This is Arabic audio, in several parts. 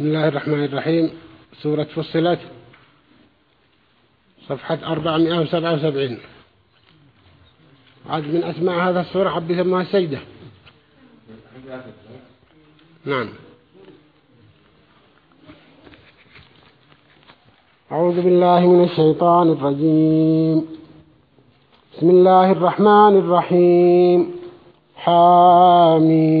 بسم الله الرحمن الرحيم. سورة فصلت صفحة 477 عاد من أسماء هذا السورة حب يسموها السجدة نعم. أعوذ بالله من الشيطان الرجيم. بسم الله الرحمن الرحيم. حاميم.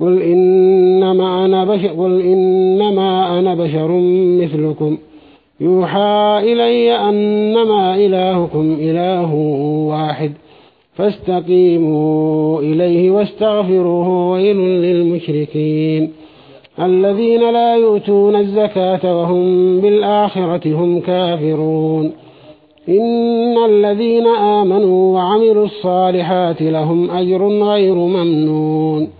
قل إنما أنا بشر, قل إنما أنا بشر مثلكم. يوحى إلي أنما إلهكم إله واحد. فاستقيموا إليه واستغفروه ويل للمشركين. الذين لا يؤتون الزكاة وهم بالآخرة هم كافرون. إن الذين آمنوا وعملوا الصالحات لهم أجر غير ممنون.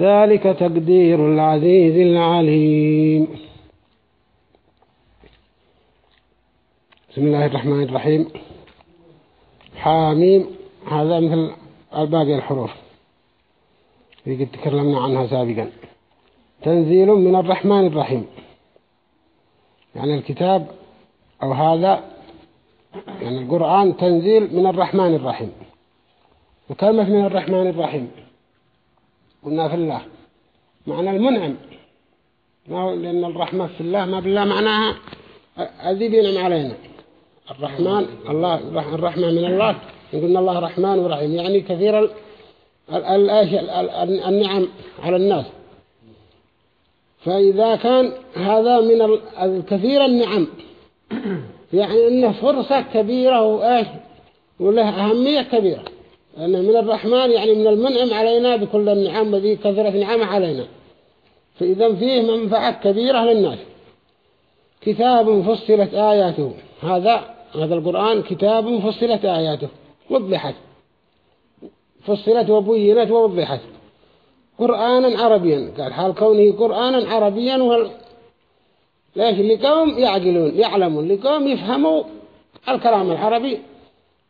ذلك تقدير العزيز العليم. بسم الله الرحمن الرحيم. حاميم هذا مثل الباقي الحروف. اللي قد تكلمنا عنها سابقا. تنزيل من الرحمن الرحيم. يعني الكتاب أو هذا يعني القرآن تنزيل من الرحمن الرحيم. وكلمة من الرحمن الرحيم. قلنا في الله. معنى المنعم. لأن الرحمة في الله ما بالله معناها الذي بينعم علينا. الرحمن الله الرحمة من الله. قلنا الله رحمن ورحيم. يعني كثير النعم على الناس. فإذا كان هذا من الكثير النعم. يعني إنه فرصة كبيرة وإيش؟ وله أهمية كبيرة. لأنه من الرحمن يعني من المنعم علينا بكل النعم وذي كثرة نعمة علينا. فإذا فيه منفعة كبيرة للناس. كتاب فصلت آياته. هذا هذا القرآن كتاب فصلت آياته. وضحت. فصلت وبينت ووضحت. قرآنا عربيا. قال حال كونه قرآنا عربيا وهل ليش لقوم يعقلون يعلمون لقوم يفهموا الكلام العربي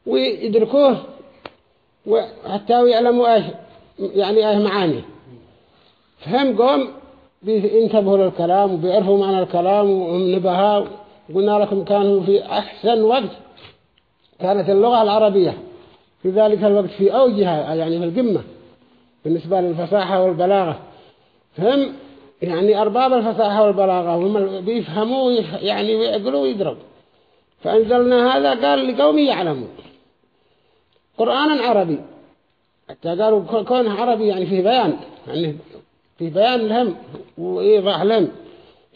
ويدركوه وحتى يعلموا إيش يعني إيش معاني. فهم قوم بينتبهوا للكلام وبيعرفوا معنى الكلام وهم نبهاء قلنا لكم كانوا في أحسن وقت كانت اللغة العربية. في ذلك الوقت في أوجها يعني في القمة بالنسبة للفصاحة والبلاغة. فهم يعني أرباب الفصاحة والبلاغة هم بيفهموا يعني ويعقلوا ويدروا فأنزلنا هذا قال لقوم يعلموا. قرآنا عربي. حتى قالوا كونه عربي يعني فيه بيان. يعني فيه بيان لهم وإيضاح لهم.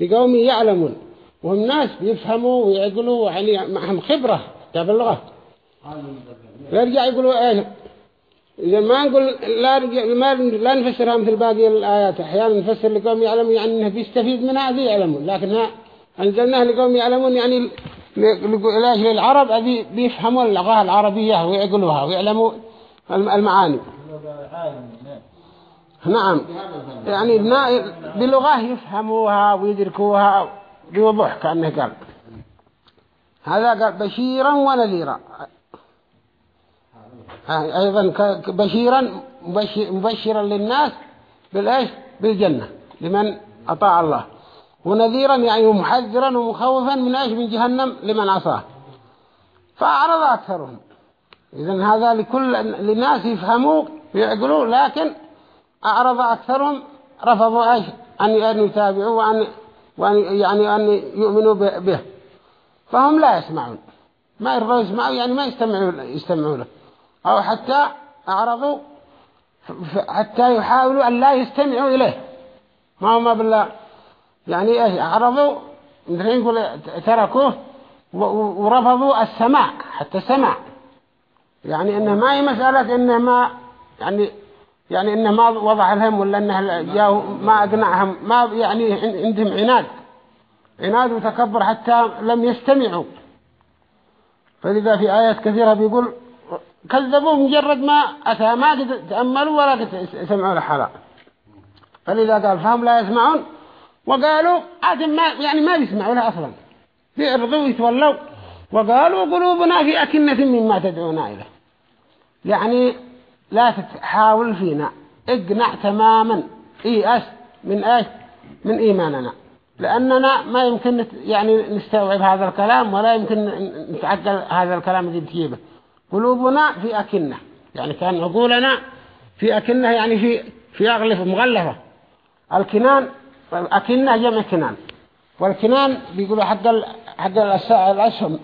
لقوم يعلمون. وهم ناس بيفهموا ويعقلوا يعني معهم خبرة حتى باللغة لا يرجع يقولوا إيه. إذا ما نقول لا ما لا نفسرها مثل باقي الآيات. أحيانا نفسر لقوم يعلمون يعني أنه بيستفيد منها ذي يعلمون. لكنها أنزلناها لقوم يعلمون يعني لأجل العرب أبي بيفهموا اللغة العربية ويعقلوها ويعلموا المعاني. نعم. يعني بلغة يفهموها ويدركوها بوضوح كأنه قال. هذا قال بشيرا ونذيرا. أيضا بشيرا مبشرا للناس بالإيش؟ بالجنة. لمن أطاع الله. ونذيرا يعني محذرا ومخوفا من إيش؟ من جهنم لمن عصاه. فأعرض أكثرهم. إذن هذا لكل للناس يفهموا ويعقلوا لكن أعرض أكثرهم رفضوا إيش؟ أن يتابعوا وأن, وأن يعني أن يؤمنوا به. فهم لا يسمعون. ما يرضوا يسمعوا يعني ما يستمعوا يستمعوا له. أو حتى أعرضوا حتى يحاولوا أن لا يستمعوا إليه. ما هو ما بالله؟ يعني إيه أعرضوا مثل يقول تركوه ورفضوا السماع حتى السماع. يعني إنه ما هي مسألة إنه ما يعني يعني إنه ما وضع لهم ولا إنه جاءوا ما أقنعهم ما يعني عندهم عناد. عناد وتكبر حتى لم يستمعوا. فلذا في آيات كثيرة بيقول كذبوا مجرد ما أتى ما تأملوا ولا سمعوا الحلاء فلذا قال فهم لا يسمعون. وقالوا آدم ما يعني ما بيسمعوا له أصلا. بيعرضوا ويتولوا. وقالوا قلوبنا في أكنة مما تدعونا إليه. يعني لا تحاول فينا. اقنع تماما. إيأس من إيش؟ من إيماننا. لأننا ما يمكن يعني نستوعب هذا الكلام ولا يمكن نتعقل هذا الكلام الذي بتجيبه. قلوبنا في أكنة. يعني كان عقولنا في أكنة يعني في في أغلف مغلفة. الكنان أكنة جمع كنان. والكنان بيقولوا حق ال حق الأسهم.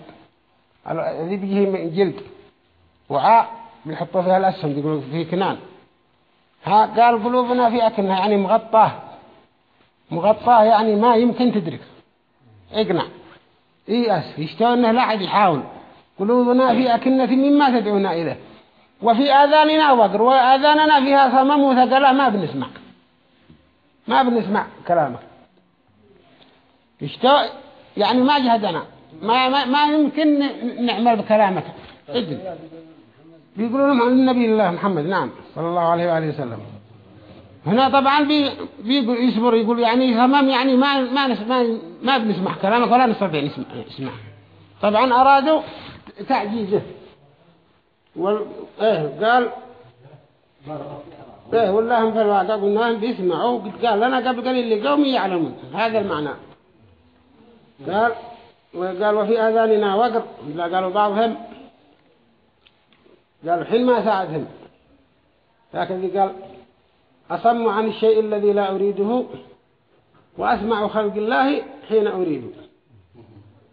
الذي بيجي من جلد. وعاء بيحطوا فيها الأسهم بيقولوا في كنان. ها قال قلوبنا في أكنة يعني مغطاة. مغطاة يعني ما يمكن تدرك. اقنع. إيأس يشتوى أنه لا عاد يحاول. قلوبنا في أكنة مما تدعونا إليه. وفي آذاننا وقر وآذاننا فيها صمم وثقلة ما بنسمع. ما بنسمع كلامك. اشتو يعني ما جهدنا. ما, ما, ما يمكن نعمل بكلامك. إذن بيقولون عن النبي الله محمد. نعم. صلى الله عليه وآله وسلم. هنا طبعا بي بيقول يصبر. يقول يعني صمم يعني ما ما ما, ما بنسمع كلامك ولا نستطيع نسمع, نسمع طبعا أرادوا تعجيزه. وال... إيه قال إيه والله في الواقع قلنا هم بيسمعوا قال لنا قبل قليل اللي قوم يعلمون هذا المعنى. قال وقال وفي آذاننا وقر لا قالوا بعضهم. قالوا حين ما ساعدهم. لكن قال أصم عن الشيء الذي لا أريده وأسمع خلق الله حين أريده.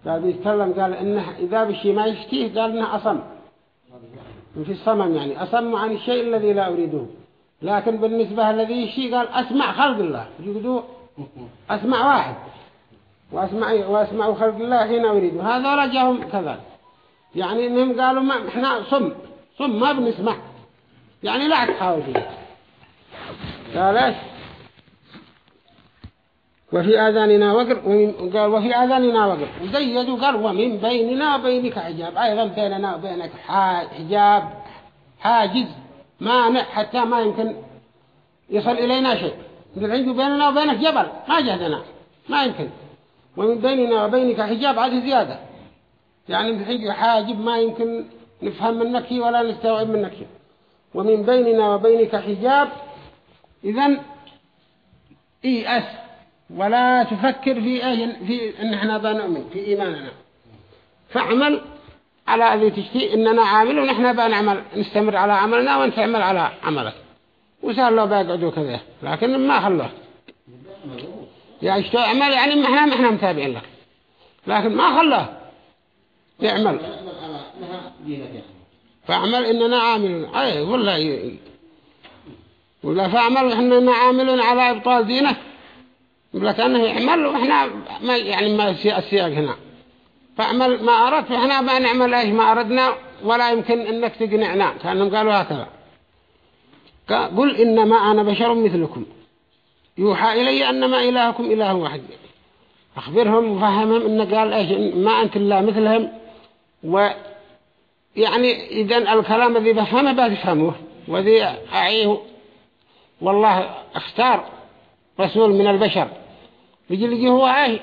قال بيتكلم قال إنه إذا بشي ما يشتيه قال إنه أصم. في الصمم يعني أصم عن الشيء الذي لا أريده. لكن بالنسبة الذي يشتي قال أسمع خلق الله. يقولوا أسمع واحد. وأسمع, وأسمع خلق الله حين أريده هذا رجعهم كذلك يعني إنهم قالوا ما إحنا صم صم ما بنسمع. يعني لا تحاول قال إيش؟ وفي آذاننا وقر. قال وفي آذاننا وقر. وزيدوا قال ومن بيننا وبينك حجاب. أيضا بيننا وبينك حجاب حاجز. مانع حتى ما يمكن يصل إلينا شيء. يقول عنده بيننا وبينك جبل ما جهدنا ما يمكن. ومن بيننا وبينك حجاب عاد زيادة. يعني من حاجب ما يمكن نفهم منك ولا نستوعب منك. ومن بيننا وبينك حجاب إذن إيأس ولا تفكر في في أن إحنا بنؤمن في إيماننا. فاعمل على الذي تشتي إننا عامل ونحن بنعمل نستمر على عملنا وأنت تعمل على عملك. وسهل له بيقعدوا كذا لكن ما خلوه. يعني اشتو اعمل يعني ما إحنا ما إحنا متابعين لك. لكن ما خلوه. يعمل. فاعمل إننا عاملون أي والله. ولا فاعمل إننا عاملون على إبطال دينه لكنه يعمل وإحنا ما يعني ما السياق هنا. فاعمل ما أردت فإحنا ما نعمل إيش؟ ما أردنا ولا يمكن أنك تقنعنا. كأنهم قالوا هكذا. قل إنما أنا بشر مثلكم. يوحى إلي أنما إلهكم إله واحد. أخبرهم وفهمهم إن قال إيش؟ ما أنت الله مثلهم. ويعني إذا الكلام الذي بفهمه بتفهموه وذي أعيه. والله أختار رسول من البشر. يجي لقي هو عاهي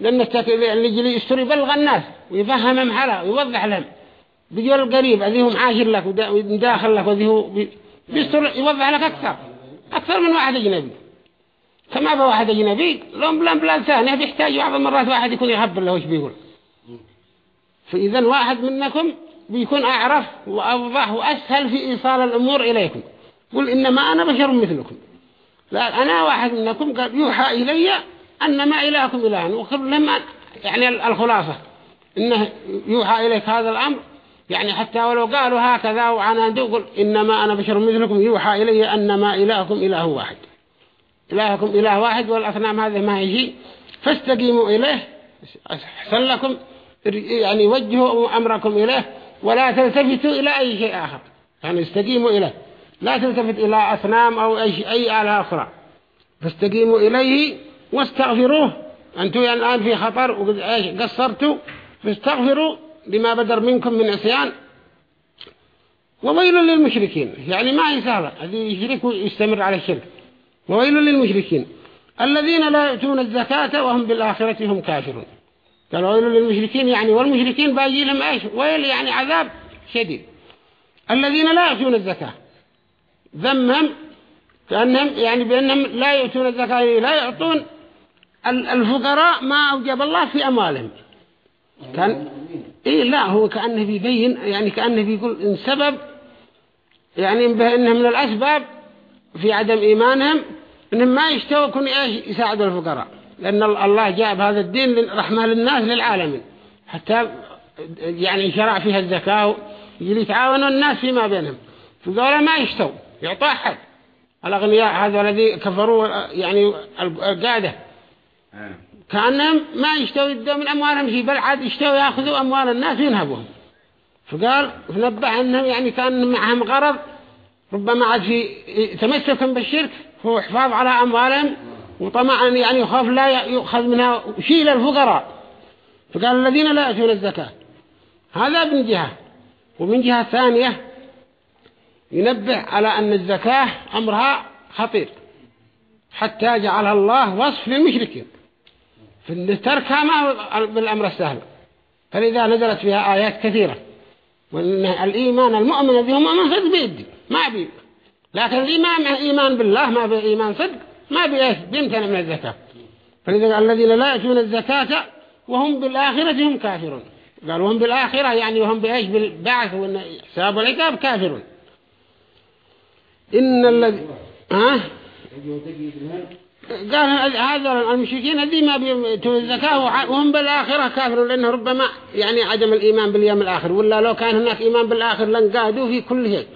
لأن اللي يجي يشتري يبلغ الناس ويفهمهم حلا ويوضح لهم بيجي القريب الذي هو معاشر لك وداخل لك وذي هو بيستر يوضح لك أكثر. أكثر من واحد أجنبي. فما بواحد واحد أجنبي؟ لهم بلان بلان ثانية بيحتاج بعض المرات واحد يكون يخبر له وش بيقول. فإذا واحد منكم بيكون أعرف وأوضح وأسهل في إيصال الأمور إليكم. قل إنما أنا بشر مثلكم. لا أنا واحد منكم قال يوحى إلي أنما إلهكم إله وكل لما يعني الخلاصة. إنه يوحى إليك هذا الأمر. يعني حتى ولو قالوا هكذا وعنا قل إنما أنا بشر مثلكم. يوحى إلي أنما إلهكم إله واحد. إلهكم إله واحد والأصنام هذه ما يجي فاستقيموا إليه. أحسن لكم. يعني وجهوا أمركم إليه. ولا تلتفتوا إلى أي شيء آخر. يعني استقيموا إليه. لا تلتفت إلى أصنام أو أي, أي أخرى. فاستقيموا إليه. واستغفروه. أنتم يعني الآن في خطر وقصرتوا فاستغفروا لما بدر منكم من عصيان. وويل للمشركين. يعني ما هي سهلة. الذي يشرك ويستمر على الشرك. وويل للمشركين. الذين لا يؤتون الزكاة وهم بالآخرة هم كافرون. قال ويل للمشركين يعني والمشركين باجي لهم إيش؟ ويل يعني عذاب شديد. الذين لا يؤتون الزكاة. ذمهم كأنهم يعني بأنهم لا يؤتون الزكاة لا يعطون الفقراء ما أوجب الله في أموالهم. كان إيه لا هو كأنه بيبين يعني كأنه بيقول إن سبب يعني بأنه من الأسباب في عدم إيمانهم إنهم ما يشتوى كن إيش؟ يساعدوا الفقراء. لأن الله جاب هذا الدين رحمة للناس للعالمين. حتى يعني شرع فيها الزكاة يجي يتعاونوا الناس فيما بينهم. فقالوا ما يشتوا يعطوا أحد. الأغنياء هذا الذي كفروا يعني القادة. كأنهم ما يشتوا يدوا من أموالهم شيء بل عاد يشتوا يأخذوا أموال الناس وينهبوهم فقال فنبه أنهم يعني كأن معهم غرض ربما عاد في تمسكهم بالشرك هو حفاظ على أموالهم وطمعا يعني يخاف لا يؤخذ منها شيء للفقراء فقال الذين لا يأتون الزكاة. هذا من جهة. ومن جهة ثانية ينبه على أن الزكاة أمرها خطير حتى جعلها الله وصف للمشركين. في تركها ما بالأمر السهل. فلذا نزلت فيها آيات كثيرة. وأن الإيمان المؤمن هو مؤمن صدق بيدي. ما بي لكن الإيمان إيمان بالله ما بإيمان صدق. ما بإيش بيمتنع من الزكاة. فلذا الذين لا يأتون الزكاة وهم بالآخرة هم كافرون. قالوا هم بالآخرة يعني وهم بإيش؟ بالبعث والحساب والعقاب كافرون. إن الذي ها؟ قال هذا المشركين الذي ما بيتون الزكاة وهم بالآخرة كافرون لأنه ربما يعني عدم الإيمان باليوم الآخر. ولا لو كان هناك إيمان بالآخر لنقادوا في كل شيء.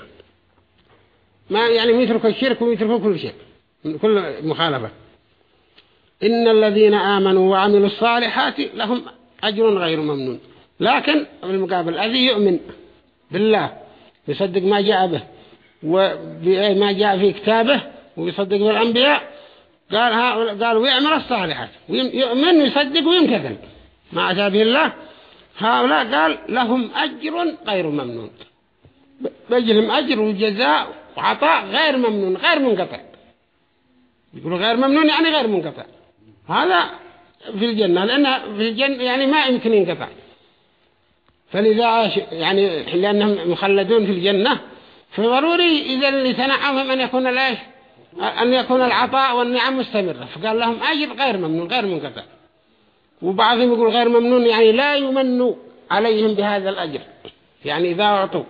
ما يعني يتركوا الشرك ويتركوا كل شيء. كل مخالفة. إن الذين آمنوا وعملوا الصالحات لهم أجر غير ممنون. لكن بالمقابل الذي يؤمن بالله يصدق ما جاء به وما جاء في كتابه ويصدق بالأنبياء قال هؤلاء قال ويعمل الصالحات يؤمن ويصدق ويمتثل ما به الله. هؤلاء قال لهم أجر غير ممنون. بجلهم أجر وجزاء وعطاء غير ممنون غير منقطع. يقولوا غير ممنون يعني غير منقطع. هذا في الجنة لأن في الجنة يعني ما يمكن ينقطع. فلذا يعني لأنهم مخلدون في الجنة فضروري إذا اللي تنعمهم أن يكون الإيش أن يكون العطاء والنعم مستمرة. فقال لهم أجر غير ممنون غير منقطع. وبعضهم يقول غير ممنون يعني لا يمن عليهم بهذا الأجر. يعني إذا أعطوا.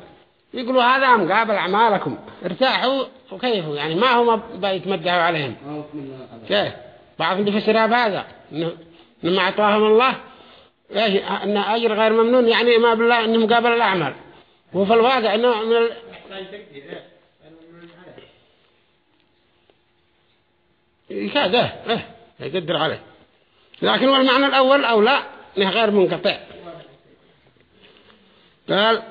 يقولوا هذا مقابل أعمالكم؟ ارتاحوا وكيفوا. يعني ما هم بيتمدحوا عليهم. بعضهم يفسرها بهذا إنه ما أعطاهم الله إيش؟ أن أجر غير ممنون يعني ما بالله إنه مقابل الأعمال. وفي الواقع إنه من ال... كذا إيه يقدر عليه لكن والمعنى الأول أو لا إنه غير منقطع. قال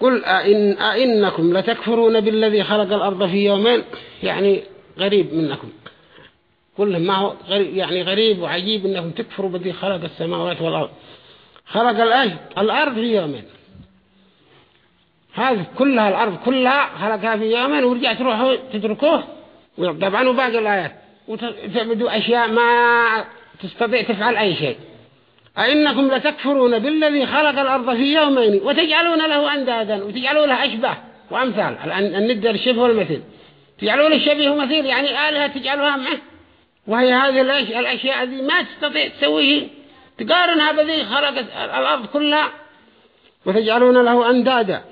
قل أئن أئنكم لتكفرون بالذي خلق الأرض في يومين يعني غريب منكم. كل ما هو غريب يعني غريب وعجيب انكم تكفروا بالذي خلق السماوات والأرض. خلق الايش الأرض في يومين. هذه كلها الأرض كلها خلقها في يومين ورجع تروحوا تتركوه. طبعا وباقي الآيات. وتعبدوا أشياء ما تستطيع تفعل أي شيء. أئنكم لتكفرون بالذي خلق الأرض في يومين وتجعلون له أندادا وتجعلون له أشباه وأمثال. الند الشبه والمثل تجعلون الشبيه ومثيل يعني آلهة تجعلها معه وهي هذه الأشياء التي ما تستطيع تسويه. تقارنها بذي خلقت الأرض كلها وتجعلون له أندادا.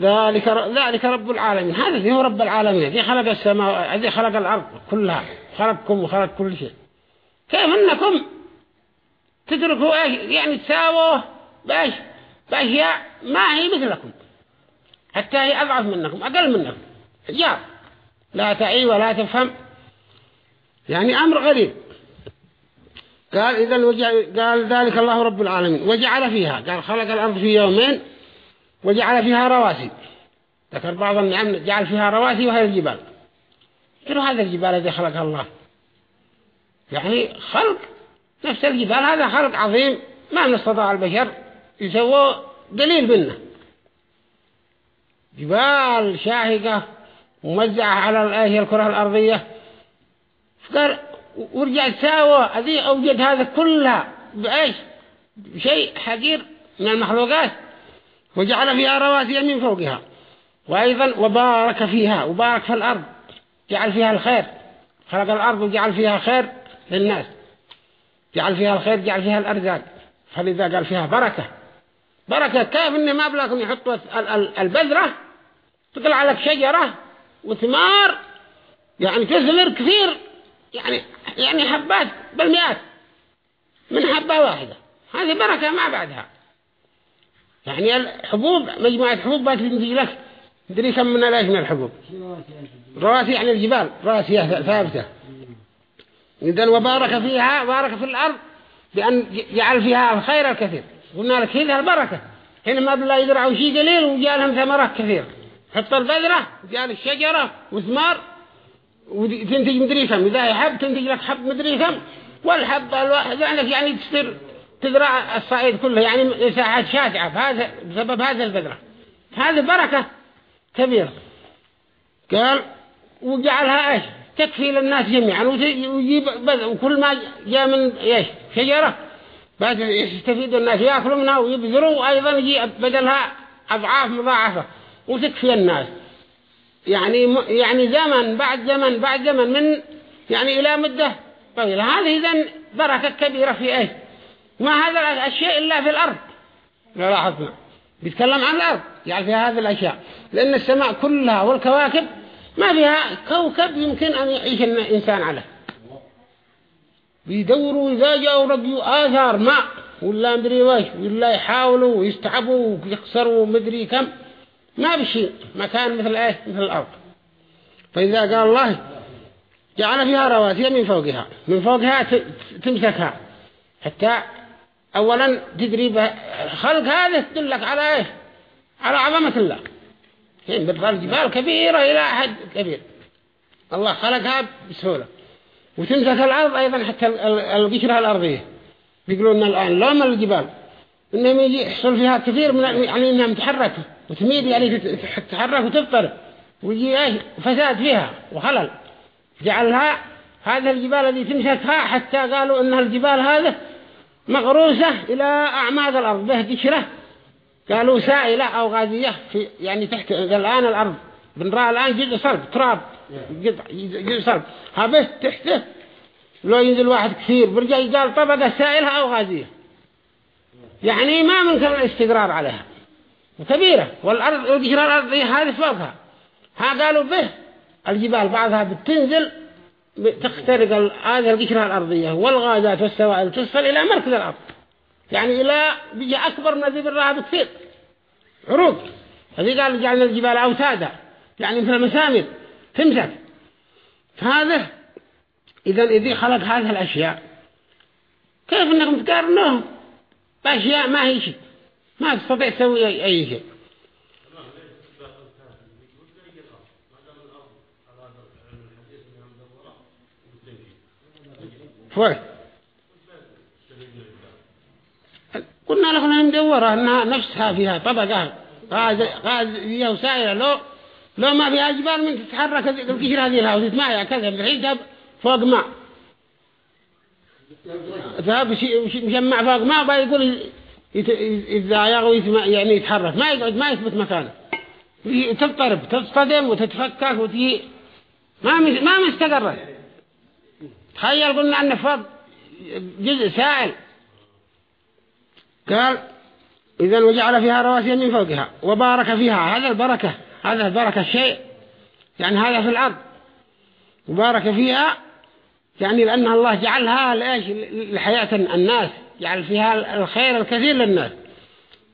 ذلك ذلك رب العالمين. هذا هو رب العالمين. ذي خلق السماء ذي خلق الأرض كلها. خلقكم وخلق كل شيء. كيف أنكم تتركوا إيش؟ يعني تساووا بإيش؟ بأشياء ما هي مثلكم. حتى هي أضعف منكم أقل منكم. حجاب لا تعي ولا تفهم. يعني أمر غريب. قال وجع قال ذلك الله رب العالمين. وجعل فيها. قال خلق الأرض في يومين. وجعل فيها رواسي. ذكر بعض النعم جعل فيها رواسي وهي الجبال. قالوا هذا الجبال الذي خلقها الله. يعني خلق نفس الجبال هذا خلق عظيم ما نستطاع البشر يسووا دليل منه. جبال شاهقة موزعة على الكرة الأرضية. فقال ورجع تساوى. هذه أوجد هذا كلها بإيش؟ بشيء حقير من المخلوقات. وجعل فيها رواسي من فوقها. وأيضا وبارك فيها وبارك في الأرض جعل فيها الخير. خلق الأرض وجعل فيها خير للناس. جعل فيها الخير جعل فيها الأرزاق. فلذا قال فيها بركة. بركة كيف إن ما بلاكم يحطوا البذرة؟ تطلع لك شجرة وثمار يعني تثمر كثير يعني يعني حبات بالمئات من حبة واحدة. هذه بركة ما بعدها. يعني الحبوب مجموعة حبوب بتنتج لك. تدري كم من الايش من الحبوب؟ رواسي يعني الجبال رواسي ثابتة. إذن وبارك فيها بارك في الأرض بأن جعل فيها الخير الكثير. قلنا لك هذه البركة. حينما بالله يزرعوا شيء قليل وجاء لهم ثمرات كثير. حط البذرة وجاء الشجرة وثمار وتنتج مدري كم. إذا حب تنتج لك حب مدري كم. والحب الواحد يعني يعني تصير تزرع الصعيد كله يعني مساحات شاسعة هذا بسبب هذا البذرة هذه بركة كبيرة. قال وجعلها إيش؟ تكفي للناس جميعا ويجيب وكل ما جاء من إيش؟ شجرة. بعد يستفيد الناس يأكلوا منها ويبذروا وأيضا يجي بدلها أضعاف مضاعفة وتكفي الناس. يعني يعني زمن بعد زمن بعد زمن من يعني إلى مدة طويلة. هذه إذن بركة كبيرة في إيش؟ ما هذا الشيء إلا في الأرض. لا لاحظنا بيتكلم عن الأرض يعني في هذه الأشياء. لأن السماء كلها والكواكب ما فيها كوكب يمكن أن يعيش الإنسان عليه. بيدوروا إذا جاءوا رقيوا آثار ماء ولا مدري وش ولا يحاولوا ويستعبوا ويخسروا مدري كم. ما بشيء مكان مثل إيه؟ مثل الأرض. فإذا قال الله جعل فيها رواسي من فوقها من فوقها تمسكها حتى أولا تدري خلق هذا تدلك على إيه على عظمة الله. حين بتظل جبال كبيرة إلى حد كبير. الله خلقها بسهولة. وتمسك الأرض أيضا حتى القشرة الأرضية. بيقولون الآن لوم الجبال. إنهم يحصل فيها كثير من يعني إنها متحرك وتميد يعني تتحرك وتضطرب ويجي إيش؟ فساد فيها وخلل. جعلها هذه الجبال التي تمسكها حتى قالوا إن الجبال هذه مغروسة إلى أعماق الأرض. به قشرة قالوا سائلة أو غازية في يعني تحت الآن الأرض. بنرى الآن جزء صلب تراب. جزء صلب. هذا تحته. لو ينزل واحد كثير برجع قال طبقة سائلة أو غازية. يعني ما ممكن الاستقرار عليها. كبيرة. والأرض القشرة الأرضية هذه فوقها. ها قالوا به. الجبال بعضها بتنزل تخترق هذه القشرة الأرضية والغازات والسوائل تصل إلى مركز الأرض. يعني إلى بيجي أكبر من ذي بالرها بكثير عروق. هذه قال جعلنا الجبال أوتادا. يعني مثل المسامر تمسك. فهذا إذا إذا خلق هذه الأشياء. كيف أنكم تقارنوهم؟ بأشياء ما هي شيء. ما تستطيع تسوي أي شيء. فوق. قلنا لكم أن مدورة أنها نفسها فيها طبقة. غاز غاز فيها وسائلة لو لو ما فيها جبال من تتحرك القشرة هذه لها وتتمايع كذا. الحين تب فوق ماء ذهب مجمع فوق ما بقى يقول إذا ويسمع يعني يتحرك. ما يقعد ما يثبت مكانه. تضطرب تصطدم وتتفكك وتجي. ما ما مستقرة. تخيل قلنا أن فض جزء سائل. قال إذا وجعل فيها رواسي من فوقها وبارك فيها. هذا البركة هذا البركة الشيء يعني هذا في الأرض. وبارك فيها يعني لأن الله جعلها لإيش؟ لحياة الناس جعل فيها الخير الكثير للناس.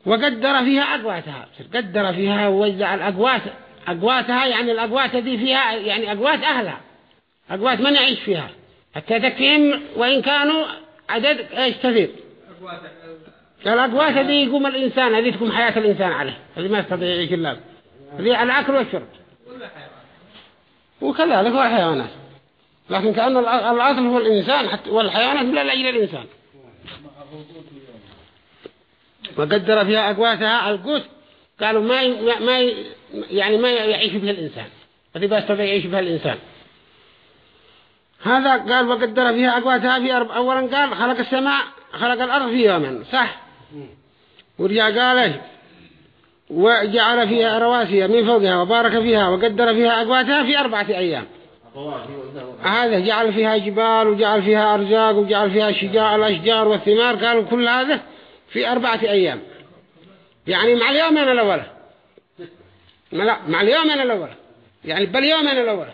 وقدر فيها أقواتها. قدر فيها ووزع الأقوات أقواتها يعني الأقوات دي فيها يعني أقوات أهلها. أقوات من يعيش فيها؟ حتى تكفيهم وإن كانوا عدد إيش كثير. الأقوات هذه يقوم الإنسان هذه تقوم حياة الإنسان عليه هذه ما يستطيع يعيش إلا هذه على الأكل والشرب. وكذلك هو الحيوانات. لكن كأن الأصل هو الإنسان حتى والحيوانات لا لأجل الإنسان. وقدر فيها أقواتها القوت قالوا ما ما يعني ما يعيش بها الإنسان. هذه بيستطيع يعيش بها الإنسان. هذا قال وقدر فيها أقواتها في أربع أولا قال خلق السماء خلق الأرض في يومين صح؟ ورجع قال وجعل فيها رواسي من فوقها وبارك فيها وقدر فيها أقواتها في أربعة أيام. هذا جعل فيها جبال وجعل فيها أرزاق وجعل فيها شجاع الأشجار والثمار قالوا كل هذا في أربعة أيام. يعني مع اليومين الأول. مع اليومين الأول. يعني باليومين الأول.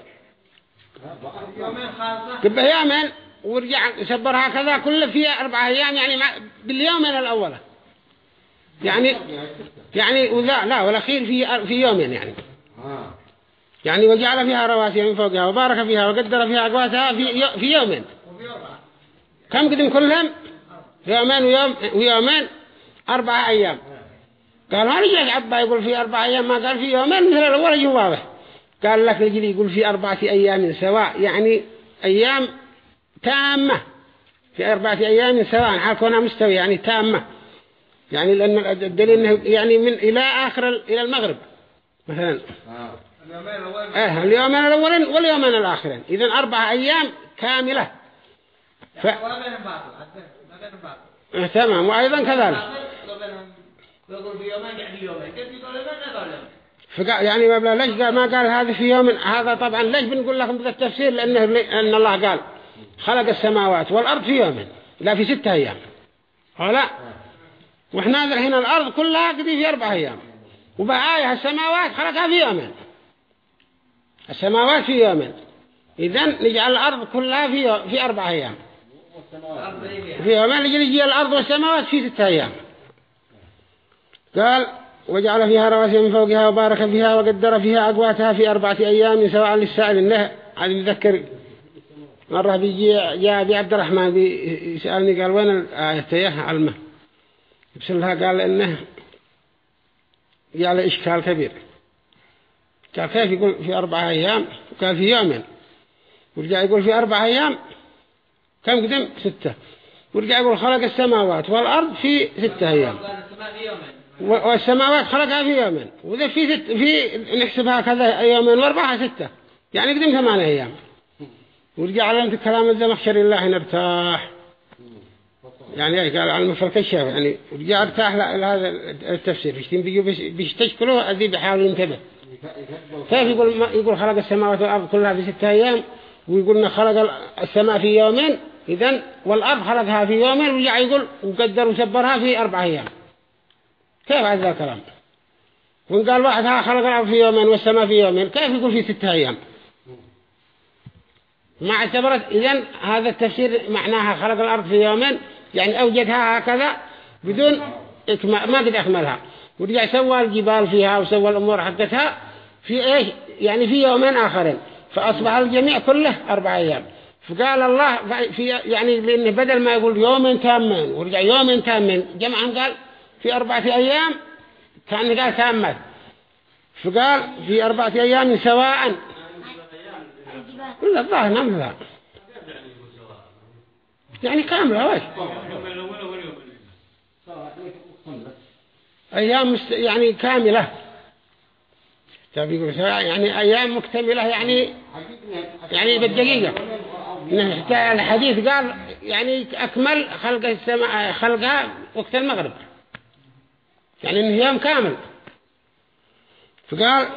قبل يومين ورجع سبر هكذا كله في أربعة أيام يعني باليومين الأول. يعني يعني وذا لا والأخير في في يومين يعني. يعني وجعل فيها رواسي من فوقها وبارك فيها وقدر فيها أقواتها في في يومين. كم قدم كلهم؟ يومين ويوم ويومين أربعة أيام. قال ما رجع عبا يقول في أربعة أيام ما قال في يومين مثل الأول جوابه قال لك رجلي يقول في أربعة أيام سواء يعني أيام تامة. في أربعة أيام سواء حال كونها مستوي يعني تامة. يعني لأن الدليل إنه يعني من إلى آخر إلى المغرب مثلا. آه اليومين الأولين واليومين الآخرين. إذا أربعة أيام كاملة. ف... آه تمام. وأيضا كذلك. فقال يعني ما بلا ليش قال ما قال هذا في يوم هذا طبعا ليش بنقول لكم بذا التفسير؟ لأنه أن الله قال خلق السماوات والأرض في يوم لا في ستة أيام. لا. وإحنا الحين الأرض كلها قدي في أربع أيام. وبآية السماوات خلقها في يومين. السماوات في يومين. إذن نجعل الأرض كلها في في أربع أيام. في يومين نجي الأرض والسماوات في ستة أيام. قال وجعل فيها رواسي من فوقها وبارك فيها وقدر فيها أقواتها في أربعة أيام سواء للسائل إنه عاد يذكر مرة بيجي جاء أبي عبد الرحمن بيسألني قال وين الآية علمه. بسلها قال إنه جعل إشكال كبير. قال كيف يقول في أربعة أيام؟ قال في يومين. ورجع يقول في أربعة أيام؟ كم قدم؟ ستة. ورجع يقول خلق السماوات والأرض في ستة أيام. والسماوات خلقها في يومين. وإذا في ست في نحسبها كذا يومين وأربعة ستة. يعني قدم ثمانية أيام. ورجع على كلام الزمخشري الله نرتاح يعني قال على المفرق الشافعي يعني ورجع ارتاح لهذا التفسير. بيستشكلوا الذي بيحاول ينتبه. كيف يقول يقول خلق السماوات والأرض كلها في ستة أيام؟ ويقولنا خلق السماء في يومين. إذن والأرض خلقها في يومين. ورجع يقول وقدر وسبرها في أربع أيام. كيف هذا الكلام وقال واحد ها خلق الأرض في يومين والسماء في يومين كيف يقول في ستة أيام؟ ما اعتبرت إذن هذا التفسير معناها خلق الأرض في يومين يعني أوجدها هكذا بدون إكمال ما قد أكملها. ورجع سوى الجبال فيها وسوى الأمور حقتها في إيش؟ يعني في يومين آخرين. فأصبح الجميع كله أربع أيام. فقال الله في يعني لأنه بدل ما يقول يومين تامين ورجع يومين تامين جمعهم قال في أربعة أيام كان قال تامت فقال في أربعة أيام سواء. ولا الظاهر نعم يعني كاملة وش؟ أيام مست... يعني كاملة. يقول يعني أيام مكتملة يعني يعني بالدقيقة. الحديث قال يعني أكمل خلق السماء خلقها وقت المغرب. يعني إنه يوم كامل. فقال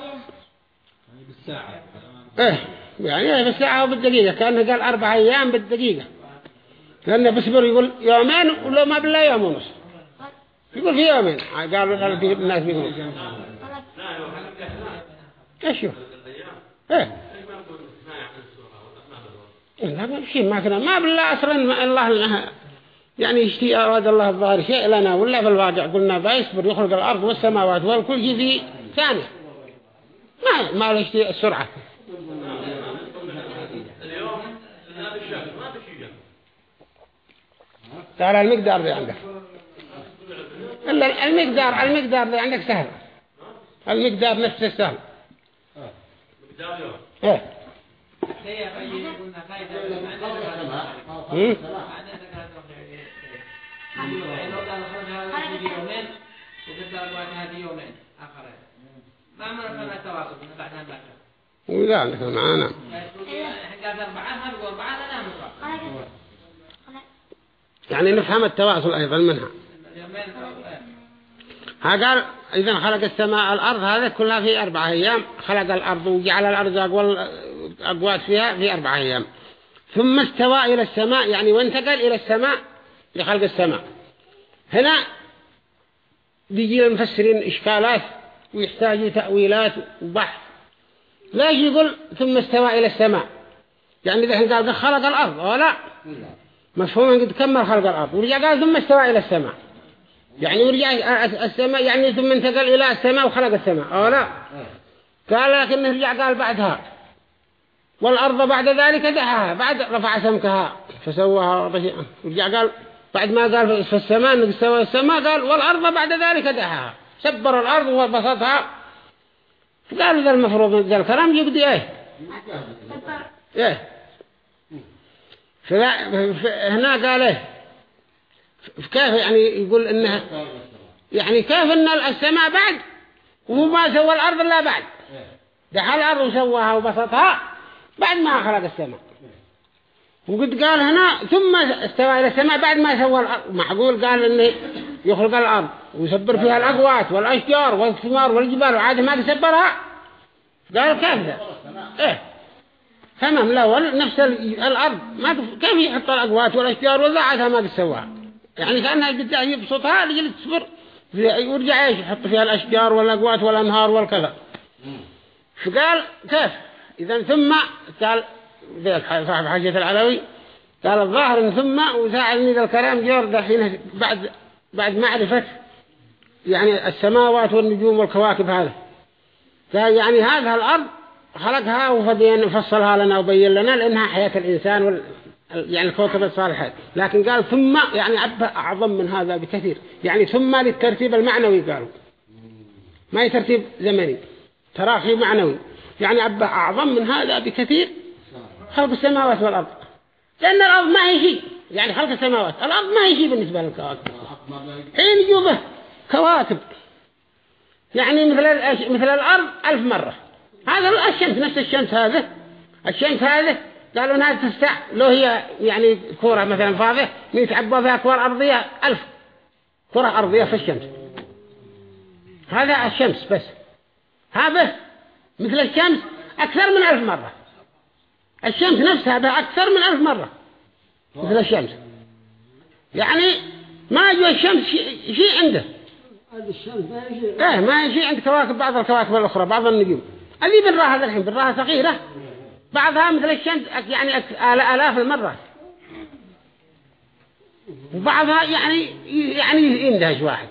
بالساعة. إيه يعني بالساعة وبالدقيقة كأنه قال أربع أيام بالدقيقة. لأنه بصبر يقول يومين ولو ما بالله يوم ونص. يقول في يومين. قالوا الناس بيقولوا إيش هو؟ إيه. لا ما شيء. ما كنا ما بالله أصلا الله يعني يشتي أراد الله الظاهر شيء لنا ولا في الواقع. قلنا بيصبر يخلق الأرض والسماوات والكل شيء في ثانية ما ما يشتي السرعة. تعال المقدار ذي عندك. إلا المقدار المقدار ذي عندك سهل. المقدار نفسه سهل. إيه. وذلك معنا يعني نفهم التواصل أيضا منها. ها قال إذا خلق السماء الأرض هذا كلها في أربعة أيام. خلق الأرض وجعل الأرض أقوات فيها في أربعة أيام. ثم استوى إلى السماء يعني وانتقل إلى السماء. لخلق السماء. هنا بيجي المفسرين إشكالات ويحتاجوا تأويلات وبحث. ليش يقول ثم استوى إلى السماء. يعني إذا قال خلق الأرض أو لا؟ مفهوم قد كمل خلق الأرض. ورجع قال ثم استوى إلى السماء. يعني ورجع السماء يعني ثم انتقل إلى السماء وخلق السماء أو لا؟ قال لكنه رجع قال بعدها. والأرض بعد ذلك دعاها بعد رفع سمكها فسواها رجع قال بعد ما قال في السماء انه استوى السماء قال والأرض بعد ذلك دعاها سبر الأرض وبسطها. قال ذا المفروض ذا الكلام يقضي إيه؟ إيه. فلا هنا قال إيه؟ كيف يعني يقول انها يعني كيف إن السماء بعد؟ وهو ما سوى الأرض إلا بعد. دحى الأرض وسواها وبسطها بعد ما خلق السماء. وقد قال هنا ثم استوى إلى السماء. بعد ما سوى الأرض معقول قال إنه يخلق الأرض ويسبر فيها الأقوات والأشجار والثمار والجبال وعاد ما تسبرها. قال كيف ذا إيه. تمام. الأول نفس الأرض ما كيف يحط الأقوات والأشجار وزعتها ما تسواها يعني كأنها بده يبسطها لجل تصبر. ويرجع يحط فيها الأشجار والأقوات والأنهار والكذا. فقال كيف؟ اذا ثم قال صاحب حاجة العلوي قال الظاهر ثم وساعدني ذا الكلام جور دحين بعد بعد معرفة يعني السماوات والنجوم والكواكب هذا. قال يعني هذا الأرض خلقها وفدين فصلها لنا وبين لنا لأنها حياة الإنسان وال يعني الكوكب الصالحات لكن قال ثم يعني أعظم من هذا بكثير. يعني ثم للترتيب المعنوي قالوا. ما يترتيب زمني تراخي معنوي. يعني عبه أعظم من هذا بكثير. خلق السماوات والأرض. لأن الأرض ما هي شيء. يعني خلق السماوات. الأرض ما هي شيء بالنسبة للكواكب. حين يجوبه كواكب. يعني مثل مثل الأرض ألف مرة. هذا الشمس نفس الشمس هذا الشمس هذا قالوا إنها تستع لو هي يعني كرة مثلا فاضية يتعبوا فيها كرة أرضية ألف كرة أرضية في الشمس. هذا الشمس بس. هذا مثل الشمس أكثر من ألف مرة. الشمس نفسها ده أكثر من ألف مرة. مثل الشمس. يعني ما يجوا الشمس شيء عنده. الشمس ما يجي إيه ما يجي عند كواكب بعض الكواكب الأخرى بعض النجوم. اللي هذا الحين بنراها صغيرة. بعضها مثل الشمس يعني آلاف المرات وبعضها يعني يعني يندهش واحد.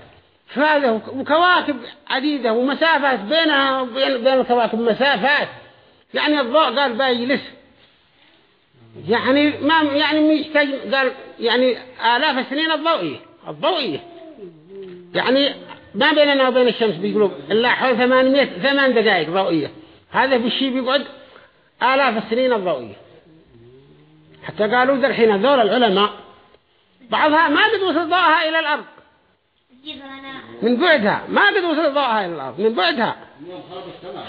فهذا وكواكب عديدة ومسافات بينها وبين بين الكواكب مسافات. يعني الضوء قال بيجلس يعني ما يعني ميحتاج قال يعني آلاف السنين الضوئية. الضوئية. يعني ما بيننا وبين الشمس بيقولوا إلا حول 800 ثمان دقائق ضوئية. هذا بالشيء بيقعد آلاف السنين الضوئية. حتى قالوا ذا الحين هذول العلماء بعضها ما قد وصل ضوءها إلى الأرض. من بعدها ما قد وصل ضوءها إلى الأرض. من بعدها.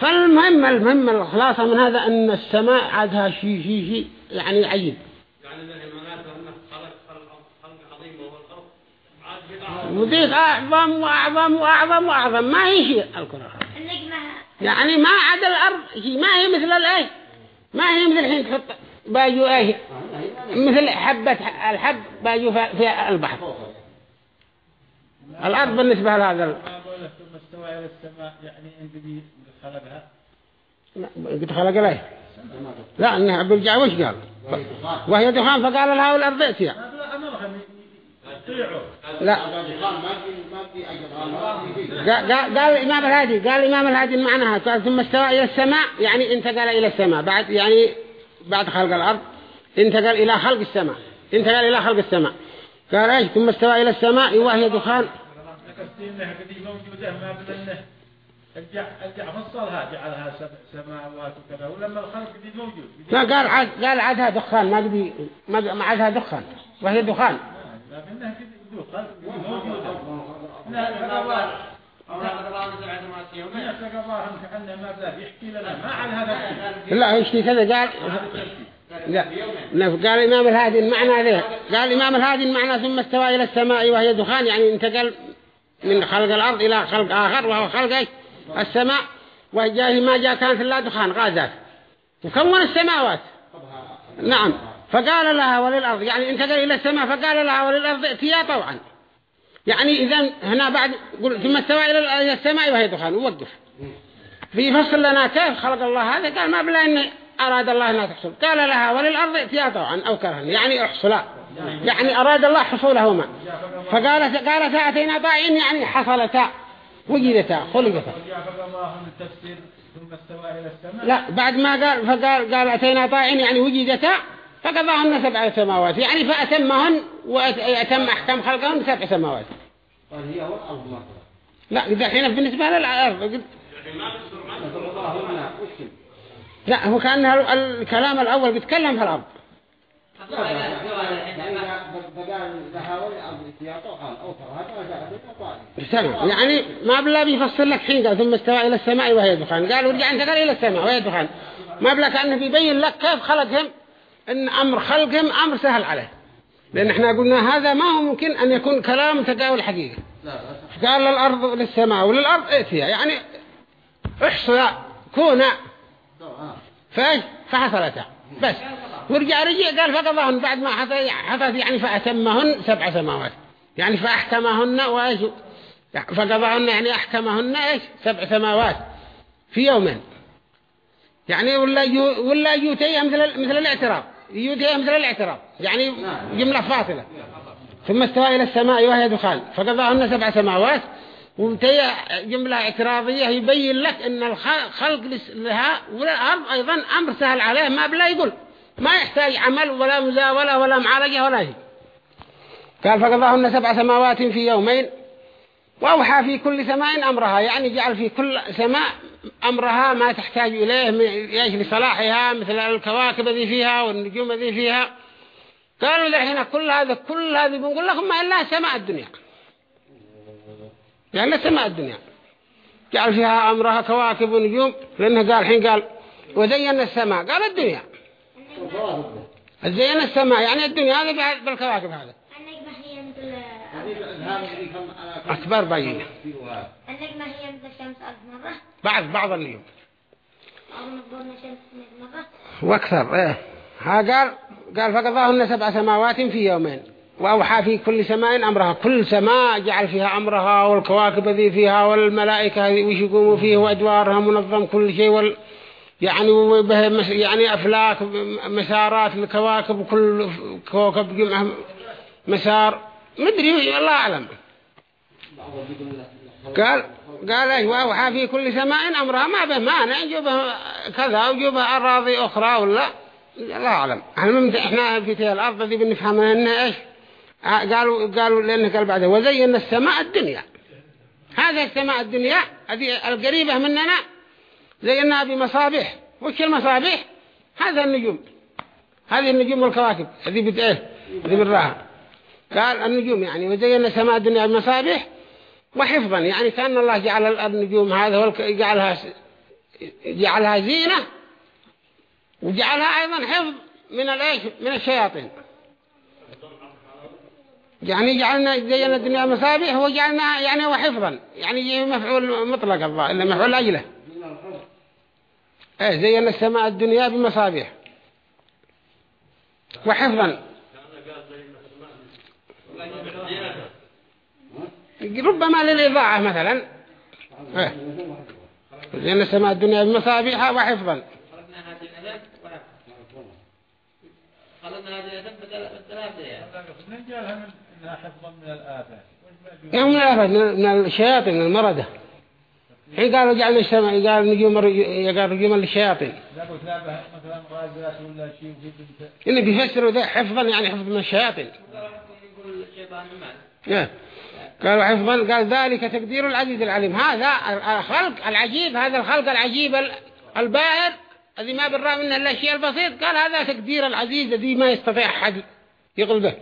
فالمهم المهم الخلاصة من هذا أن السماء عادها شيء شيء شيء يعني عجيب يعني وذيك أعظم وأعظم وأعظم وأعظم. ما هي شيء الكرة؟ يعني ما عدا الأرض. شيء ما هي مثل الإية. ما هي مثل الحين تحط باجوا إية. مثل حبة الحب باجوا في البحر. الأرض بالنسبة لهذا ال... مستوى إلى السماء. يعني إن خلقها. قد خلق له لا إنها برجع وش قال؟ وهي دخان فقال لها والارض ائتيا. لا. قال الإمام الهادي قال الإمام الهادي معناها قال ثم استوى إلى السماء. يعني انتقل إلى السماء. بعد يعني بعد خلق الأرض انتقل إلى خلق السماء. انتقل إلى خلق السماء. قال إيش؟ ثم استوى إلى السماء. وهي دخان. الجع فصلها جعلها سماوات وكذا. ولما الخلق موجود لا قال عاد قال عادها دخان ما قدي ما ما عادها دخان. وهي دخان. لكنها كده دخان موجودة. لا يشتي كذا قال لا قال الإمام الهادي المعنى ذا قال الإمام الهادي المعنى ثم استوى إلى السماء وهي دخان. يعني انتقل من خلق الأرض إلى خلق آخر وهو خلق إيش؟ السماء وجاه ما جاء كانت لا دخان غازات. وكون السماوات. نعم. فقال لها وللأرض يعني انتقل إلى السماء فقال لها وللأرض ائتيا طوعا. يعني إذا هنا بعد ثم استوى إلى السماء وهي دخان ووقف. في فصل لنا كيف خلق الله هذا؟ قال ما بلا إن أراد الله أنها تحصل. قال لها وللأرض ائتيا طوعا أو كرها. يعني احصلا. يعني أراد الله حصولهما فقالت قالت أتينا طائعين يعني حصلتا. وجدتا خلقتا. لا بعد ما قال فقال قال أتينا طائعين يعني وجدتا فقضاهن سبع سماوات. يعني فأتمهن وأتم أحكام خلقهن سبع سماوات. لا إذا حين بالنسبة للأرض لا هو كان الكلام الأول بيتكلم في الأرض. يعني ما بلا بيفصل لك حين قال ثم استوى إلى السماء وهي دخان. قال ورجع انتقل إلى السماء وهي دخان. ما بلا كأنه بيبين لك كيف خلقهم. إن أمر خلقهم أمر سهل عليه. لأن إحنا قلنا هذا ما هو ممكن أن يكون كلام تقاول حقيقي قال للأرض للسماء وللأرض ائتيا يعني احصى كونا فإيش؟ فحصلتها بس. ورجع رجع قال فقضاهن. بعد ما حصلت يعني فأتمهن سبع سماوات. يعني فأحكمهن وإيش؟ فقضاهن يعني أحكمهن إيش؟ سبع سماوات في يومين. يعني ولا يو ولا يوتي مثل مثل الاعتراف. يوتي مثل الاعتراف. يعني جملة فاصلة. ثم استوى إلى السماء وهي دخان. فقضاهن سبع سماوات. وتي جملة اعتراضية يبين لك إن الخلق لها والأرض أيضا أمر سهل عليه ما بلا يقول. ما يحتاج عمل ولا مزاولة ولا معالجة ولا شيء. قال فقضاهن سبع سماوات في يومين. وأوحى في كل سماء أمرها يعني جعل في كل سماء أمرها ما تحتاج إليه ياش لصلاحها مثل الكواكب ذي فيها والنجوم ذي فيها. قالوا لحين كل هذا كل هذا بنقول لكم ما إلا سماء الدنيا. يعني سماء الدنيا. جعل فيها أمرها كواكب ونجوم لأنه قال حين قال وزينا السماء. قال الدنيا. زينا السماء يعني الدنيا هذا بالكواكب هذا أكبر بينة النجمة هي مثل الشمس ألف مرة. بعض بعض النجوم وأكثر إيه. ها قال قال فقضاهن سبع سماوات في يومين. وأوحى في كل سماء أمرها. كل سماء جعل فيها أمرها والكواكب ذي فيها والملائكة وش يقوموا فيه وأدوارها منظم كل شيء وال يعني يعني أفلاك مسارات الكواكب وكل كوكب جمعه مسار. مدري الله أعلم. قال قال إيش وأوحى في كل سماء أمرها. ما به مانع يجيبها كذا ويجيبها أراضي أخرى ولا. لا أعلم. إحنا في الأرض دي بنفهمها إنها إيش؟ قالوا قالوا لأنه قال بعده وزينا السماء الدنيا. هذا السماء الدنيا هذه القريبة مننا زيناها بمصابيح. وش المصابيح؟ هذا النجوم. هذه النجوم والكواكب. هذه بدأه هذه بالراحة. قال النجوم يعني وزينا السماء الدنيا بمصابيح وحفظا. يعني كأن الله جعل النجوم هذا جعلها جعلها زينة وجعلها أيضا حفظ من الايش من الشياطين. يعني جعلنا زينا الدنيا مصابيح وجعلنا يعني وحفظا. يعني مفعول مطلق الله إلا مفعول أجله. إيه زينا السماء الدنيا بمصابيح. وحفظا. ربما للإضاعة مثلا. إيه. زينا السماء الدنيا بمصابيح وحفظا. خلقنا يعني من الآفات؟ من الشياطين المردة حين قالوا جعلنا السماء قال نجوم قال نجوم للشياطين لا قلت لا به مثلا غازات ولا شيء وفي بنت إنه بيفسروا ذا حفظا يعني حفظ من الشياطين. إيه. قالوا حفظا قال ذلك تقدير العزيز العليم. هذا الخلق العجيب هذا الخلق العجيب ال- الباهر الذي ما برا منه إلا الشيء البسيط قال هذا تقدير العزيز الذي ما يستطيع أحد يغلبه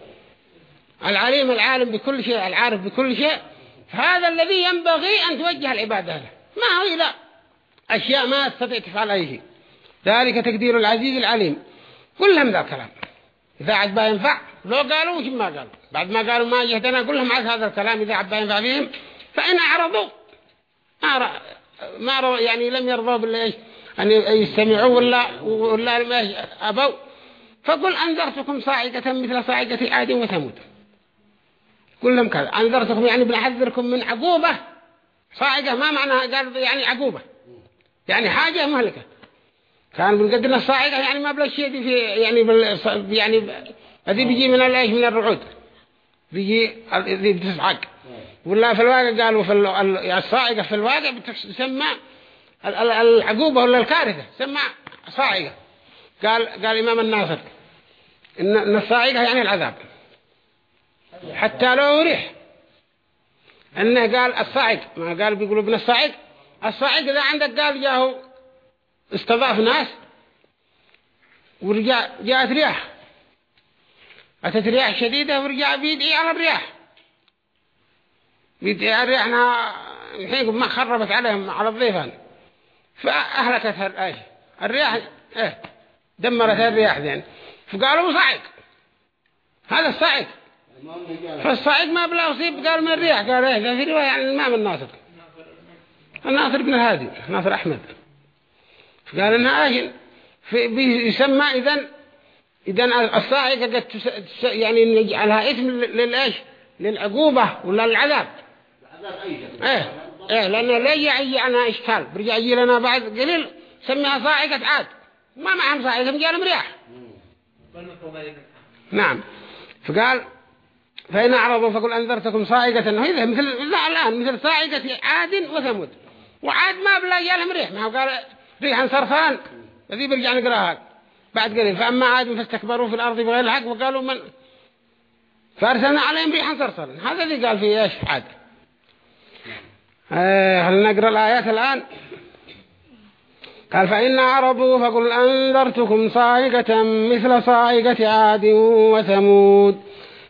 العليم العالم بكل شيء العارف بكل شيء. هذا الذي ينبغي أن توجه العبادة له ما هو إلى أشياء ما تستطيع تفعل أي شيء ذلك تقدير العزيز العليم. كلهم ذا الكلام. إذا عاد ينفع لو قالوا وش ما قالوا؟ بعد ما قالوا ما جهدنا كلهم عاد هذا الكلام. إذا عاد ينفع فيهم فإن أعرضوا. ما ر- ما ر- يعني لم يرضوا بالله أن يستمعوا ولا ولا ما أبوا. فقل أنذرتكم صاعقة مثل صاعقة عاد وثمود. كلهم كذا. أنذرتكم يعني بنحذركم من عقوبة. صاعقة ما معناها قال يعني عقوبة. يعني حاجة مهلكة. كان بنقدر الصاعقة يعني ما بلا شيء في يعني بال يعني هذه بيجي من الايش من الرعود. بيجي ذي بتصعق ولا في الواقع قالوا في ال- ال- الصاعقة في الواقع بتسمى ال- ال- العقوبة ولا الكارثة. سمى صاعقة قال قال إمام الناصر إن الصاعقة يعني العذاب. حتى لو ريح. انه قال الصاعق ما قال بيقولوا ابن الصاعق الصاعق إذا عندك قال جاهو استضاف ناس ورجع جاءت رياح. أتت رياح شديدة ورجع بيدعي على الرياح. بيدعي على الرياح الحين ما خربت عليهم على الضيفان. فأهلكتها الآية الرياح دمرت الرياح ذين فقالوا صاعق هذا الصاعق فالصاعق ما بلا يصيب قال من الرياح قال إيه ده في رواية عن الإمام الناصر. الناصر بن الهادي ناصر أحمد. فقال إنها إيش في بيسمى اذا اذا الصاعقة قد يعني نجعلها اسم للإيش؟ للعقوبة ولا للعذاب. إيه إيه لأنه لا يجي عنها إشكال. برجع يجي لنا بعد قليل سميها صاعقة عاد. ما معهم صاعقة مجال مرياح نعم. فقال فإن أعرضوا فقل أنذرتكم صاعقة. إذا مثل لا الآن مثل صاعقة عاد وثمود. وعاد ما بلا جالهم ريح. ما هو قال ريحا صرفان. الذي برجع نقراها بعد قليل. فأما عاد فاستكبروا في الأرض بغير الحق وقالوا من؟ فأرسلنا عليهم ريحا صرصرا. هذا اللي قال فيه إيش؟ عاد. آه هل نقرأ الآيات الآن؟ قال فإن أعرضوا فقل أنذرتكم صاعقة مثل صاعقة عاد وثمود.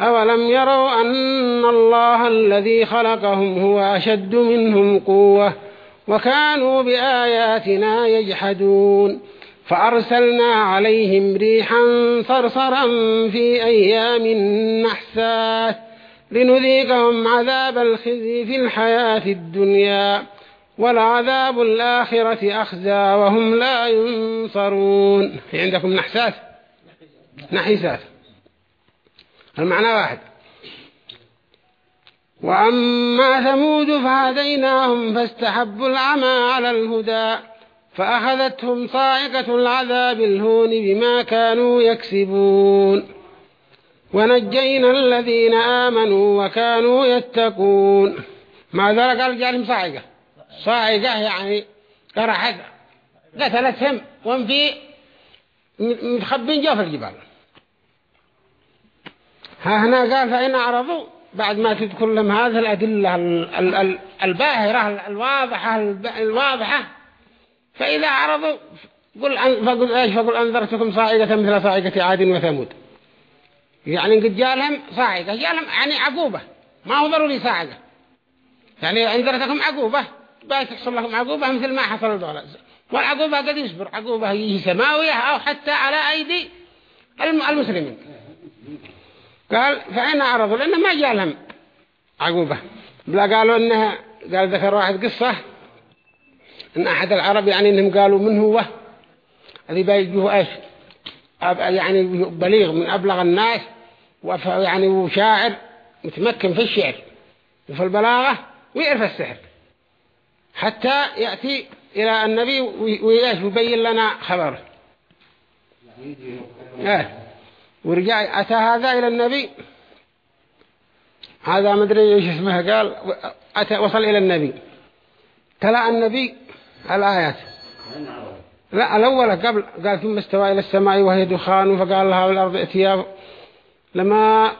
أولم يروا أن الله الذي خلقهم هو أشد منهم قوة وكانوا بآياتنا يجحدون فأرسلنا عليهم ريحا صرصرا في أيام نحسات لنذيقهم عذاب الخزي في الحياة الدنيا ولعذاب الآخرة أخزى وهم لا ينصرون. في عندكم نحسات نحسات المعنى واحد. وأما ثمود فهديناهم فاستحبوا العمى على الهدى فأخذتهم صاعقة العذاب الهون بما كانوا يكسبون. ونجينا الذين آمنوا وكانوا يتقون. ماذا قال جالهم صاعقة. صاعقة يعني قرحت قتلتهم وهم في متخبين جوف الجبال. ها هنا قال فإن أعرضوا بعد ما تذكر لهم هذه الأدلة ال- ال- ال- الباهرة الواضحة الواضحة. فإذا عرضوا قل فقل إيش؟ فقل أنذرتكم صاعقة مثل صاعقة عاد وثمود. يعني قد جالهم صاعقة جالهم يعني عقوبة. ما هو ضروري صاعقة. يعني أنذرتكم عقوبة باي تحصل لكم عقوبة مثل ما حصل دولة. والعقوبة قد يصبر عقوبة هي سماوية أو حتى على أيدي الم- المسلمين. قال فإن عرضوا لأنه ما جالهم عقوبة. بلا قالوا إنها قال ذكر واحد قصة. إن أحد العرب يعني إنهم قالوا من هو؟ الذي بيجوه إيش؟ يعني بليغ من أبلغ الناس يعني وشاعر متمكن في الشعر وفي البلاغة ويعرف السحر. حتى يأتي إلى النبي ويبين لنا خبره. إيه. ورجع أتى هذا إلى النبي. هذا مدري إيش اسمه قال أتى وصل إلى النبي. تلا النبي الآيات. لا الأول قبل قال ثم استوى إلى السماء وهي دخان فقال لها والأرض اتيا لما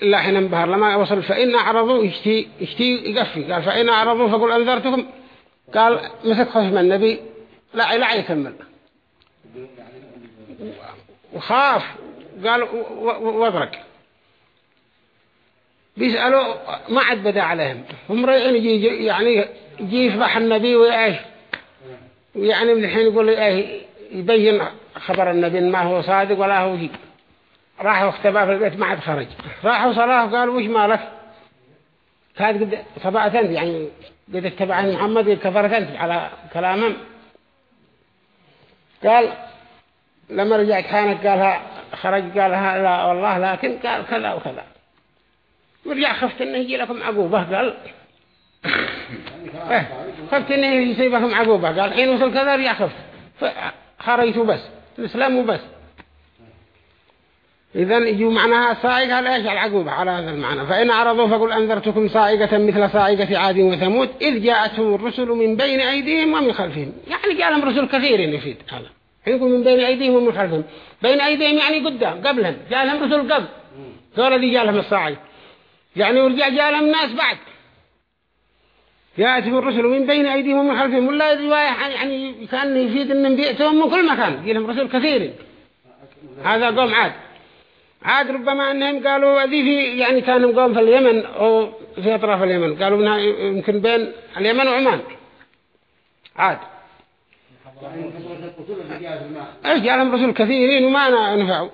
لا حين انبهر لما وصل فإن أعرضوا يشتي يشتي يقفي. قال فإن أعرضوا فقل أنذرتكم. قال مسك خشم النبي لا لا يكمل. وخاف. قال و- و- وادرك بيسألوا ما عاد بدأ عليهم. هم رايحين يجي يعني يجي يفضح النبي وإيش ويعني من الحين يقول إيه يبين خبر النبي ما هو صادق ولا هو جي راحوا اختباه في البيت ما عاد خرج. راحوا صلاة قالوا وش مالك؟ كانت قد صبعت أنت يعني قد اتبعني محمد قد كفرت أنت على كلامهم. قال لما رجعت كانت قالها خرج قالها لا والله لكن قال كذا وكذا. ورجع خفت إنه يجي لكم عقوبة قال إيه، خفت إنه يصيبكم عقوبة قال حين وصل كذا رجع خفت فخرجت بس الاسلام وبس إذا يجوا معناها صاعقة على إيش؟ العقوبة على هذا المعنى. فإن عرضوا فقل أنذرتكم صاعقة مثل صاعقة عاد وثمود إذ جاءتهم الرسل من بين أيديهم ومن خلفهم. يعني جاء لهم رسل كثيرين يفيد هذا. يقول من بين أيديهم ومن خلفهم. بين أيديهم يعني قدام قبلهم جاء لهم رسل قبل. دول اللي جاء لهم الصاعقة يعني ورجع جاء لهم ناس بعد. جاءتهم الرسل من بين أيديهم ومن خلفهم ولا رواية يعني كان يفيد أنهم بيأتهم من كل مكان. لهم رسل كثيرين هذا قوم عاد. عاد ربما أنهم قالوا ذي في يعني كانوا قوم في اليمن أو في أطراف اليمن. قالوا إنها يمكن بين اليمن وعمان. عاد. إيش جاء رسل كثيرين وما نفعوا.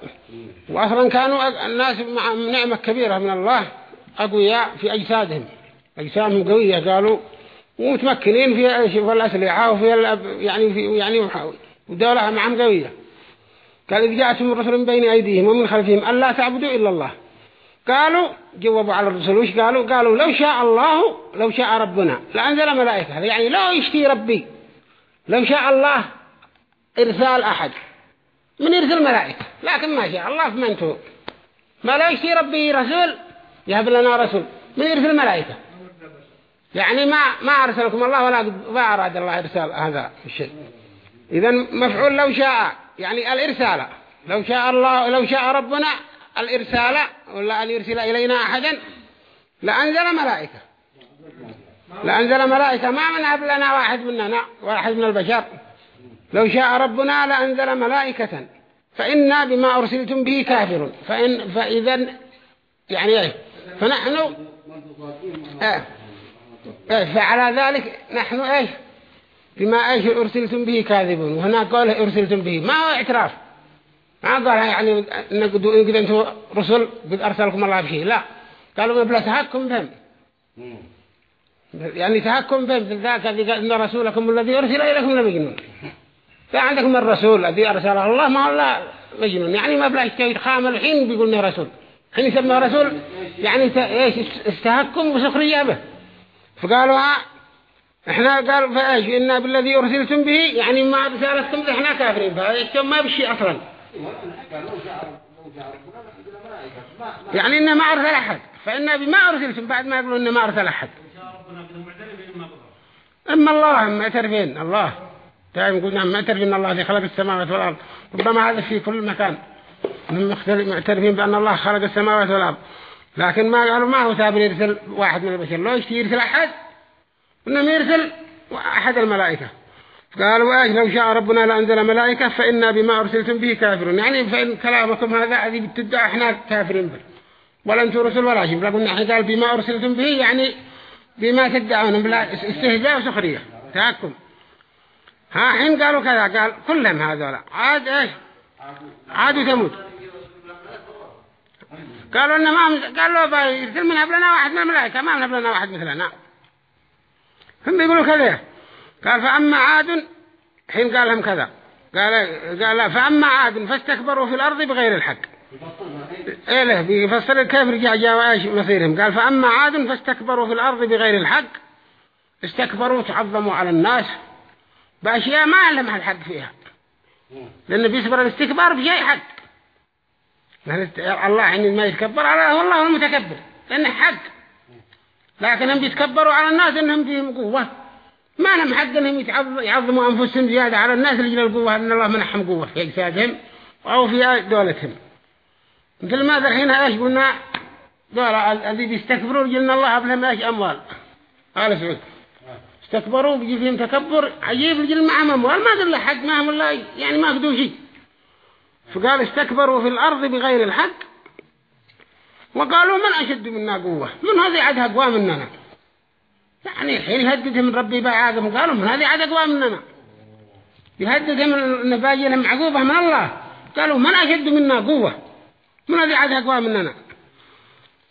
واصلا كانوا الناس مع نعمة كبيرة من الله أقوياء في أجسادهم. اجسامهم قوية قالوا ومتمكنين في في الأسلحة وفي يعني في يعني ودولة معهم قوية. قال إذ جاءتهم الرسل من بين أيديهم ومن خلفهم ألا تعبدوا إلا الله. قالوا جوابوا على الرسل وش قالوا؟ قالوا لو شاء الله لو شاء ربنا لأنزل ملائكة. يعني لو يشتي ربي. لو شاء الله إرسال أحد من يرسل ملائكة لكن ما شاء الله تو ما لا يشتي ربي رسول يهب لنا رسول من يرسل ملائكة يعني ما ما أرسلكم الله ولا ما أراد الله إرسال هذا الشيء. إذا مفعول لو شاء يعني الإرسال. لو شاء الله لو شاء ربنا الإرسال ولا أن يرسل إلينا أحدا لأنزل ملائكة. لأنزل ملائكة. ما من أب لنا واحد مننا واحد من البشر. لو شاء ربنا لأنزل ملائكة. فإنا بما أرسلتم به كافرون. فإن فإذا يعني إيه؟ فنحن إيه؟ إيه فعلى ذلك نحن إيش بما إيش أرسلتم به كاذبون. وهنا قال أرسلتم به. ما هو اعتراف؟ ما قال يعني ان قد إن أنتم رسل قد أرسلكم الله بشيء لا. قالوا بلا تهكم بهم يعني تهكم بهم ذاك إن رسولكم الذي أرسل إليكم لمجنون. فعندكم الرسول الذي ارسله الله ما هو مجنون. يعني ما بلا يتخامل الحين بيقول إنه رسول. حين يسمى رسول يعني إيش استهكم وسخرية به. فقالوا ها إحنا قال فإيش إنا بالذي أرسلتم به يعني ما رسالتكم به إحنا كافرين. فايشتم ما بشيء أصلا. يعني إنه ما أرسل أحد. فإنا بما أرسلتم بعد ما يقولوا إنه ما أرسل أحد. إما الله هم معترفين الله. دائما قلنا معترفين الله الذي خلق السماوات والأرض. ربما هذا في كل مكان. هم معترفين بأن الله خلق السماوات والأرض. لكن ما قالوا ما هو ثابت يرسل واحد من البشر؟ لو يشتي يرسل أحد. إنما يرسل أحد الملائكة. قالوا إيش لو شاء ربنا لأنزل ملائكة فإنا بما أرسلتم به كافرون. يعني فإن كلامكم هذا هذه بتدعى إحنا كافرين به ولا أنتم رسل ولا شيء. نحن قال بما أرسلتم به يعني بما تدعون بلا استهزاء وسخرية. تاكم. ها حين قالوا كذا قال كلهم هذولا عاد إيش؟ عاد وثمود قالوا ان ما قالوا يرسل من لنا واحد من الملائكة ما من لنا واحد مثلنا. هم بيقولوا كذا. قال فأما عاد حين قال لهم كذا. قال قال فأما عاد فاستكبروا في الأرض بغير الحق. إيه له بيفسر كيف رجع جاء إيش مصيرهم. قال فأما عاد فاستكبروا في الأرض بغير الحق. استكبروا تعظموا على الناس. بأشياء ما لهم الحق فيها. لأنه بيصبر الاستكبار بشيء حق. الله يعني ما يتكبر على والله هو المتكبر. لأنه حق. لكنهم بيتكبروا على الناس إنهم فيهم قوة. ما لهم حق إنهم يعظموا أنفسهم زيادة على الناس لجل القوة. أن الله منحهم قوة في أجسادهم أو في دولتهم. مثل ما الحين إيش قلنا؟ دولة الذي بيستكبروا جلنا الله أبلهم إيش أموال. قال سعود. استكبروا بيجي فيهم تكبر عجيب لجل معهم أموال. ما قال له حق معهم الله يعني ما قدوا شيء. فقال استكبروا في الأرض بغير الحق. وقالوا من أشد منا قوة؟ من هذه عدها قوى مننا؟ يعني الحين يهددهم من ربي بعاقهم قالوا من هذه عد قوى مننا. يهددهم النباجي لهم عقوبة من الله. قالوا من أشد منا قوة؟ من هذه عدها قوى مننا؟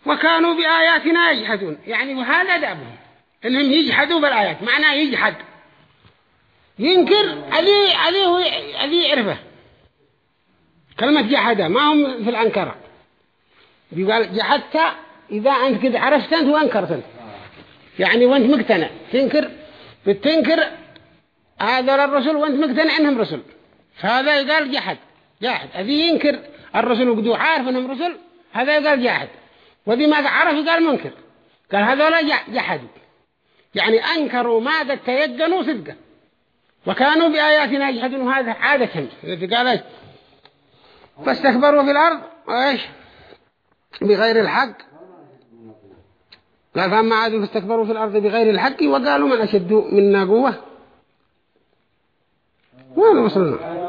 وكانوا بآياتنا يجحدون. يعني وهذا دابهم إنهم يجحدوا بالآيات معناه يجحد. ينكر هذه هذه هذه يعرفه. كلمة جحدة ما هم في الأنكرة بيقال جحدت إذا أنت كده عرفت أنت وأنكرت أنت. يعني وأنت مقتنع. تنكر بتنكر هذا الرسل وأنت مقتنع أنهم رسل. فهذا يقال جحد. جاحد. هذه ينكر. الرسل وقدو عارف أنهم رسل هذا يقال جاحد وذي ما عرف يقال منكر. قال هذا لا جحدوا. يعني أنكروا ما تيقنوا صدقه وكانوا بآياتنا يجحدون هذا عادة. قال فاستكبروا في الأرض وإيش بغير الحق. قال فأما عادوا فاستكبروا في الأرض بغير الحق وقالوا من أشد منا قوة؟ وين وصلنا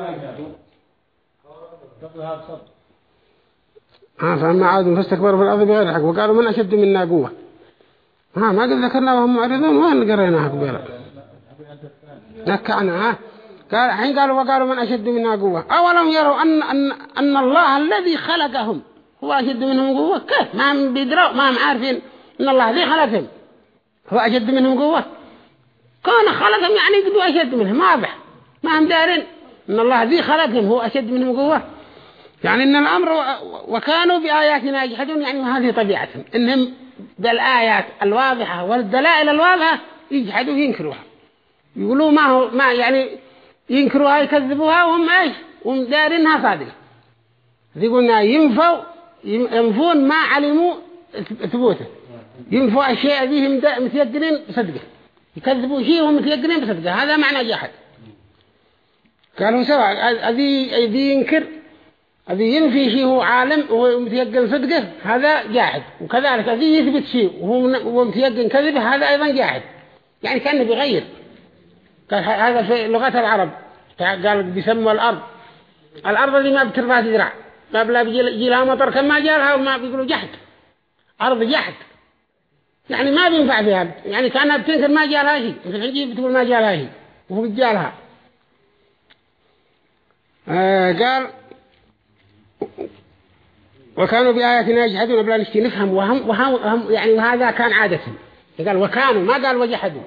ها فأما عادوا فاستكبروا في الأرض بغير الحق وقالوا من أشد منا قوة. ها ما قد ذكرنا وهم معرضون وين قريناها قبيلا نكعنا ها. قال حين قالوا وقالوا من أشد منا قوة. أولم يروا أن, أن, أن الله الذي خلقهم هو أشد منهم قوة؟ كيف؟ ما هم بيدروا ما هم عارفين أن الله ذي خلقهم هو أشد منهم قوة؟ كان خلقهم يعني قدوا أشد منهم واضح. ما هم دارين أن الله ذي خلقهم هو أشد منهم قوة؟ يعني أن الأمر وكانوا بآياتنا يجحدون يعني هذه طبيعتهم إنهم بالآيات الواضحة والدلائل الواضحة يجحدوا ينكروها يقولوا ما هو ما يعني ينكروها يكذبوها وهم إيش؟ وهم دارينها صادقة. يقولنا ينفوا ينفون ما علموا ثبوته. ينفوا الشيء ذي هم متيقنين بصدقة. يكذبوا شيء وهم متيقنين بصدقة. هذا معنى جاحد. قالوا سواء الذي ينكر الذي ينفي شيء هو عالم ومتيقن صدقة هذا جاحد. وكذلك الذي يثبت شيء وهو متيقن كذبه هذا أيضا جاحد. يعني كأنه بيغير قال هذا في لغة العرب. قال بيسموا الأرض. الأرض دي ما بترضى تزرع ما بلا بيجي لها مطر كما جالها وما بيقولوا جحد. أرض جحد. يعني ما بينفع فيها. يعني كأنها بتنكر ما جالها شيء. مثل حجي بتقول ما جالها شيء. وهو جالها آه قال وكانوا بآياتنا يجحدون بلا نشتي نفهم وهم, وهم يعني وهذا كان عادة. قال وكانوا ما قال وجحدوا.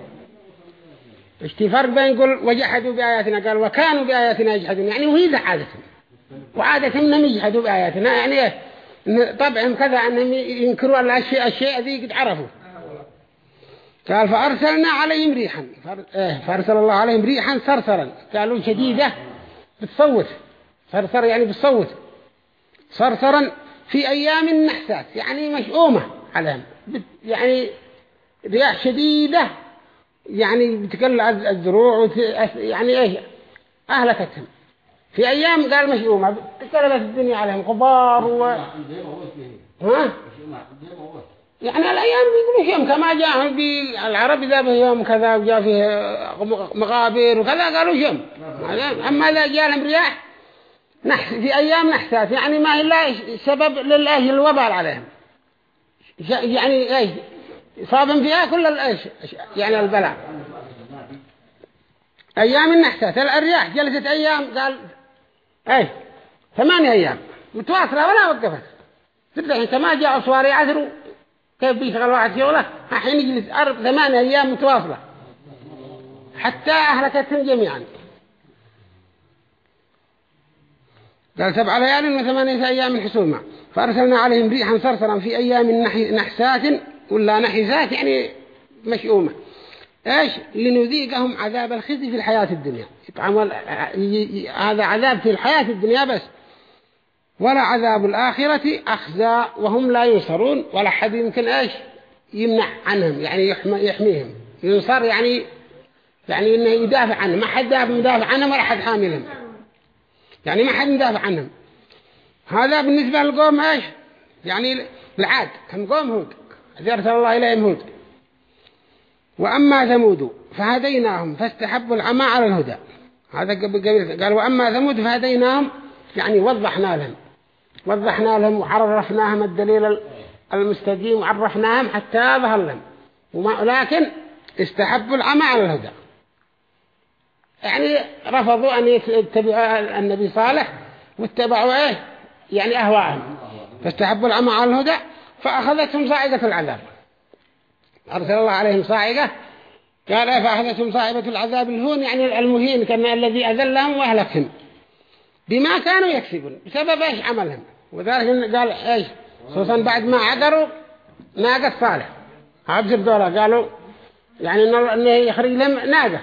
اشتي فرق بين يقول وجحدوا بآياتنا قال وكانوا بآياتنا يجحدون. يعني وهي عادة. وعادة إنهم يجحدوا بآياتنا. يعني طبعهم كذا أنهم ينكروا الأشياء الشيء ذي قد عرفوا. قال فأرسلنا عليهم ريحا. إيه، فأرسل الله عليهم ريحا صرصرا. قالوا شديدة بتصوت. صرصر يعني بتصوت. صرصرا في أيام النحسات يعني مشؤومة عليهم يعني رياح شديدة يعني بتقلع الزروع. يعني إيش؟ أهلكتهم. في أيام قال مشؤومة تقلبت الدنيا عليهم غبار و... ها؟ يعني الأيام بيقولوا يوم كما جاء بالعرب إذا به يوم كذا وجاء فيه مغابر وكذا قالوا يوم. أما إذا جاء لهم رياح في أيام نحسات يعني ما هي سبب لله الوبال عليهم. يعني إيش؟ صابن فيها كل الإيش يعني البلاء. أيام النحسات الرياح جلست أيام قال إيه ثمانية أيام. متواصلة ولا وقفت. تبدأ أنت ما جاء أصواري عثروا كيف بيشغل واحد شغله الحين يجلس أرب ثمانية أيام متواصلة. حتى أهلكتهم جميعا. قال سبع ليال وثمانية أيام حسوما. فأرسلنا عليهم ريحا صرصرا في أيام نحسات ولا نحسات يعني مشؤومة. إيش؟ لنذيقهم عذاب الخزي في الحياة الدنيا. هذا عذاب في الحياة الدنيا بس. ولا عذاب الآخرة أخزى وهم لا ينصرون. ولا حد يمكن إيش؟ يمنع عنهم يعني يحمي يحميهم. ينصر يعني يعني إنه يدافع عنهم. ما حد يدافع عنهم ولا حد حاملهم. يعني ما حد يدافع عنهم. هذا بالنسبة للقوم إيش؟ يعني بالعاد هم قوم هود. أرسل الله إليهم هود. وأما ثمود فهديناهم فاستحبوا العمى على الهدى. هذا قبل قال وأما ثمود فهديناهم يعني وضحنا لهم. وضحنا لهم وعرفناهم الدليل المستقيم وعرفناهم حتى ظهر لهم. لكن استحبوا العمى على الهدى. يعني رفضوا أن يتبعوا النبي صالح واتبعوا إيه؟ يعني أهواءهم. فاستحبوا العمى على الهدى فأخذتهم صاعقة العذاب. أرسل الله عليهم صاعقة قال إيه فأخذتهم صاعقة العذاب الهون يعني المهين كان الذي أذلهم وأهلكهم. بما كانوا يكسبون. بسبب إيش عملهم؟ وذلك قال إيش؟ خصوصا بعد ما عقروا ناقة صالح. عبد الدولة قالوا يعني إنه يخرج لهم ناقة.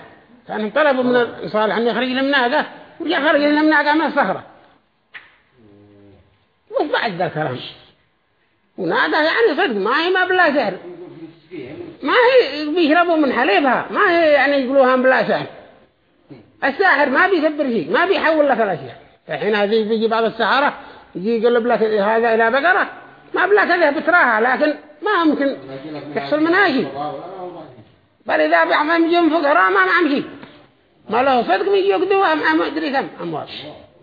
كانوا طلبوا من صالح أن يخرج لهم ناقة ويخرج لهم ناقة من الصخرة وبعد ذا الكلام وناقة يعني صدق ما هي ما بلا سحر ما هي بيشربوا من حليبها ما هي يعني يقولوها بلا سحر الساحر ما بيثبر شيء ما بيحول لك الأشياء الحين هذه بيجي بعض السحرة يجي يقلب لك هذا إلى بقرة. ما بلا كذا بتراها لكن ما ممكن يحصل منها شيء. بل إذا بعضهم يجون فقراء ما شيء. ما له صدق بيجي يقدوا ما أدري كم؟ أموال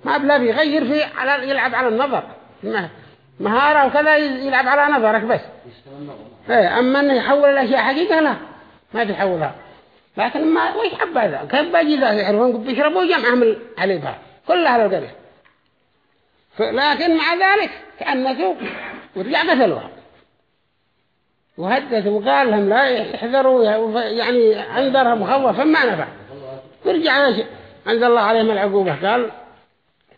ما بلا بيغير في على يلعب على النظر. مهارة وكذا يلعب على نظرك بس. إيه أما أنه يحول الأشياء حقيقة لا ما تحولها لكن ما وش حب هذا؟ كيف باجي ذا يعرفون بيشربوا جمعهم الحليبها كل أهل القرية لكن مع ذلك تأنسوا ورجع قتلوها. وهدثوا وقال لهم لا يحذروا يعني أنذرهم خوفا ما نفع. ورجع عند الله عليهم العقوبة. قال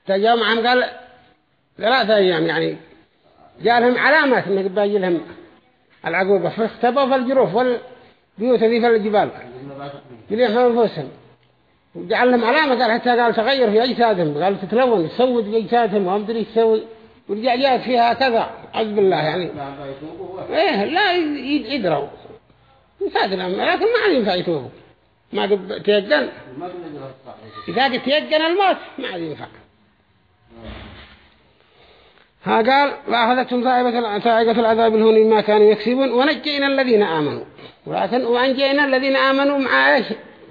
تجاو معهم قال ثلاثة أيام يعني. جاء لهم علامات انه باجي لهم العقوبة. فاختبوا في الجروف والبيوت ذي في الجبال. يليحوا أنفسهم. وجعل لهم علامة. قال حتى قال تغير في أجسادهم. قال تتلون تسود في أجسادهم. وهم دري تسوي. ورجع جاءت فيها كذا. عز بالله يعني. إيه لا يدروا. يساعد لهم لكن ما عاد ينفع يتوبوا. ما قد تيقن. إذا قد تيقن الموت ما عاد ينفع ها قال وأخذتهم صاعقة العذاب الهون ما كانوا يكسبون ونجينا الذين آمنوا. ولكن وأنجينا الذين آمنوا مع إيش؟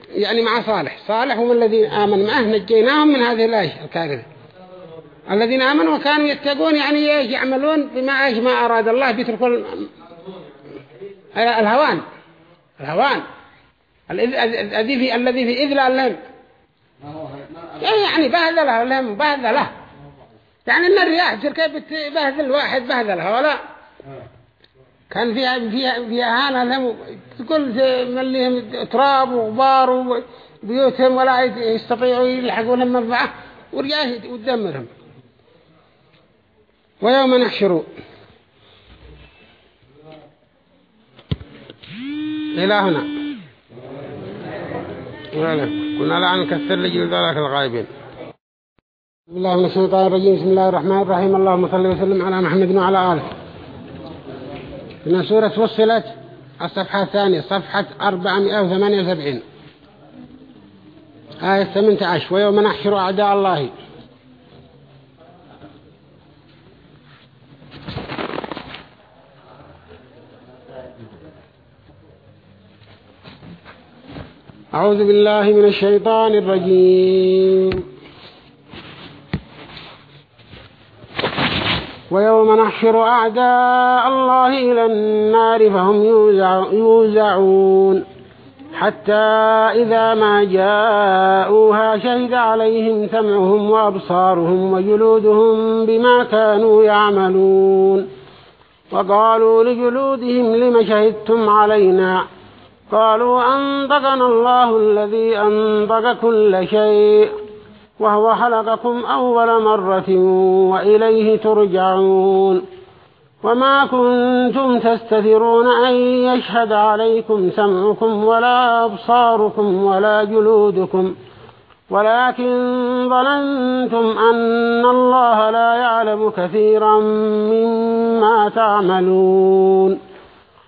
يعني مع صالح. صالح هم الذين آمنوا معه نجيناهم من هذه الآية الكاذبة. الذين آمنوا وكانوا يتقون يعني إيش؟ يعملون بما إيش؟ ما أراد الله بيتركوا الهوان. الهوان. الذي في الذي في إذلال لهم يعني بهذل لهم بهذله يعني إن الرياح كيف بهذل واحد بهذلها ولا. كان فيها فيها فيها هانا لهم تقول من لهم تراب وغبار وبيوتهم ولا يستطيعوا يلحقون المنفعة ورجاه وتدمرهم ويوم نحشر. إلى هنا. كنا لا نكثر لجل ذلك الغائبين. بسم الله من الشيطان الرجيم. بسم الله الرحمن الرحيم. اللهم صل وسلم على محمد وعلى آله. من سورة وصلت الصفحة الثانية صفحة 478 آية 18 ويوم نحشر أعداء الله. أعوذ بالله من الشيطان الرجيم. ويوم نحشر أعداء الله إلى النار فهم يوزعون. حتى إذا ما جاءوها شهد عليهم سمعهم وأبصارهم وجلودهم بما كانوا يعملون. وقالوا لجلودهم لم شهدتم علينا؟ قالوا أنطقنا الله الذي أنطق كل شيء وهو خلقكم أول مرة وإليه ترجعون وما كنتم تستثرون أن يشهد عليكم سمعكم ولا أبصاركم ولا جلودكم ولكن ظننتم أن الله لا يعلم كثيرا مما تعملون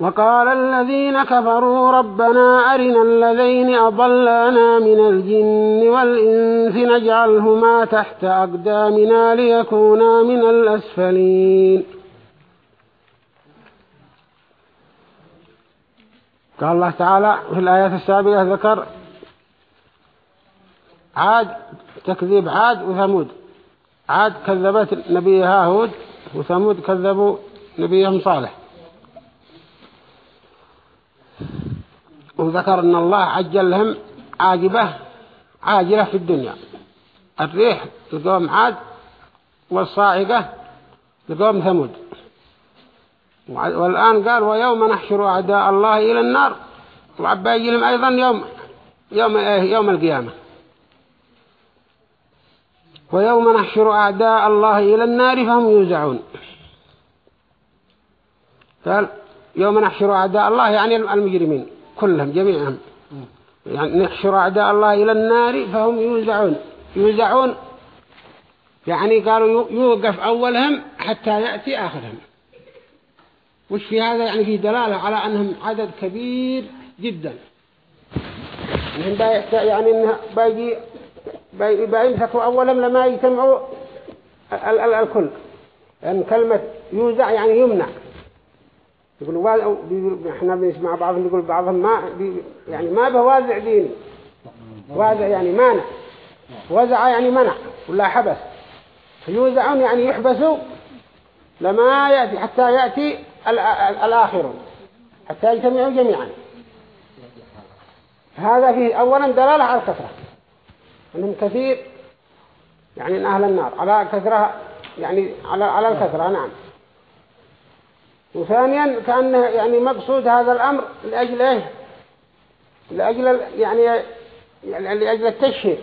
وقال الذين كفروا ربنا أرنا الذين أضلانا من الجن والإنس نجعلهما تحت أقدامنا ليكونا من الأسفلين. قال الله تعالى في الآيات السابقة ذكر عاد تكذيب عاد وثمود. عاد كذبت نبيها هود وثمود كذبوا نبيهم صالح. وذكر أن الله عجل لهم عاجبة عاجلة في الدنيا. الريح لقوم عاد والصاعقة لقوم ثمود. والآن قال ويوم نحشر أعداء الله إلى النار وعبا يجلم أيضا يوم يوم يوم القيامة. ويوم نحشر أعداء الله إلى النار فهم يوزعون. قال يوم نحشر أعداء الله يعني المجرمين. كلهم جميعهم يعني نحشر أعداء الله إلى النار فهم يوزعون يوزعون. يعني قالوا يوقف أولهم حتى يأتي آخرهم. وش في هذا؟ يعني في دلالة على أنهم عدد كبير جدا. إنهم يعني إنه باقي بيمسكوا أولهم لما يجتمعوا الكل. لأن كلمة يوزع يعني يمنع. يقولوا إحنا بنسمع بعضهم يقول بعضهم ما يعني ما به وازع ديني وازع يعني مانع. وزع يعني منع ولا حبس. فيوزعون يعني يحبسوا لما يأتي حتى يأتي الآخرون حتى يجتمعوا جميعا. هذا فيه أولا دلالة على الكثرة. أنهم كثير يعني أهل النار. على كثرة يعني على على الكثرة نعم. وثانيا كأنه يعني مقصود هذا الأمر لأجل إيه لأجل يعني يعني لأجل التشهير.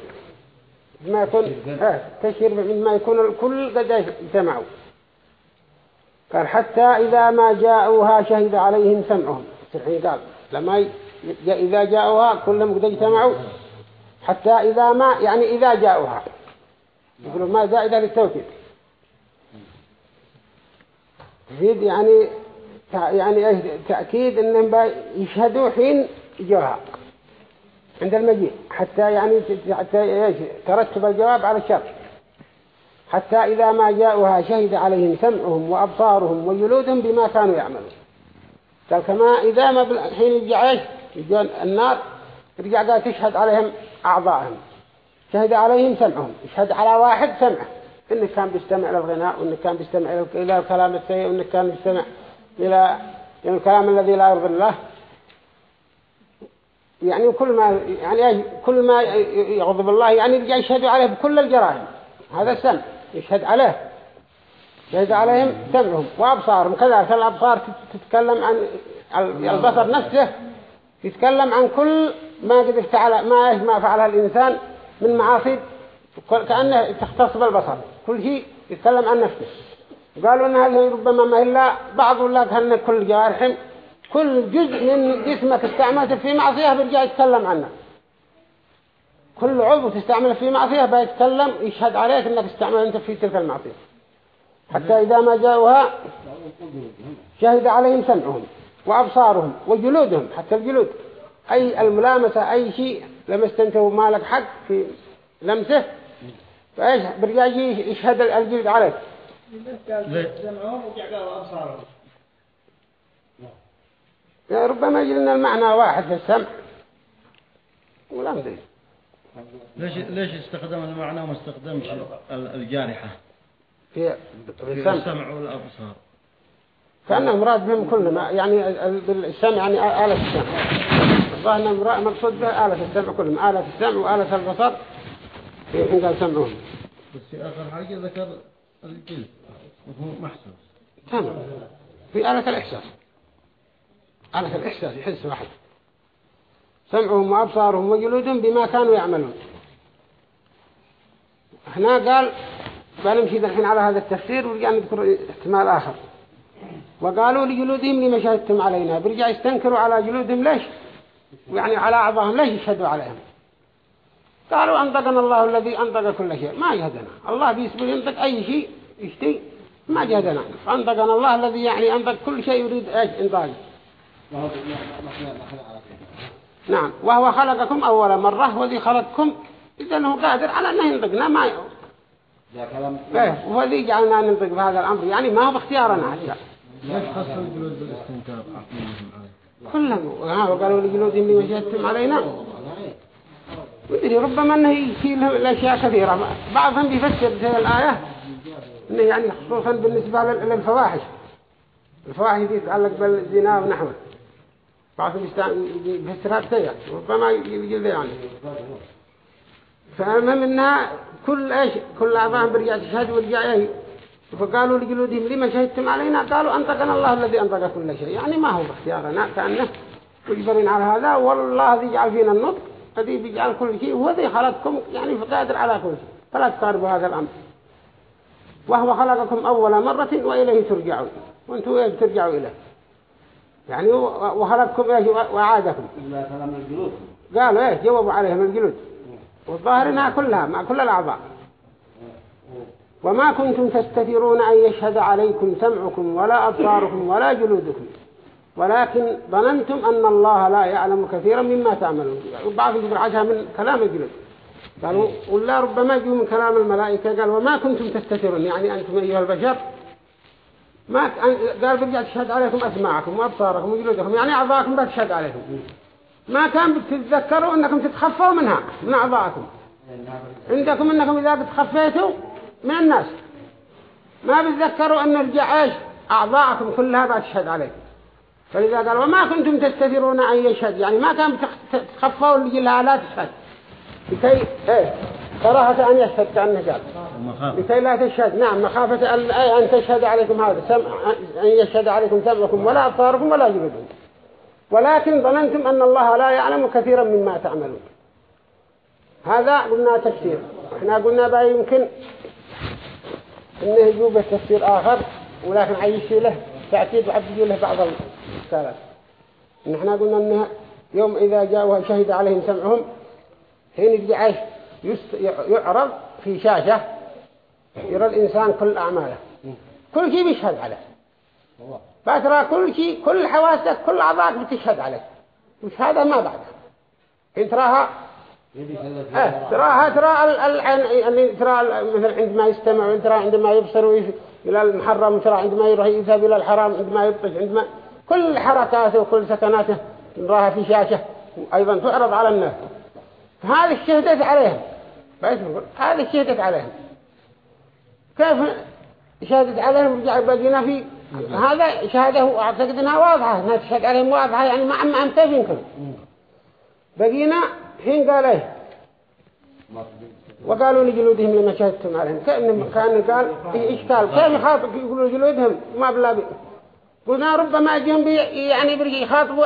ما يكون آه تشهير ما يكون الكل قد اجتمعوا قال حتى إذا ما جاءوها شهد عليهم سمعهم. الحين قال لما ي... إذا جاءوها كلهم قد اجتمعوا. حتى إذا ما يعني إذا جاءوها. يقولوا ما زائدة للتوكيد. زيد يعني يعني تأكيد إنهم يشهدوا حين جاء عند المجيء حتى يعني حتى إيش ترتب الجواب على الشر حتى إذا ما جاءوها شهد عليهم سمعهم وأبصارهم وجلودهم بما كانوا يعملون. قال كما إذا ما الحين يرجع إيش يجون النار يرجع قال تشهد عليهم أعضائهم. شهد عليهم سمعهم يشهد على واحد سمعه. إنه كان بيستمع للغناء وإنه كان بيستمع إلى الكلام السيء وإنه كان بيستمع إلى الكلام الذي لا يرضي الله. يعني كل ما يعني كل ما يغضب الله يعني يشهد عليه بكل الجرائم. هذا السمع يشهد عليه. يشهد عليهم سمعهم وأبصارهم. كذلك الأبصار تتكلم عن البصر نفسه يتكلم عن كل ما قد افتعل ما ما فعله الإنسان من معاصي كأنه تختص بالبصر. كل شيء يتكلم عن نفسه. قالوا أن هذه ربما ما إلا بعض الله كأن كل جوارح. كل جزء من جسمك استعملته في معصية بيرجع يتكلم عنه كل عضو تستعمله في معصية بيتكلم يشهد عليك أنك استعمل أنت في تلك المعصية. حتى إذا ما جاءوها شهد عليهم سمعهم وأبصارهم وجلودهم حتى الجلود. أي الملامسة أي شيء لما استنتهوا مالك حق في لمسه فإيش برجع يشهد الجلد عليك. يعني ربما يجي لنا المعنى واحد في السمع. ولا ندري ليش ليش استخدم المعنى وما استخدمش الجارحة؟ في السمع. والأبصار. كأنه مراد بهم كل ما يعني السمع يعني آلة السمع. الظاهر مقصود به آلة السمع كلهم آلة السمع وآلة البصر. قال سمعهم بس في آخر حاجة ذكر الجلد وهو محسوس. تمام. في آلة الإحساس. آلة الإحساس يحس واحد. سمعهم وأبصارهم وجلودهم بما كانوا يعملون. هنا قال بنمشي الحين على هذا التفسير ورجع نذكر احتمال آخر. وقالوا لجلودهم لما شهدتم علينا. برجع يستنكروا على جلودهم ليش؟ يعني على أعضائهم ليش يشهدوا عليهم؟ قالوا أنطقنا الله الذي أنطق كل شيء. ما جهدنا. الله بيسبب ينطق أي شيء يشتي ما جهدنا. أنطقنا الله الذي يعني أنطق كل شيء يريد إيش؟ إنطاقه نعم. وهو خلقكم أول مرة وذي خلقكم إذا أنه قادر على أنه ينطقنا. ما إيه وذي جعلنا ننطق بهذا الأمر. يعني ما هو باختيارنا. حتى ليش خص الجلود بالاستنكار كلهم. وقالوا لجلودهم لما شهدتم علينا. ربما أنه يشيل الأشياء كثيرة. بعضهم بيفسر زي الآية إنه يعني خصوصا بالنسبة للفواحش. الفواحش دي تتعلق بالزنا ونحوه. بعضهم يفسرها بسيئة ربما يقول يعني. فالمهم إنها كل إيش؟ كل أعضاء برجع تشهد ورجع إيه؟ فقالوا لجلودهم لما شهدتم علينا؟ قالوا أنطقنا الله الذي أنطق كل شيء. يعني ما هو باختيارنا كأنه مجبرين على هذا والله الذي جعل فينا النطق الذي بيجعل كل شيء هو ذي خلقكم يعني فقادر على كل شيء. فلا تقاربوا هذا الأمر. وهو خلقكم أول مرة وإليه ترجعون. وأنتم إيه ترجعوا إليه؟ يعني وخلقكم إيه وعادكم. قالوا إيه جوابوا عليهم الجلود. والظاهر إنها كلها مع كل الأعضاء. وما كنتم تستثيرون أن يشهد عليكم سمعكم ولا أبصاركم ولا جلودكم. ولكن ظننتم أن الله لا يعلم كثيرا مما تعملون. وبعضهم يقول من كلام الجلد. قالوا ولا ربما يجوا من كلام الملائكة. قال وما كنتم تستترون؟ يعني أنتم أيها البشر. ما قال برجع تشهد عليكم أسماعكم وأبصاركم وجلودكم. يعني أعضاءكم بتشهد عليكم. ما كان بتتذكروا أنكم تتخفوا منها. من أعضاءكم. عندكم أنكم إذا بتخفيتوا من الناس. ما بتذكروا أن الجعاش أعضاءكم كلها بتشهد عليكم. فلذا قال وما كنتم تستثيرون أن يشهد؟ يعني ما كان تخفوا اللي لها لا تشهد. لكي إيه كراهة أن يشهد كأنه قال لكي لا تشهد. نعم مخافة أن تشهد عليكم هذا. سمع أن يشهد عليكم سمعكم ولا أبصاركم ولا جلودكم. ولكن ظننتم أن الله لا يعلم كثيرا مما تعملون. هذا قلنا تفسير. إحنا قلنا بقى يمكن انه يجوب تفسير آخر ولكن عيش له. تعتيد وعبد له بعض الكلام نحن قلنا أنها يوم إذا جاءوا شهد عليهم سمعهم حين يجي يعرض في شاشة يرى الإنسان كل أعماله. كل شيء بيشهد عليه. فترى كل شيء كل حواسك كل أعضاءك بتشهد عليه. مش هذا ما بعده. حين تراها آه تراها ترى ال- العين يعني ترى مثل عندما يستمع ترى عندما يبصر إلى المحرم ترى عندما يروح يذهب إلى الحرام عندما يبطش عندما كل حركاته وكل سكناته نراها في شاشة أيضا تعرض على الناس. هذه شهدت عليهم. بس هذه شهدت عليهم. كيف شهدت عليهم؟ رجع بقينا في هذا شهادة أعتقد أنها واضحة أنها تشهد عليهم واضحة يعني ما عم كيف يمكن. بقينا حين قال إيه؟ وقالوا لجلودهم لما شهدتم عليهم كأن كأن قال إشكال. كيف يخاطب يقولوا جلودهم ما بلا بي. قلنا ربما يجيهم بي يعني برجع يخاطبوا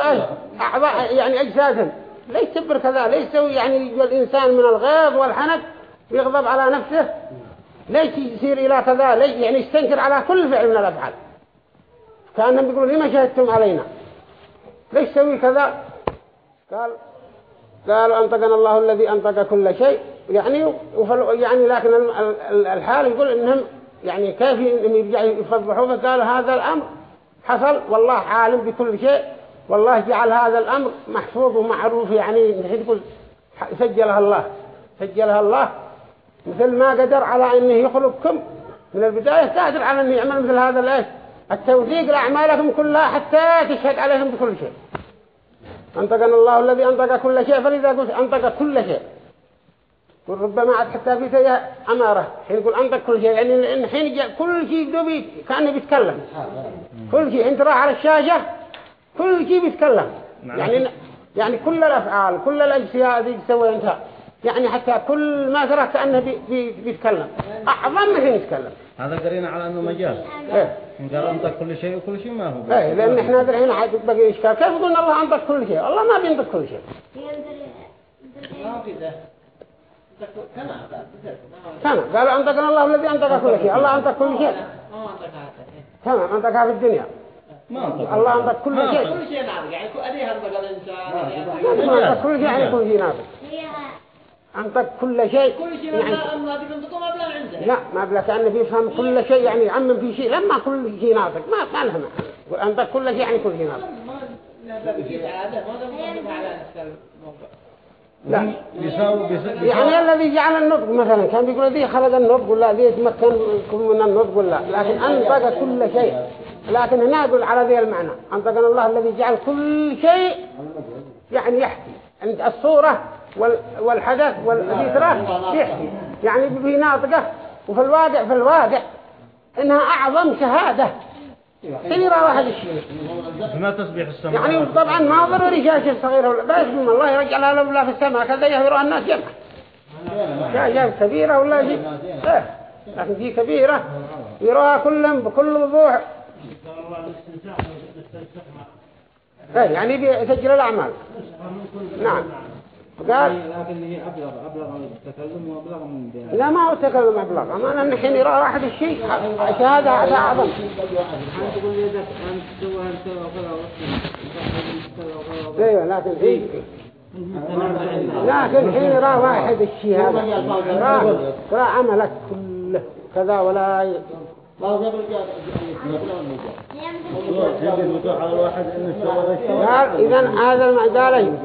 أعضاء يعني أجسادهم. ليش تبر كذا ليش يسوي يعني الإنسان من الغيظ والحنك ويغضب على نفسه. ليش يصير إلى كذا؟ ليش يعني يستنكر على كل فعل من الأفعال؟ كأنهم بيقولوا لما شهدتم علينا؟ ليش تسوي كذا؟ قال قالوا أنطقنا الله الذي أنطق كل شيء. يعني يعني لكن ال- ال- الحال يقول إنهم يعني كيف إنهم يرجعوا يفضحوا فقالوا هذا الأمر حصل والله عالم بكل شيء والله جعل هذا الأمر محفوظ ومعروف يعني نحن يقول سجلها الله سجلها الله مثل ما قدر على أنه يخلقكم من البداية قادر على أنه يعمل مثل هذا الإيش؟ التوثيق لأعمالكم كلها حتى تشهد عليهم بكل شيء. أنطقنا الله الذي أنطق كل شيء فلذا قلت أنطق كل شيء. وربما عاد حتى في سيئة أمارة. حين يقول أنطق كل شيء يعني لأن حين جاء كل شيء دوبي كأنه بيتكلم. كل شيء انت راح على الشاشة كل شيء بيتكلم. يعني يعني كل الأفعال كل الأشياء ذي تسوي أنت. يعني حتى كل ما ترى كأنه بي بي بيتكلم. أعظم من حين يتكلم. هذا قرينا على أنه مجاز. إيه. إن قال أنطق كل شيء وكل شيء ما هو. إيه لأن إحنا الحين حاجة بقي إشكال. كيف قلنا الله أنطق كل شيء؟ الله ما بينطق كل شيء. ما في ده كما تمام قالوا أنطقنا الله الذي أنطق كل شيء الله أنطق كل شيء تمام أنطقها في الدنيا الله أنطق كل شيء. كل شيء نعم يعني أدي هذا الإنسان ما أنطق كل شيء يعني كل شيء ناطق أنطق كل شيء كل شيء يعني لا ما بلا كأنه بيفهم كل شيء يعني يعمم في شيء لما كل شيء ناطق ما ما أنطق كل شيء يعني كل شيء ناطق لا. يعني الذي جعل النطق مثلا؟ كان بيقول ذي خلق النطق ولا ذي يتمكن من النطق ولا؟ لكن أنطق كل شيء. لكن هنا يقول على ذي المعنى. أنطقنا الله الذي جعل كل شيء يعني يحكي. عند الصورة وال- والحدث والذكرى يحكي. يعني به ناطقة وفي الواقع في الواقع إنها أعظم شهادة. ترى واحد الشيء فما تسبح السماء. يعني طبعا ما ضروري شاشة صغيرة ولا بس من الله يرجع لها ولا في السماء كذا يهيرها الناس جمع شاشة كبيرة ولا شيء؟ إيه لكن دي كبيرة. يراها كلهم بكل وضوح. إيه يعني بيسجل الأعمال. نعم. قال لكن هي أبلغ أبلغ من التكلم وأبلغ من البيان لا ما هو تكلم أبلغ. أما أن حين يرى واحد الشيء شهادة هذا أعظم. أنت تقول لي أنت سوى أنت وكذا وكذا أيوه لكن حين لكن حين يرى واحد الشيء هذا يراه يرى عملك كله كذا ولا قال إذا هذا المعدالين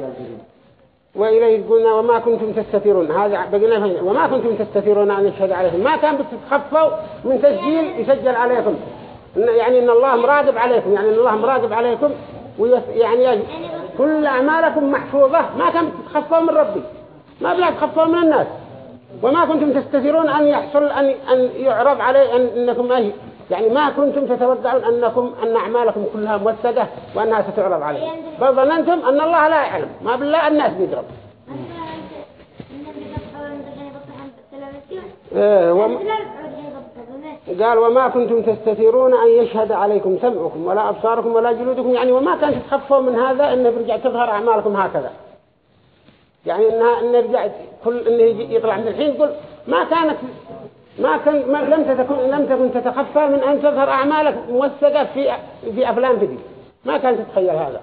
وإليه قلنا وما كنتم تستثيرون هذا بقينا فين وما كنتم تستثيرون أن يشهد عليكم. ما كان بتتخفوا من تسجيل يسجل عليكم. يعني إن الله مراقب عليكم. يعني إن الله مراقب عليكم ويس يعني كل أعمالكم محفوظة. ما كان بتتخفوا من ربي. ما بلا تخفوا من الناس. وما كنتم تستثيرون أن يحصل أن أن يعرض عليه أن أنكم أي يعني ما كنتم تتوقعون أنكم أن أعمالكم كلها موثقة وأنها ستعرض عليكم. بل ظننتم أن الله لا يعلم. ما بالله الناس بيدرب إيه. قال وما كنتم تستثيرون أن يشهد عليكم سمعكم ولا أبصاركم ولا جلودكم. يعني وما كان تتخفوا من هذا إنه برجع تظهر أعمالكم هكذا. يعني إنها إن رجع كل إنه يطلع من الحين يقول ما كانت ما كان ما لم تكن لم تكن تتخفى من أن تظهر أعمالك موثقة في في أفلام فيديو ما كانت تتخيل هذا.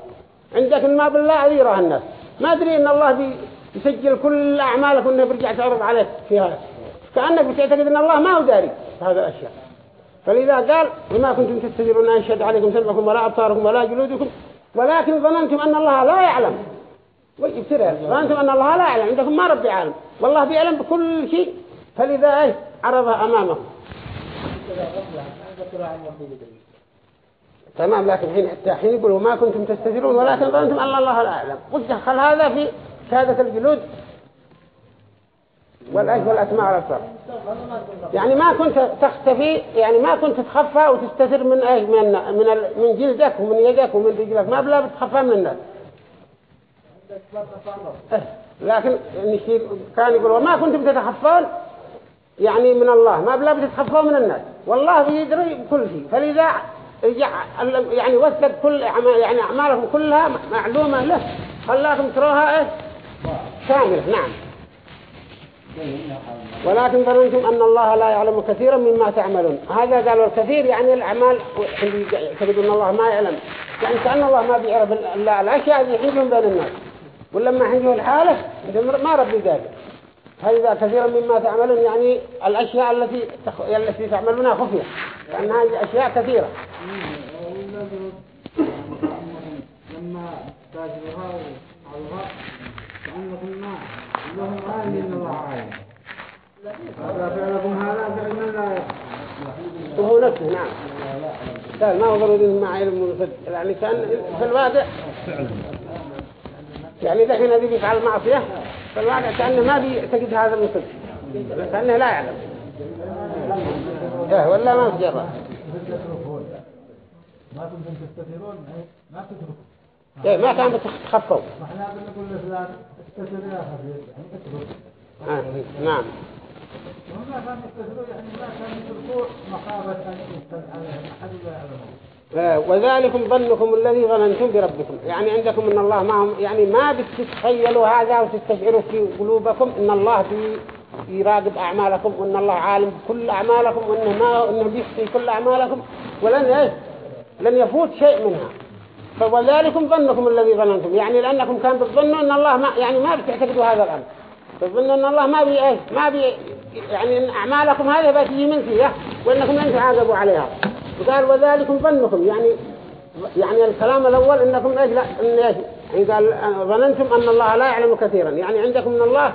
عندك ما بالله يراه الناس. ما أدري إن الله بي يسجل كل أعمالك وإنه برجع تعرض عليك فيها كأنك بتعتقد إن الله ما هو داري هذا الأشياء. فلذا قال وما كنتم تستجرون أن يشهد عليكم سمعكم ولا أبصاركم ولا جلودكم ولكن ظننتم أن الله لا يعلم. ويبتلى فأنتم أن الله لا يعلم. عندكم ما ربي عالم. والله بيعلم بكل شيء. فلذا إيه عرضها أمامكم تمام لكن حين حتى حين يقولوا ما كنتم تستثيرون ولكن ظننتم الله يعلم وش دخل هذا في شهادة الجلود؟ والأجل والأسماء والأبصار يعني ما كنت تختفي يعني ما كنت تخفى وتستتر من إيش من من من جلدك ومن يدك ومن رجلك. ما بلا بتخفى من الناس. إيه، لكن كان يقول وما كنتم تتخفون؟ يعني من الله ما بلا بتتخفوا من الناس. والله بيدري بكل شيء. فلذا يعني وثق كل يعني أعمالكم كلها معلومة له. خلاكم تروها إيه كاملة نعم. ولكن ظننتم أن الله لا يعلم كثيرا مما تعملون. هذا قالوا الكثير يعني الأعمال يعتقدون أن الله ما يعلم. يعني كأن الله ما بيعرف إلا الأشياء اللي يحجون بين الناس. ولما حجوا الحالة ما ربي ذلك هذا كثيرا مما تعملون يعني الأشياء التي تخ... التي تعملونها خفية لأنها أشياء كثيرة. لما تاجرها وعلها كأنكم لهم عالم إن الله عالم هذا فعلكم هذا فعلنا لا وهو نفسه نعم. قال ما هو ضروري مع علم ونفد يعني كان في الواقع يعني ذا هذه بيفعل معصية؟ في الواقع كأنه ما بيعتقد هذا المصد كأنه لا يعلم. إيه ولا ما في جرى ما كنتم تستثيرون؟ ما تتركوا. إيه ما كان بتخفوا. إحنا بنقول لفلان استثير يا خفيف يعني اترك آه. نعم. وهم ما كانوا يستثيرون يعني ما كانوا يتركوا مخافة أن يستثير عليهم أحد لا يعلمون وذلكم ظنكم الذي ظننتم بربكم. يعني عندكم إن الله معهم يعني ما بتتخيلوا هذا وتستشعروا في قلوبكم إن الله بي يراقب أعمالكم وإن الله عالم بكل أعمالكم وإنه ما إنه بيحصي كل أعمالكم ولن إيش؟ لن يفوت شيء منها. فوذلكم ظنكم الذي ظننتم. يعني لأنكم كان بتظنوا إن الله ما يعني ما بتعتقدوا هذا الأمر. تظنوا إن الله ما بي ما بي يعني إن أعمالكم هذه بتجي من فيها وإنكم لن تعاقبوا عليها. وقال وذلكم ظنكم. يعني يعني الكلام الأول إنكم إيش لا إن إيش؟ يعني قال ظننتم أن الله لا يعلم كثيرا. يعني عندكم من الله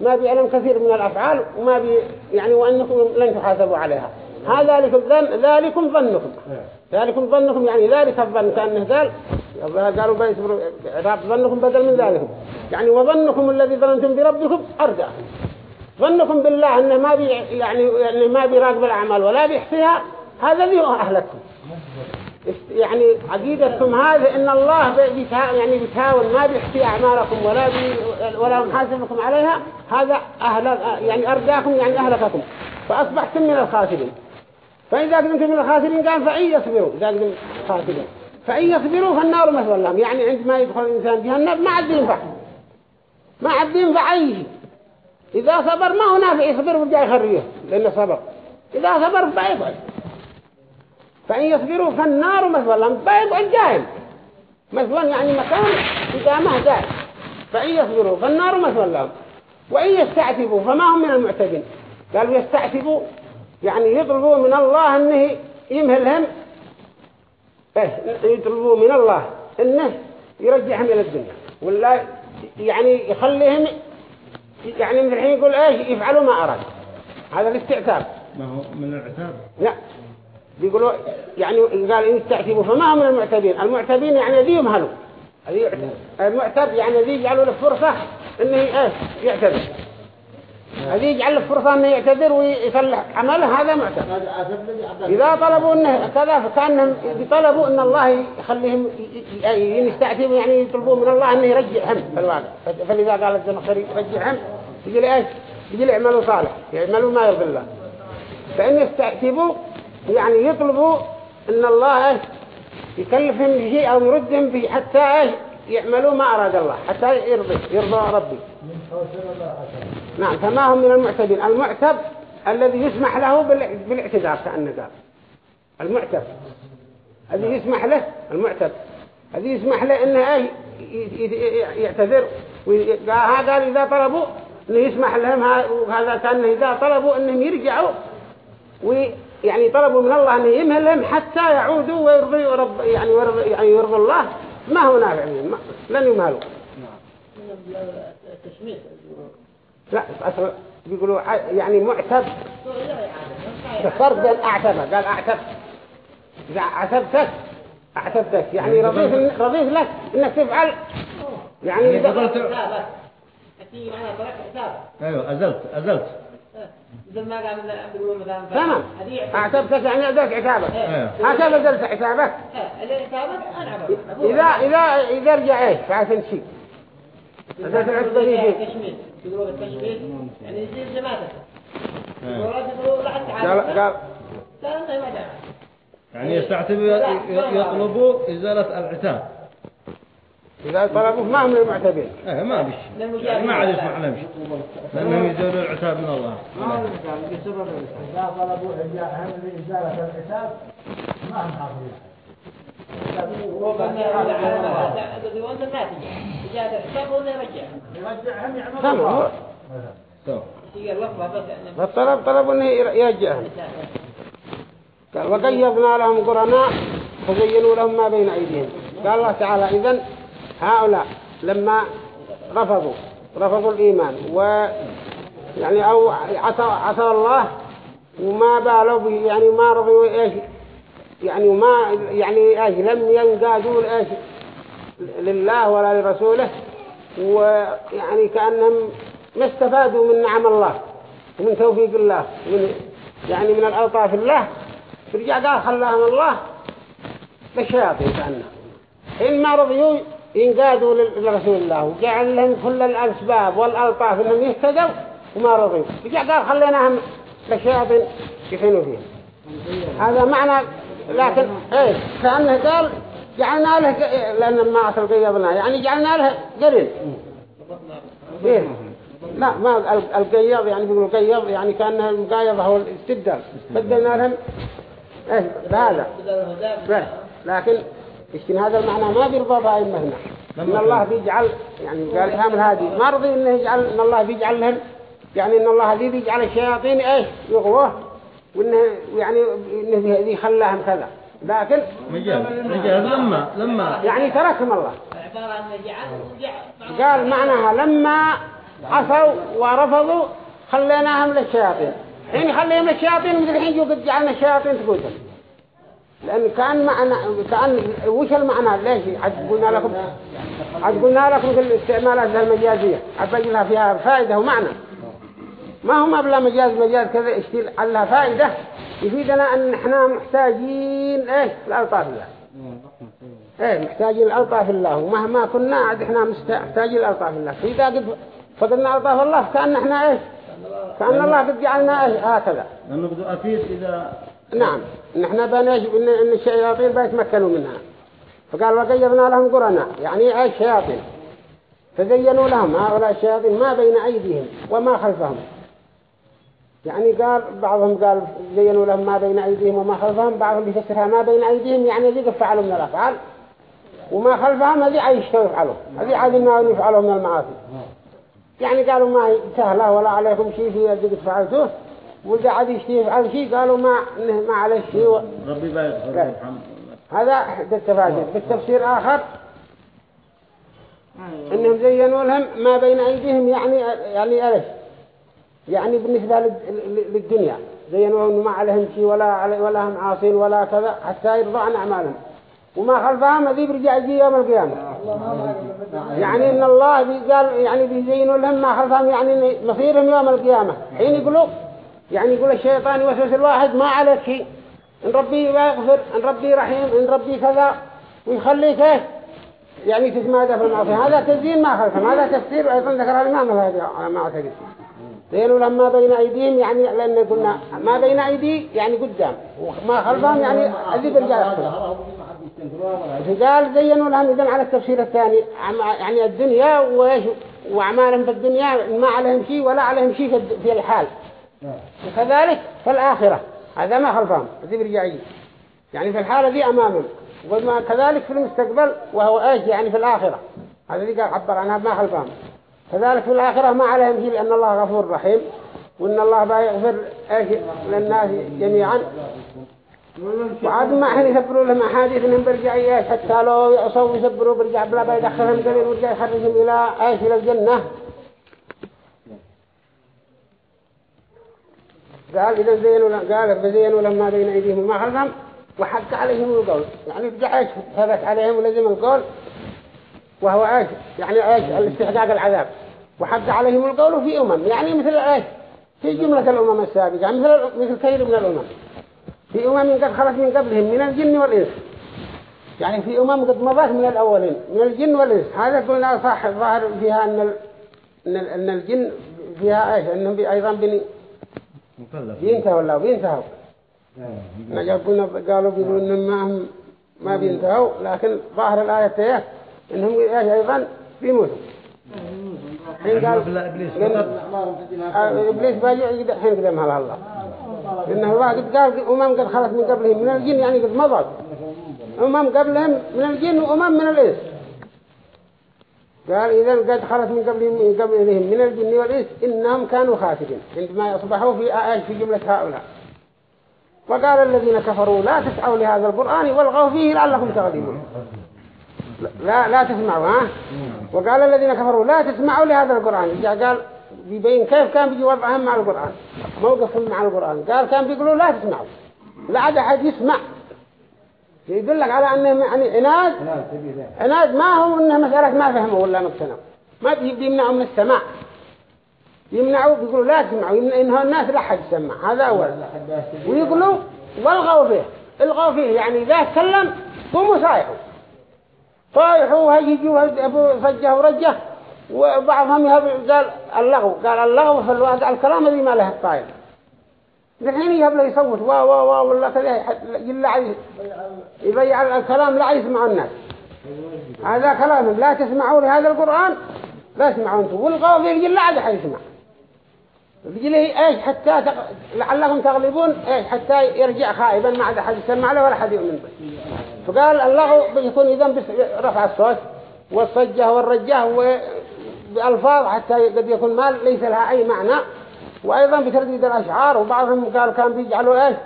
ما بيعلم كثير من الأفعال وما بي يعني وأنكم لن تحاسبوا عليها. هذا ذلك ذلكم ظنكم. ذلكم ظنكم يعني ذلك الظن كأنه قال قالوا ظنكم بدل من ذلكم. يعني وظنكم الذي ظننتم بربكم أرجع. ظنكم بالله أنه ما بي يعني يعني ما بيراقب الأعمال ولا بيحصيها. هذا اللي هو أهلكم. يعني عقيدتكم هذه إن الله يعني بيتهاون ما بيحصي أعمالكم ولا بي ولا محاسبكم عليها. هذا أهل يعني أرجاكم يعني أهلككم. فأصبحتم من الخاسرين. فإذا كنتم من الخاسرين قال فإن يصبروا. إذا كنتم خاسرين فإن يصبروا فالنار مثل لهم. يعني عندما يدخل الإنسان جهنم ما عاد ينفع. ما عاد ينفع أي شيء. إذا صبر ما هو نافع يصبر ويرجع يخريه لأنه صبر. إذا صبر بيقعد فإن يصبروا فالنار مثل لهم بيقعد جاهل مثلا يعني مكان إقامة دائم فإن يصبروا فالنار مثل لهم. وإن يستعتبوا فما هم من المعتدين. قالوا يستعتبوا يعني يطلبوا من الله أنه يمهلهم. إيه يطلبوا من الله أنه يرجعهم إلى الدنيا. ولا يعني يخليهم يعني من الحين يقول إيش يفعلوا ما أراد. هذا الاستعتاب. ما هو من العتاب لا. بيقولوا يعني قال إن استعتبوا فما هم المعتبين. المعتبين يعني ذي يمهلوا. المعتب يعني ذي يجعلوا له فرصة انه إيش يعتذر هذه يجعل له فرصة إنه يعتذر ويصلح. عمله هذا معتب. إذا طلبوا إنه كذا فكانهم يطلبوا إن الله يخليهم يستعتبوا يعني يطلبوا من الله إنه يرجعهم في الواقع فلذا قال الزمخشري يرجعهم يجي لي إيش؟ يجي لي يعملوا صالح. يعملوا ما يرضي الله. فإن يستعتبوا يعني يطلبوا أن الله يكلفهم بشيء أو يردهم به حتى يعملوا ما أراد الله حتى يرضي يرضى ربي. نعم فما هم من المعتدين؟ المعتب الذي يسمح له بالاعتذار كأنه قال المعتب الذي يسمح له المعتب الذي يسمح له إنه يعتذر. قال إذا طلبوا إنه يسمح لهم وهذا كان إذا طلبوا إنهم يرجعوا ويعني طلبوا من الله انه يمهلهم حتى يعودوا ويرضوا رب يعني ويرضوا يعني يرضوا الله. ما هو نافع لن يمهلوا لا أصل بيقولوا يعني معتب. الفرق بين أعتبه قال أعتب. إذا أعتبتك أعتبتك. يعني رضيت رضيت لك إنك تفعل. يعني إذا فضلت حسابك مثل ما قال بيقولوا مثلا تمام. هذه أعتبتك يعني أداك عتابك أيوه هكذا درس أنا إذا إذا إذا رجع فعشان شيء. إذا تعتبر يجي التشميت. يقولوا بالتشميت يعني يصير جماعتك لا قال قال يعني يستعتب يطلب إزالة العتاب. إذا طلبوه ما هم المعتبين إيه ما بيش يعني ما عاد يسمع لهمش لأنهم يزولوا العتاب من الله. إذا طلبوا إجاءهم لإزالة الحساب ما هم هو هو فالطلب طلب إنه يرجعهم. قال وقيضنا لهم قرناء فزينوا لهم ما بين أيديهم. قال الله تعالى إذن هؤلاء لما رفضوا رفضوا الإيمان و يعني أو عصى عصى الله وما بالوا به يعني ما رضوا إيش يعني ما يعني إيش لم ينقادوا لايش لله ولا لرسوله ويعني كأنهم ما استفادوا من نعم الله ومن توفيق الله من يعني من الألطاف الله. رجع قال خلاهم الله بالشياطين كأنه حين ما رضيوا ينقادوا لل- لرسول الله. وجعل لهم كل الأسباب والألطاف أنهم يهتدوا وما رضيوا رجع قال خليناهم بالشياطين يحينوا فيهم؟ هذا معنى لكن إيه كأنه قال جعلنا له لأن ما أصل قيضنا يعني جعلنا له قرن إيه. لا ما ال- القيض يعني بيقولوا قيض يعني كان المقايضة هو الاستبدال بدلنا لهم إيه بهذا. بس لكن هذا المعنى ما بيرضى بأئمة هنا إن الله بيجعل يعني قال إمام الهادي ما رضي إنه يجعل إن الله بيجعل لهم يعني إن الله ذي بيجعل الشياطين إيش؟ يغوه وإنه يعني إنه ذي خلاهم كذا. لكن مجاز لما لما يعني تركهم الله. قال معناها لما عصوا ورفضوا خليناهم للشياطين. حين خليهم للشياطين مثل الحين جو قد جعلنا الشياطين تقودهم لأن كان معنى كان وش المعنى ليش عاد قلنا لكم عاد قلنا لكم في الاستعمالات المجازية بجي لها فيها فائدة ومعنى. ما هم بلا مجاز مجاز كذا اشتيل لها فائدة. يفيدنا أن إحنا محتاجين إيش؟ الألطاف الله. إيه محتاجين الألطاف الله. ومهما كنا عاد إحنا محتاجين الألطاف الله. فإذا قد فقدنا ألطاف الله كأن إحنا إيش؟ كأن الله قد جعلنا إيش هكذا. لأنه بده أفيد إذا نعم. بنج ان إن الشياطين بيتمكنوا منها. فقال وقيضنا لهم قرنا. يعني إيش شياطين فزينوا لهم. هؤلاء الشياطين ما بين أيديهم وما خلفهم. يعني قال بعضهم قال زينوا لهم ما بين أيديهم وما خلفهم. بعضهم بيفسرها ما بين أيديهم يعني ذي فعلوا من الأفعال. وما خلفهم هذه عايش يفعلوا؟ هذه عاد ما يفعلوا من المعاصي. يعني قالوا ما سهلة ولا عليكم شيء في قد فعلتوه وإذا عاد يفعل شيء قالوا ما ما عليه شيء. و... ربي بايغفر هذا أحد التفاسير بالتفسير آخر. إنهم زينوا لهم ما بين أيديهم يعني يعني إيش يعني بالنسبة لل- لل- للدنيا. زينوا لهم إنه ما عليهم شيء ولا علي ولا هم عاصين ولا كذا حتى يرضى عن أعمالهم. وما خلفهم هذي برجع يجي يوم القيامة. يعني إن الله قال يعني بيزينوا لهم ما خلفهم يعني مصيرهم يوم القيامة. حين يقولوا يعني يقول الشيطان يوسوس الواحد ما عليك. شيء إن ربي يغفر إن ربي رحيم إن ربي كذا. ويخليك إيه يعني تتمادى في المعصية هذا تزيين ما خلفهم هذا تفسير أيضا ذكر الإمام الهادي على ما أعتقد. زينوا لما بين أيديهم يعني لأن قلنا ما بين أيدي يعني قدام. وما خلفهم يعني برجع يخلف قال زينوا لهم إذن على التفسير الثاني. يعني الدنيا وإيش؟ وأعمالهم في الدنيا ما عليهم شيء ولا عليهم شيء في الحال. وكذلك في الآخرة هذا ما خلفهم هذه برجعي يعني في الحالة دي أمامهم. وما كذلك في المستقبل وهو إيش؟ يعني في الآخرة. هذا اللي قال عبر عنها ما خلفهم. كذلك في الآخرة ما عليهم شيء لأن الله غفور رحيم وإن الله بيغفر إيش؟ للناس جميعا. وعاد ما حين يسبروا لهم أحاديث إنهم برجعيات حتى لو يعصوا يسبروا برجع بلا بيدخلهم قليل ورجع يخرجهم إلى إيش؟ إلى الجنة. قال إذا زينوا قال فزينوا لما بين أيديهم ما خلفهم وحق عليهم القول. يعني إيش؟ ثبت عليهم ولزم القول وهو إيش؟ يعني إيش؟ الاستحقاق العذاب. وحق عليهم القول في أمم. يعني مثل إيش؟ في جملة الأمم السابقة. يعني مثل مثل كثير من الأمم. في أمم قد خلت من قبلهم من الجن والإنس. يعني في أمم قد مضت من الأولين من الجن والإنس. هذا قلنا صح ظاهر فيها أن أن الجن فيها إيش؟ أنهم أيضا بني بينتهوا ولا بينتهوا نجا قلنا قالوا بيقولوا إنهم ما ما بينتهوا لكن ظاهر الآية تيه إنهم إيش أيضا بيموتوا. حين قال إبليس باجي حين قدمها الله. إنه الله قد قال أمم قد خلت من قبلهم من الجن يعني قد مضت. أمم قبلهم من الجن وأمم من الإنس. قال إذا قد خلت من قبلهم من قبلهم من الجن والإنس إنهم كانوا خاسرين. عندما يصبحوا في آيات في جملة هؤلاء. وقال الذين كفروا لا تسعوا لهذا القرآن والغوا فيه لعلكم تغلبون. لا لا تسمعوا ها؟ وقال الذين كفروا لا تسمعوا لهذا القرآن. قال بيبين كيف كان بيجي وضعهم مع القرآن موقفهم مع القرآن. قال كان بيقولوا لا تسمعوا. لا عاد أحد يسمع. يقول لك على أنه يعني عناد عناد ما هو أنه مسألة ما فهموا ولا ما اقتنعوا ما بيمنعوا من السماع. يمنعوا بيقولوا لا تسمعوا إنه الناس لا حد يسمع. هذا أول ويقولوا والغوا فيه. الغوا فيه يعني إذا تكلم قوموا صايحوا. صايحوا هيجوا أبو صجه ورجه وبعضهم قال اللغو. قال اللغو في الواقع الكلام الذي ما له طايل الحين يهب له يصوت. وا وا وا ولا كذا يلا عايز يبيع الكلام لا يسمع الناس. هذا كلام لا تسمعوا لهذا القرآن. لا تسمعوا أنتم. والغوا في يلا عاد حيسمع يجي إيش حتى تق... لعلكم تغلبون؟ إيش حتى يرجع خائبا ما عاد أحد يسمع له ولا حد يؤمن به. فقال اللغو بيكون اذا رفع الصوت والصجة والرجه بألفاظ حتى قد يكون ما ليس لها أي معنى. وأيضا بترديد الأشعار وبعضهم قال كان بيجعلوا إيش؟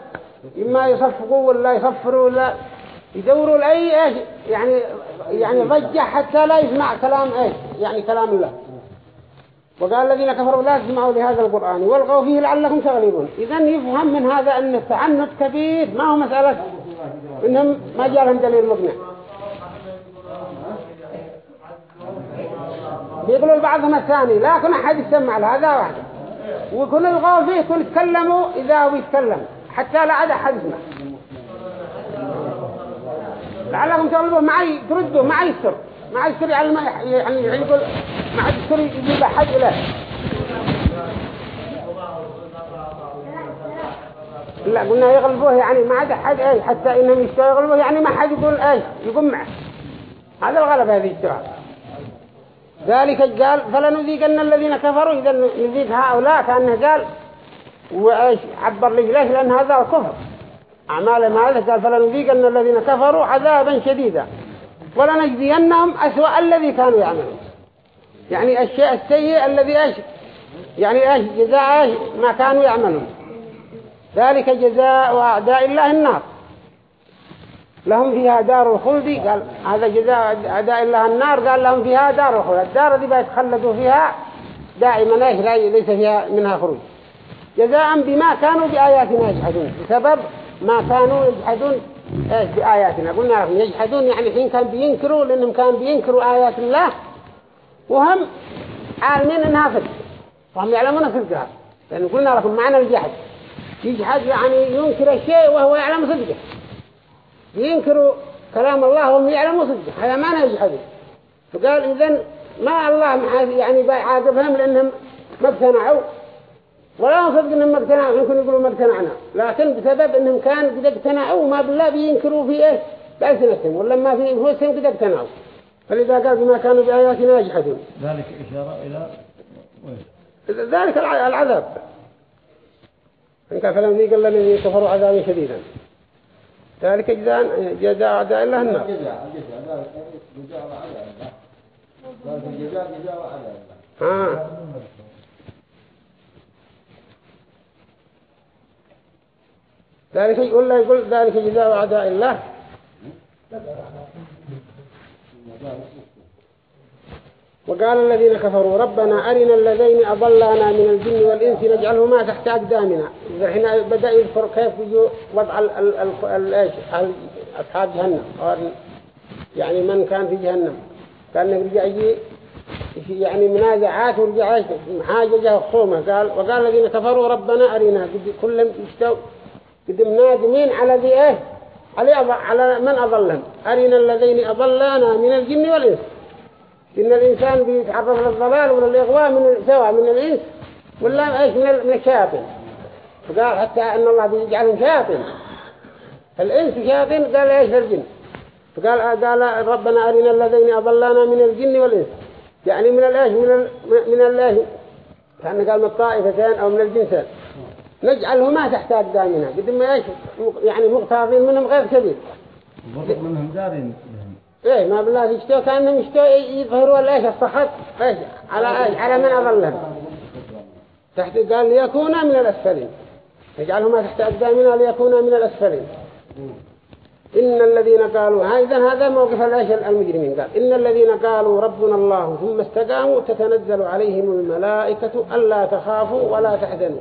إما يصفقوا ولا يصفروا ولا يدوروا لأي إيش؟ يعني يعني ضجة حتى لا يسمع كلام إيش؟ يعني كلام الله. وقال الذين كفروا لا تسمعوا لهذا القرآن والغوا فيه لعلكم تغلبون. إذا يفهم من هذا أن التعنت كبير. ما هو مسألة؟ إنهم ما جالهم دليل مقنع. يقولوا بعضهم الثاني لا كن أحد يسمع له هذا واحد. ويكون الغوا فيه كل يتكلموا إذا هو يتكلم حتى لا أحد يسمع لعلهم تقولوا معي تردوا معي يسر معي يسر يعني ما يعني يقول معي يسر يجيب أحد إليه لا قلنا يغلبوه يعني ما عاد أحد أي حتى إنهم يشتغلوا يعني ما حد يقول أي يقوم معه. هذا الغلب هذه الشرع ذلك قال فلنذيقن الذين كفروا. إذا نذيق هؤلاء كأنه قال وإيش؟ عبر ليش؟ لأن هذا كفر. أعمالهم هذا قال فلنذيقن الذين كفروا عذابا شديدا. ولنجزينهم أسوأ الذي كانوا يعملون. يعني الشيء السيء الذي إيش؟ يعني إيش؟ جزاء إيش؟ ما كانوا يعملون. ذلك جزاء أعداء الله النار. لهم فيها دار الخلد. قال هذا جزاء أداء الله النار. قال لهم فيها دار الخلد. الدار دي بيتخلدوا فيها دائما ليس فيها منها خروج. جزاء بما كانوا بآياتنا يجحدون. بسبب ما كانوا يجحدون إيش بآياتنا. قلنا لهم يجحدون يعني حين كان بينكروا لأنهم كانوا بينكروا آيات الله. وهم عالمين إنها صدق وهم يعلمون صدقها. لأن قلنا لكم معنى الجحد. يجحد يعني ينكر الشيء وهو يعلم صدقه. ينكروا كلام الله وهم يعلموا صدق. هذا ما يجحدوا فقال إذن ما الله يعني بيعاقبهم لأنهم ما اقتنعوا. ولا نصدق إنهم ما اقتنعوا يمكن يقولوا ما اقتنعنا. لكن بسبب إنهم كان قد اقتنعوا ما بالله بينكروا في إيه؟ بألسنتهم. ولا ما في أنفسهم قد اقتنعوا. فلذا قال بما كانوا بآياتنا يجحدون. ذلك إشارة إلى ذلك العذاب. إن كان فلم يقل الذين كفروا عذابا شديدا. ذلك جزاء جزاء أعداء الله النار. جزاء جزاء ها. ذلك يقول لا يقول ذلك جزاء أعداء الله. وقال الذين كفروا ربنا أرنا الذين أضلانا من الجن والإنس نجعلهما تحت أقدامنا. الحين بدأ يذكر كيف وضع أصحاب جهنم. يعني من كان في جهنم؟ كان يرجع يعني منازعات ورجع حاجة خصومة قال وقال الذين كفروا ربنا أرنا. كلهم يستو قد منادمين على ذي إيه على على من أضلهم؟ أرنا الذين أضلانا من الجن والإنس. إن الإنسان بيتعرف للضلال ولا الإغواء من سواء من الإنس ولا إيش من الشياطين؟ فقال حتى أن الله بيجعلهم شياطين. الإنس شياطين قال إيش الجن؟ فقال قال ربنا أرنا الذين أضلانا من الجن والإنس. يعني من الإيش؟ من ال من الإيش؟ كان قال من الطائفتين أو من الجنسين. نجعلهما تحت أقدامنا قد ما إيش يعني مغتاظين منهم غير كبير. منهم دارين إيه ما بالله يشتوا كانهم يشتوا يظهروا الايش الصخط إيش؟ على إيش على من اظلهم تحت قال ليكونا من الأسفلين. يجعلهما تحت أقدامنا ليكونا من الأسفلين. إن الذين قالوا هذا هذا موقف الأيش؟ المجرمين. قال إن الذين قالوا ربنا الله ثم استقاموا تتنزل عليهم الملائكة ألا تخافوا ولا تحزنوا.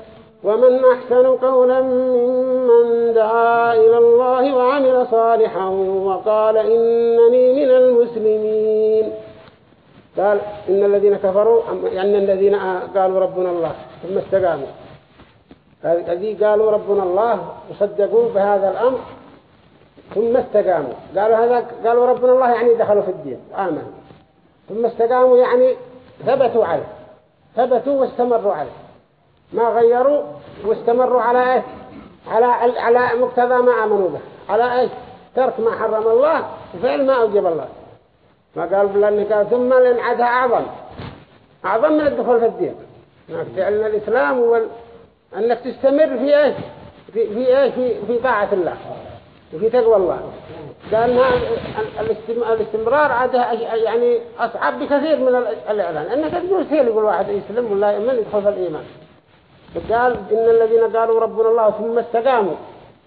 ومن أحسن قولا ممن دعا إلى الله وعمل صالحا وقال إنني من المسلمين. قال إن الذين كفروا يعني الذين قالوا ربنا الله ثم استقاموا. الذي قالوا ربنا الله وصدقوا بهذا الأمر ثم استقاموا. قالوا هذا قالوا ربنا الله يعني دخلوا في الدين آمنوا ثم استقاموا يعني ثبتوا عليه ثبتوا واستمروا عليه. ما غيروا واستمروا على إيش على على مقتضى ما آمنوا به. على إيش؟ ترك ما حرم الله وفعل ما أوجب الله. ما قال بالله قال ثم لنعدها أعظم. أعظم من الدخول في الدين. انك تعلن الإسلام وال... أنك تستمر في إيش؟ في في إيش؟ في, في طاعة الله وفي تقوى الله. قال الاستمرار عادها يعني أصعب بكثير من الإعلان. أنك تقول سهل يقول واحد يسلم ولا يؤمن يدخل في الإيمان. قال إن الذين قالوا ربنا الله ثم استقاموا.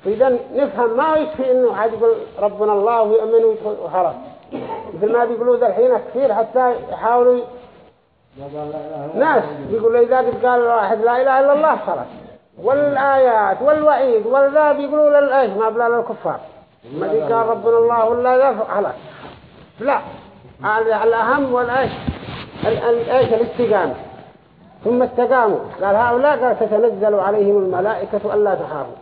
فإذا نفهم ما يكفي إنه عاد يقول ربنا الله ويؤمن وخلاص مثل ما بيقولوا ذا الحين كثير حتى يحاولوا ناس بيقولوا إذا قال واحد لا إله إلا الله خلاص. والآيات والوعيد والذا بيقولوا للأيش؟ ما بلا للكفار. ما قال ربنا الله ولا ذا خلاص. لا. الأهم والأيش؟ الأيش الاستقامة. ثم استقاموا. قال هؤلاء قال تتنزل عليهم الملائكة ألا تخافوا.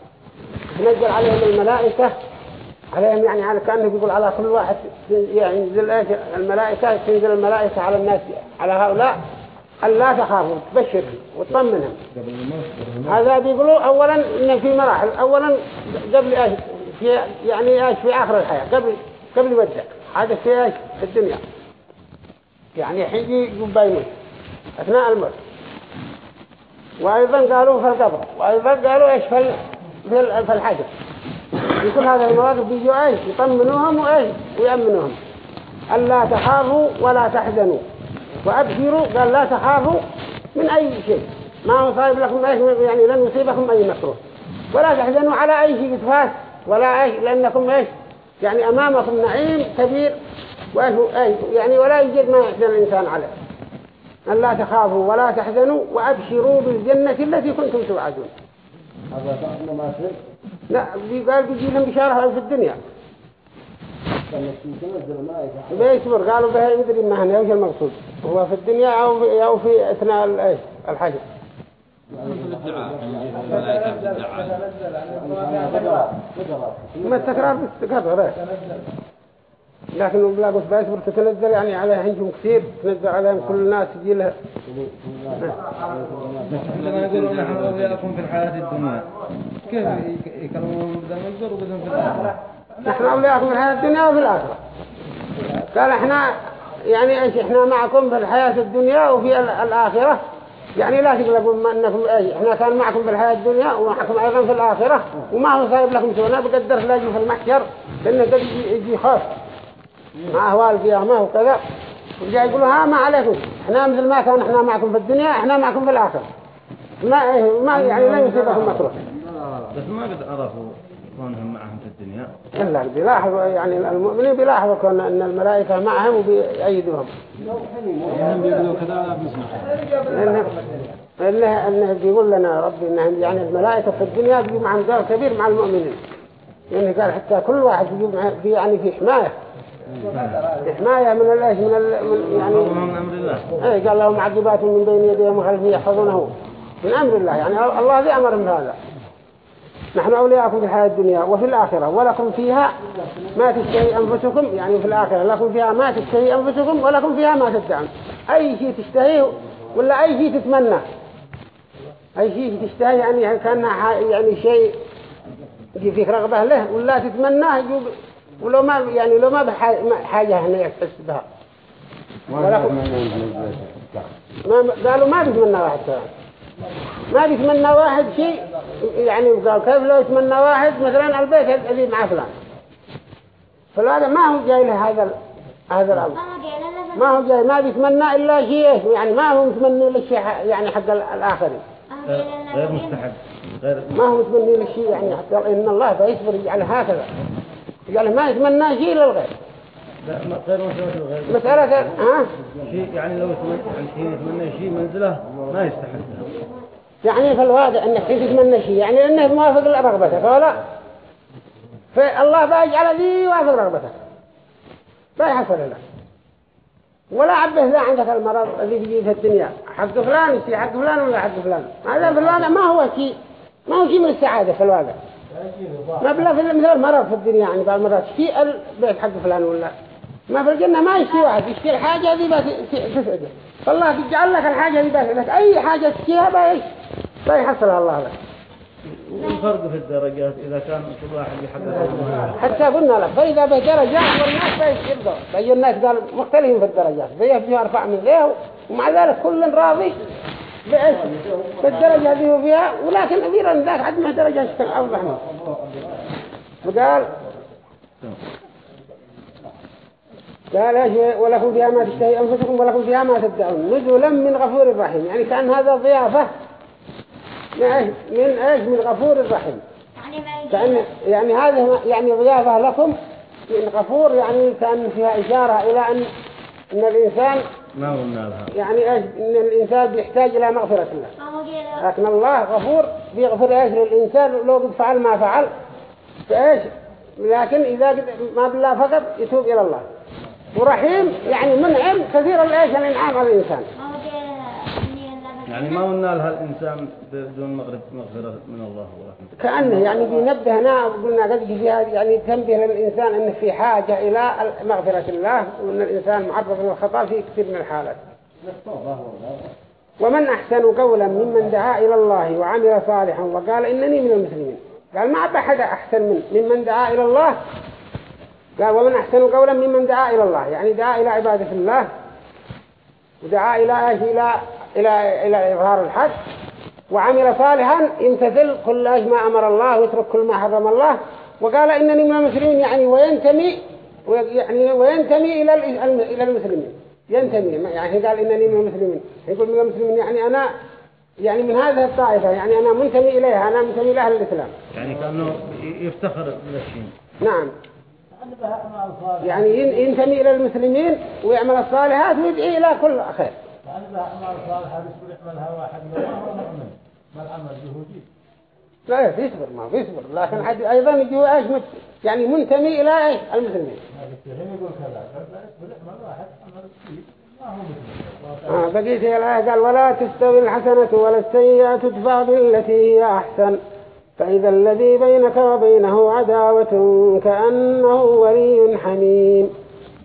تنزل عليهم الملائكة عليهم يعني على كأنه بيقول على كل واحد يعني الملائكة تنزل الملائكة على الناس على هؤلاء ألا تخافوا. تبشر وتطمنهم. هذا بيقولوا أولا إن في مراحل أولا قبل إيش؟ في يعني إيش؟ في آخر الحياة قبل قبل يبدأ هذا في إيش؟ في الدنيا. يعني حيجي يبينون أثناء الموت. وأيضا قالوا في القبر وأيضا قالوا إيش في في الحجر. كل هذه المواقف بيجوا إيش يطمنوهم وإيش ويأمنوهم. ألا تخافوا ولا تحزنوا. وأبشروا قال لا تخافوا من أي شيء. ما مصايب لكم إيش يعني لن يصيبكم أي مكروه. ولا تحزنوا على أي شيء يتفاس ولا إيش لأنكم إيش؟ يعني أمامكم نعيم كبير وإيش يعني ولا يوجد ما يحزن الإنسان عليه. أن لا تخافوا ولا تحزنوا وأبشروا بالجنة التي كنتم توعدون. هذا ما سر لا قال بيجي لهم بشارة في الدنيا. بيصبر قالوا بها يدري ما هنا وش المقصود؟ هو في الدنيا أو في, أو في أثناء الحج ما التكرار؟ بالتكرار لكن بلا قلت بيصبر تتنزل يعني عليه هنجم كثير تنزل عليهم كل الناس يجي له لما يقولون نحن أولياءكم في الحياة الدنيا كيف يك- يكلمون بدل ما يقدروا بدل في الآخرة نحن أولياءكم في الحياة الدنيا وفي الآخرة. قال إحنا يعني إيش إحنا معكم في الحياة الدنيا وفي ال- الآخرة؟ يعني لا تقلقوا إنكم إيش إحنا كان معكم في الحياة الدنيا ومعكم أيضا في الآخرة وما هو صايب لكم سونا بقدر تلاقوا في المحشر لأنه قد يجي, خوف مع أهوال القيامة وكذا وجاء يقولوا ها ما عليكم. إحنا مثل ما كان إحنا معكم في الدنيا إحنا معكم في الآخرة. ما إيه ما يعني لا يصيبكم مكروه. بس ما قد عرفوا كونهم معهم في الدنيا. إلا بيلاحظوا يعني المؤمنين بيلاحظوا كون أن الملائكة معهم وبيأيدوهم. هم بيقولوا كذا لا بنسمع إنه إنه بيقول لنا ربي إنه يعني الملائكة في الدنيا بيجوا معهم دور كبير مع المؤمنين. يعني قال حتى كل واحد بيجوا يعني في حماية. حماية من الإيش من, ال من يعني من أمر الله. إيه قال لهم معذبات من بين يديهم وخلفه يحفظونه. من أمر الله يعني الله ذي أمر من هذا. نحن أولياءكم في الحياة الدنيا وفي الآخرة ولكم فيها ما تشتهي أنفسكم يعني في الآخرة لكم فيها ما تشتهي أنفسكم ولكم فيها ما تدعون. أي شيء تشتهيه ولا أي شيء تتمنى. أي شيء تشتهي يعني كأنها يعني شيء فيك رغبة له ولا تتمناه ولو ما يعني لو ما بحاجة هنا يحس بها. ما قالوا ما بيتمنى واحد كلام ما بيتمنى واحد شيء يعني قال كيف لو يتمنى واحد؟ مثلا البيت الذي مع فلان. فلان ما هو جاي له هذا ال- هذا الأمر. ما هو جاي ما بيتمنى إلا شيء يعني ما هو متمني للشيء يعني حق ال- الآخرين. غير مستحب. غير ما هو متمني للشيء يعني حتى إن الله فيصبر يجعل هكذا. يجعل ما يتمنى شيء للغير لا مسألة ها؟ شيء يعني لو يتمنى يعني يتمنى شيء منزله ما يستحق. يعني في الواقع انك حين تتمنى شيء يعني إنه موافق لرغبتك ولا فالله بيجعل ذي يوافق رغبتك بيحصل لك ولا عبه ذا عندك المرض الذي بيجي في الدنيا. حق فلان يصير حق فلان ولا حق فلان؟ هذا فلان ما هو شيء ما هو شيء من السعادة في الواقع. في مثل المرض في الدنيا يعني بعض المرات. في البيت حق فلان ولا. ما في الجنة ما يشتي واحد. يشتي الحاجة ذي بس تسعده فالله يجعل لك الحاجة ذي بس. لك أي حاجة تشتيها بيش بيحصلها الله لك. والفرق في الدرجات إذا كان كل واحد يحقق حتى قلنا لك فإذا به درجات والناس بيشتروا بي الناس قال مختلفين في الدرجات. ذي فيه أرفع من ذيه ومع ذلك كل راضي. بإيش؟ بالدرجة هو فيها ولكن أميرا ذاك عد ما درجة اشتغل أو رحمه فقال قال إيش ولكم فيها ما تشتهي أنفسكم ولكم فيها ما تدعون. نزلا من غفور رحيم يعني كان هذا ضيافة من إيش؟ من غفور رحيم يعني يعني هذا يعني ضيافة لكم من غفور يعني كان فيها إشارة إلى ان أن الإنسان ما قلنا لها يعني إيش إن الإنسان بيحتاج إلى مغفرة الله. هو لكن الله غفور بيغفر إيش للإنسان؟ لو قد فعل ما فعل. فإيش؟ لكن إذا قد ما بالله فقط يتوب إلى الله. ورحيم يعني منعم كثير الإيش؟ الإنعام على الإنسان ما هو جاي مني أنا يعني ما قلنا لها الإنسان بدون مغفرة من الله ورحمته كأنه يعني بينبهنا وقلنا قد فيها يعني تنبه للإنسان أنه في حاجة إلى مغفرة الله وأن الإنسان معرض للخطأ في كثير من الحالات. ومن أحسن قولا ممن دعا إلى الله وعمل صالحا وقال إنني من المسلمين. قال ما أحد أحسن من ممن دعا إلى الله. قال ومن أحسن قولا ممن دعا إلى الله يعني دعا إلى عبادة الله ودعا إلى إلى إلى إلى إظهار الحق وعمل صالحا يمتثل كل ما أمر الله ويترك كل ما حرم الله. وقال إنني من المسلمين يعني وينتمي يعني وينتمي إلى إلى المسلمين. ينتمي يعني قال إنني من المسلمين. يقول من المسلمين يعني أنا يعني من هذه الطائفة يعني أنا منتمي إليها أنا منتمي لأهل الإسلام. يعني كأنه يفتخر بالشيء نعم. يعني ين- ينتمي إلى المسلمين ويعمل الصالحات ويدعي إلى كل خير. أعمال صالحة بيصبر يعملها واحد لو ما العمل يهودي لا يصبر ما بيصبر لكن حد أيضا يجوا إيش مت يعني منتمي إلى إيش؟ المسلمين. آه بقيت الآية قال ولا تستوي الحسنة ولا السيئة تدفع بالتي هي أحسن. فإذا الذي بينك وبينه عداوة كأنه ولي حميم.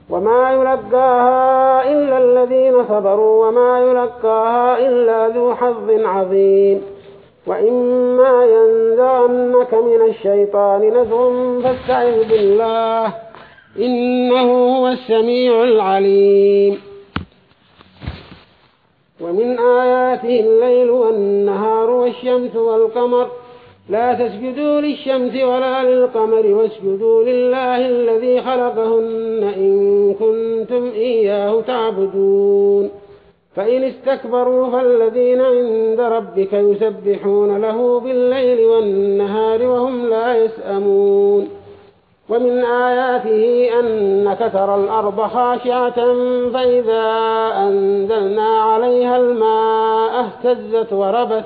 وما يلقاها إلا الذين صبروا وما يلقاها إلا ذو حظ عظيم وإما ينزغنك من الشيطان نزغ فاستعذ بالله إنه هو السميع العليم ومن آياته الليل والنهار والشمس والقمر لا تسجدوا للشمس ولا للقمر واسجدوا لله الذي خلقهن إن كنتم إياه تعبدون. فإن استكبروا فالذين عند ربك يسبحون له بالليل والنهار وهم لا يسأمون. ومن آياته أنك ترى الأرض خاشعة فإذا أنزلنا عليها الماء اهتزت وربت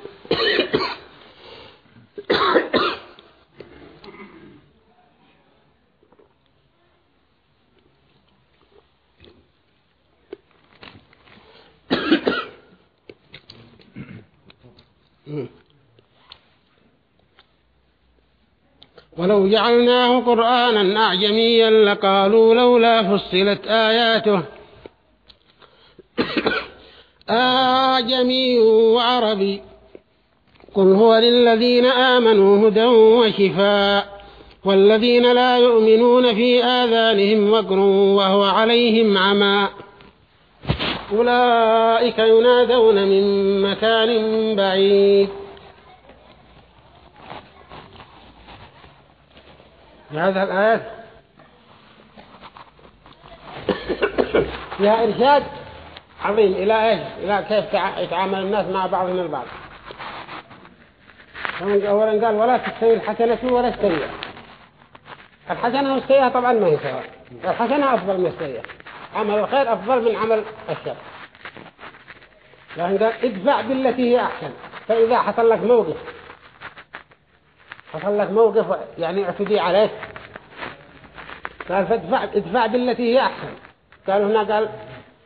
ولو جعلناه قرآنا أعجميا لقالوا لولا فصلت آياته. آجمي وعربي. قل هو للذين آمنوا هدى وشفاء والذين لا يؤمنون في آذانهم وقر وهو عليهم عمى. أولئك ينادون من مكان بعيد. هذا الآيات. فيها إرشاد عظيم. إلى إيش؟ إلى كيف يتعامل الناس مع بعضهم البعض. أولا قال ولا تستوي الحسنة ولا السيئة الحسنة والسيئة طبعا ما هي سواء. الحسنة أفضل من السيئة. عمل الخير أفضل من عمل الشر. لكن قال ادفع بالتي هي أحسن. فإذا حصل لك موقف حصل لك موقف يعني اعتدي عليك. قال فادفع ادفع بالتي هي أحسن. قالوا هنا قال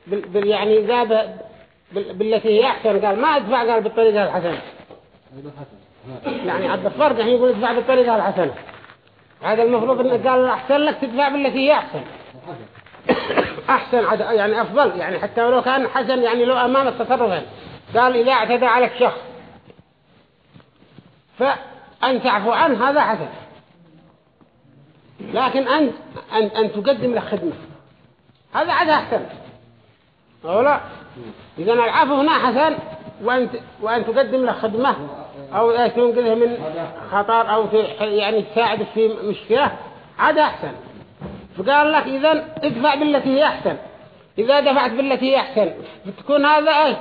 بال بال يعني ذاب بال بالتي هي أحسن. قال ما أدفع قال بالطريقة الحسنة. يعني عبد الفرق يعني يقول ادفع بالطريقة الحسنة هذا المفروض انه قال أحسن لك تدفع بالتي هي أحسن. أحسن يعني أفضل يعني حتى ولو كان حسن يعني لو أمام التصرف. قال إذا اعتدى عليك شخص فأن تعفو عنه هذا حسن. لكن أن, أن, أن تقدم له خدمة. هذا عاد أحسن. أو لا؟ إذا العفو هنا حسن وأن, وأن تقدم له خدمة. أو تنقذه من خطر أو يعني تساعد في مشكلة عاد أحسن. فقال لك إذا ادفع بالتي هي أحسن. إذا دفعت بالتي هي أحسن بتكون هذا أي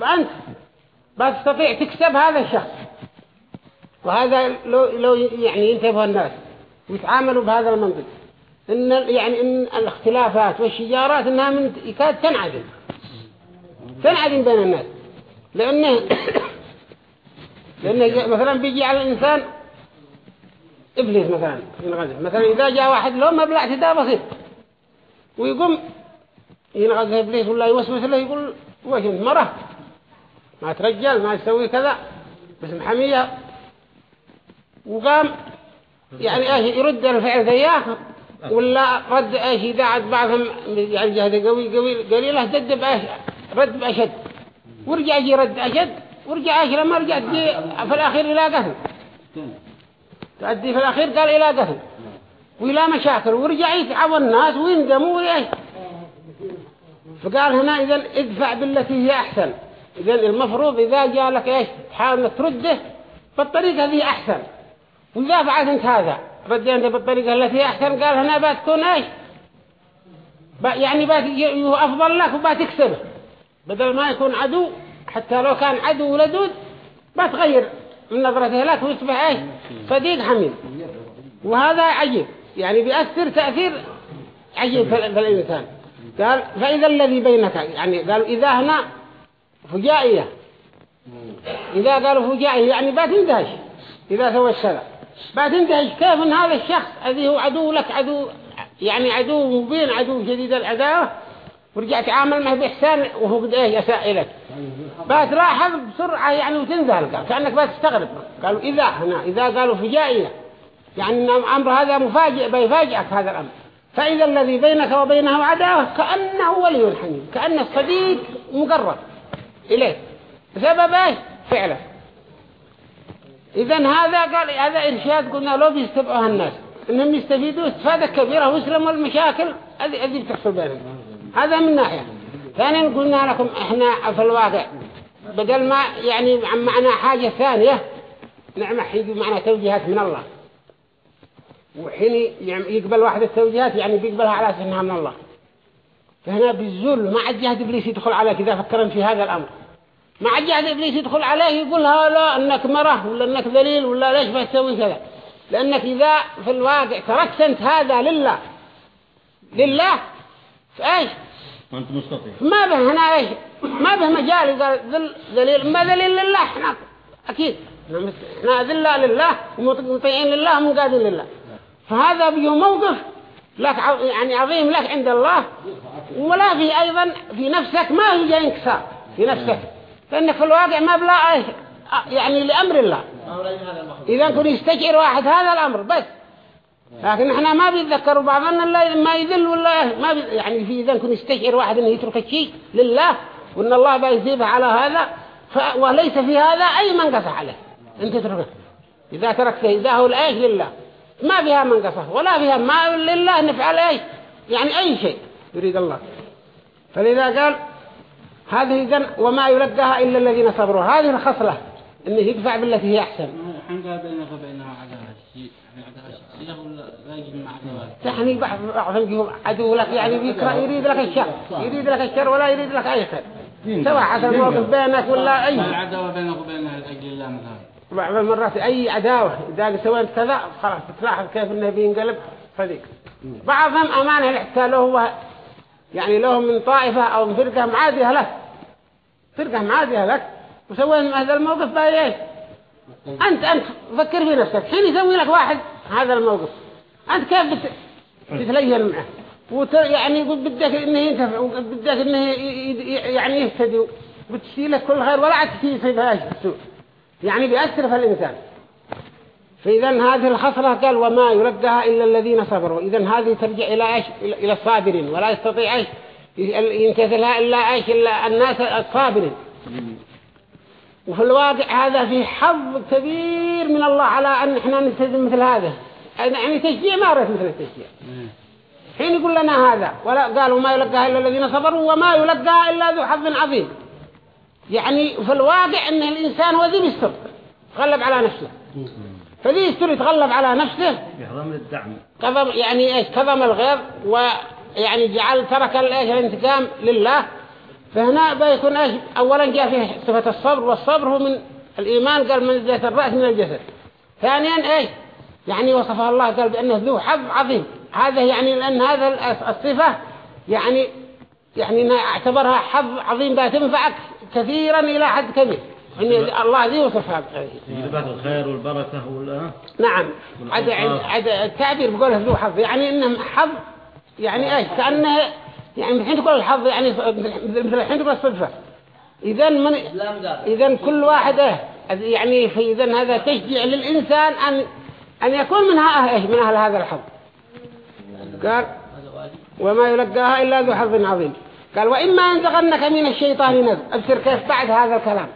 فأنت. بتستطيع تكسب هذا الشخص. وهذا لو, لو يعني ينتبه الناس ويتعاملوا بهذا المنطق. إن يعني إن الاختلافات والشجارات إنها من يكاد تنعدم. تنعدم بين الناس. لأنه لأنه مثلا بيجي على الإنسان إبليس مثلا ينغزه. مثلا إذا جاء واحد له مبلغ اعتداء بسيط ويقوم ينغزه إبليس ولا يوسوس له يقول وش أنت مرة؟ ما ترجل ما تسوي كذا بس محمية وقام يعني إيش يرد الفعل ذياه ولا رد إيش إذا عاد بعضهم يعني جهد قوي قوي قليلة جد بايش رد بأشد. ورجع يجي رد أشد. ورجع إيش لما رجع تجي في الأخير إلى قتل تؤدي في الأخير قال إلى قتل وإلى مشاكل. ورجع يتعب الناس ويندموا وإيش؟ فقال هنا إذا ادفع بالتي هي أحسن. إذا المفروض إذا جاء لك إيش؟ تحاول إنك ترده بالطريقة هذه أحسن. وإذا فعلت أنت هذا ردي أنت بالطريقة التي هي أحسن قال هنا بتكون إيش؟ يعني بات أفضل لك وبتكسبه بدل ما يكون عدو حتى لو كان عدو ولدود بتغير من نظرته. لك ويصبح إيش؟ صديق حميم. وهذا عجيب. يعني بيأثر تأثير عجيب في الإنسان. قال فإذا الذي بينك يعني قالوا إذا هنا فجائية. إذا قالوا فجائية يعني بتندهش إذا سوى الشرع. بتندهش كيف إن هذا الشخص الذي هو عدو لك عدو يعني عدو مبين عدو شديد العداوة ورجع تعامل معه بإحسان وهو قد إيه يساء لك بتلاحظ بسرعة يعني وتنذهل قال. كأنك بتستغرب قالوا إذا هنا إذا قالوا فجائية يعني الأمر هذا مفاجئ بيفاجئك هذا الأمر. فإذا الذي بينك وبينه عداوة كأنه ولي حميم كأن الصديق مقرب إليه. بسبب إيش؟ فعله. إذا هذا قال هذا إرشاد قلنا لو بيستبعوها الناس. إنهم يستفيدوا استفادة كبيرة ويسلموا المشاكل هذه بتحصل بينهم. هذا من ناحية. ثانيا قلنا لكم إحنا في الواقع بدل ما يعني معنا حاجة ثانية نعم حيجي معنا توجيهات من الله. وحين يعني يقبل واحد التوجيهات يعني بيقبلها على أساس إنها من الله. فهنا بالذل ما عاد جهد إبليس يدخل عليك إذا فكرن في هذا الأمر. ما عاد جهد إبليس يدخل عليه يقول ها لا أنك مرة ولا أنك ذليل ولا ليش بتسوي كذا. لأنك إذا في الواقع تركت أنت هذا لله. لله؟ فإيش؟ ما أنت مستطيع. ما به هنا إيش؟ ما به مجال قال ذل ذليل؟ ما ذليل لله إحنا أكيد. إحنا مس- إحنا ذلة لله ومطيعين لله ومقادين لله. فهذا بيه موقف لك يعني عظيم لك عند الله. ولا في أيضا في نفسك ما هي جاي انكسار. في نفسك. لأنك في الواقع ما بلا إيش آه، يعني لأمر الله. إذا كن يستشعر واحد هذا الأمر بس. لكن إحنا ما بيتذكروا بعضنا الا ما يذل ولا ما بي يعني في كن يستشعر واحد إنه يترك الشيء لله وإن الله بيثيبه على هذا ف... وليس في هذا أي منقصه عليه. أنت تتركه إذا تركته إذا هو الايش لله. ما فيها منقصه ولا فيها ما لله نفعل إيش؟ يعني أي شيء يريد الله. فلذا قال هذه إذن وما يلقاها إلا الذين صبروا. هذه الخصلة إنه يدفع بالتي هي أحسن. حنقا بينك وبينها عداوة لا بعضهم يقول عدو لك يعني بيكره يريد لك الشر يريد لك الشر ولا يريد لك أي خير. سواء حصل موقف بينك ولا أي. العداوة بينك وبينها لأجل الله مثلا بعض المرات أي عداوة إذا سويت كذا خلاص تلاحظ كيف إنه بينقلب صديق. بعضهم أمانة حتى له هو يعني له من طائفة أو من فرقة معادية لك فرقة معادية لك وسويت هذا الموقف بقى إيش؟ أنت أنت فكر في نفسك. حين يسوي لك واحد؟ هذا الموقف. أنت كيف بت... تتلين معه؟ وت... يعني بدك إنه ينتفع وبدك إنه. يعني يهتدي وبتشتي لك كل خير ولا عاد فيها إيش السوء يعني بيأثر في الإنسان. فإذا هذه الخصلة قال وما يلقاها إلا الذين صبروا. إذا هذه ترجع إلى إيش؟ إلى الصابرين ولا يستطيع إيش؟ ينتثلها إلا إيش؟ إلا الناس الصابرين. وفي الواقع هذا في حظ كبير من الله على أن إحنا نلتزم مثل هذا. يعني تشجيع ما رأيت مثل التشجيع. حين يقول لنا هذا ولا قالوا ما يلقاها إلا الذين صبروا وما يلقاها إلا ذو حظ عظيم. يعني في الواقع أن الإنسان هو ذي بيستر غلب على نفسه. فذي يستر يتغلب على نفسه. بإحرام الدعم كظم يعني إيش؟ كظم الغيظ ويعني جعل ترك الانتقام لله. فهنا بيكون إيش؟ اولا جاء فيه صفة الصبر والصبر هو من الإيمان قال من ذات الرأس من الجسد. ثانيا إيش؟ يعني وصفها الله قال بأنه ذو حظ عظيم. هذا يعني لأن هذا الصفة يعني يعني أعتبرها حظ عظيم بها تنفعك كثيرا إلى حد كبير. يعني الله ذي وصفها. تجربات الخير والبركة ولا نعم. عد عد التعبير بقوله ذو حظ يعني إنه حظ يعني إيش؟ كأنه يعني من حين تقول الحظ يعني مثل الحين تقول الصدفة. اذا من اذا كل واحد إيه يعني في اذا هذا تشجيع للإنسان ان أن يكون منها إيش؟ من أهل هذا الحظ. قال وما يلقاها إلا ذو حظ عظيم. قال وإما ينزغنك من الشيطان نزغ أبصر كيف بعد هذا الكلام.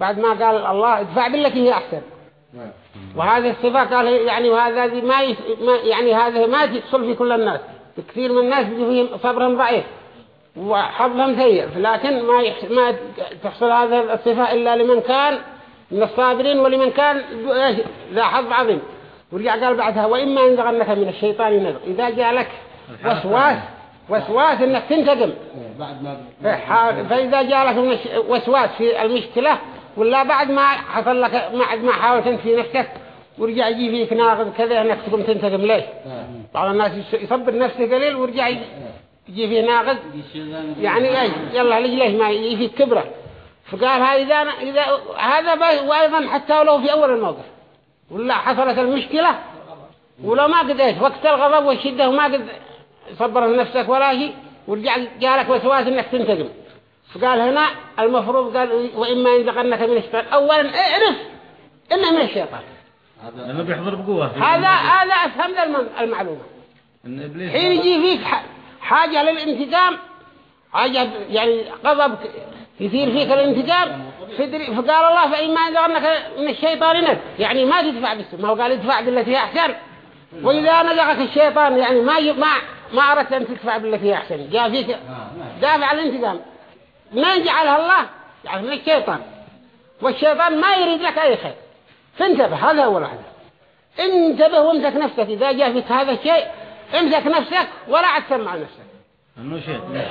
بعد ما قال الله ادفع بالتي هي أحسن. وهذه الصفة قال يعني وهذا ما, يعني هذا ما تحصل في كل الناس. كثير من الناس فيهم صبرهم ضعيف وحظهم سيء لكن ما يحس ما تحصل هذا الصفة إلا لمن كان من الصابرين ولمن كان ذا حظ عظيم. ورجع قال بعدها وإما ينزغنك من الشيطان نزغ إذا جاء لك وسواس وسواس إنك تنتقم. فإذا جاء لك وسواس في المشكلة ولا بعد ما حصل لك بعد ما حاولت أنت في نفسك ورجع يجي فيك ناقض كذا إنك تقوم تنتقم ليش؟ بعض الناس يصبر نفسه قليل ورجع يجي. يجي فيه ناقض. يعني إيش يلا ليش ما يجي فيه كبرة؟ فقال هذا إذا إذا هذا وأيضا حتى ولو في أول الموقف. ولا حصلت المشكلة؟ ولو ما قد إيش؟ وقت الغضب والشدة وما قد صبر نفسك ولا شيء ورجع جالك وسواس إنك تنتقم. فقال هنا المفروض قال وإما ينزغنك من الشيطان. اولا اعرف انه من الشيطان. لأنه بيحضر بقوة. هذا هذا أفهم ذا الم- المعلومة. إن إبليس حين يجي فيك ح- حاجة للانتقام حاجة يعني غضب يثير فيك الانتقام فقال الله فإما ينزغنك من الشيطان نزغ يعني ما تدفع بالسم ما هو قال ادفع بالتي هي أحسن. وإذا نزغك الشيطان يعني ما ي- ما ما أردت أن تدفع بالتي هي أحسن. جاء فيك دافع الانتقام. ما يجعلها الله؟ يعني من الشيطان. والشيطان ما يريد لك أي خير. فانتبه هذا أول واحد. انتبه وامسك نفسك إذا جاء فيك هذا الشيء امسك نفسك ولا عاد تسمع نفسك.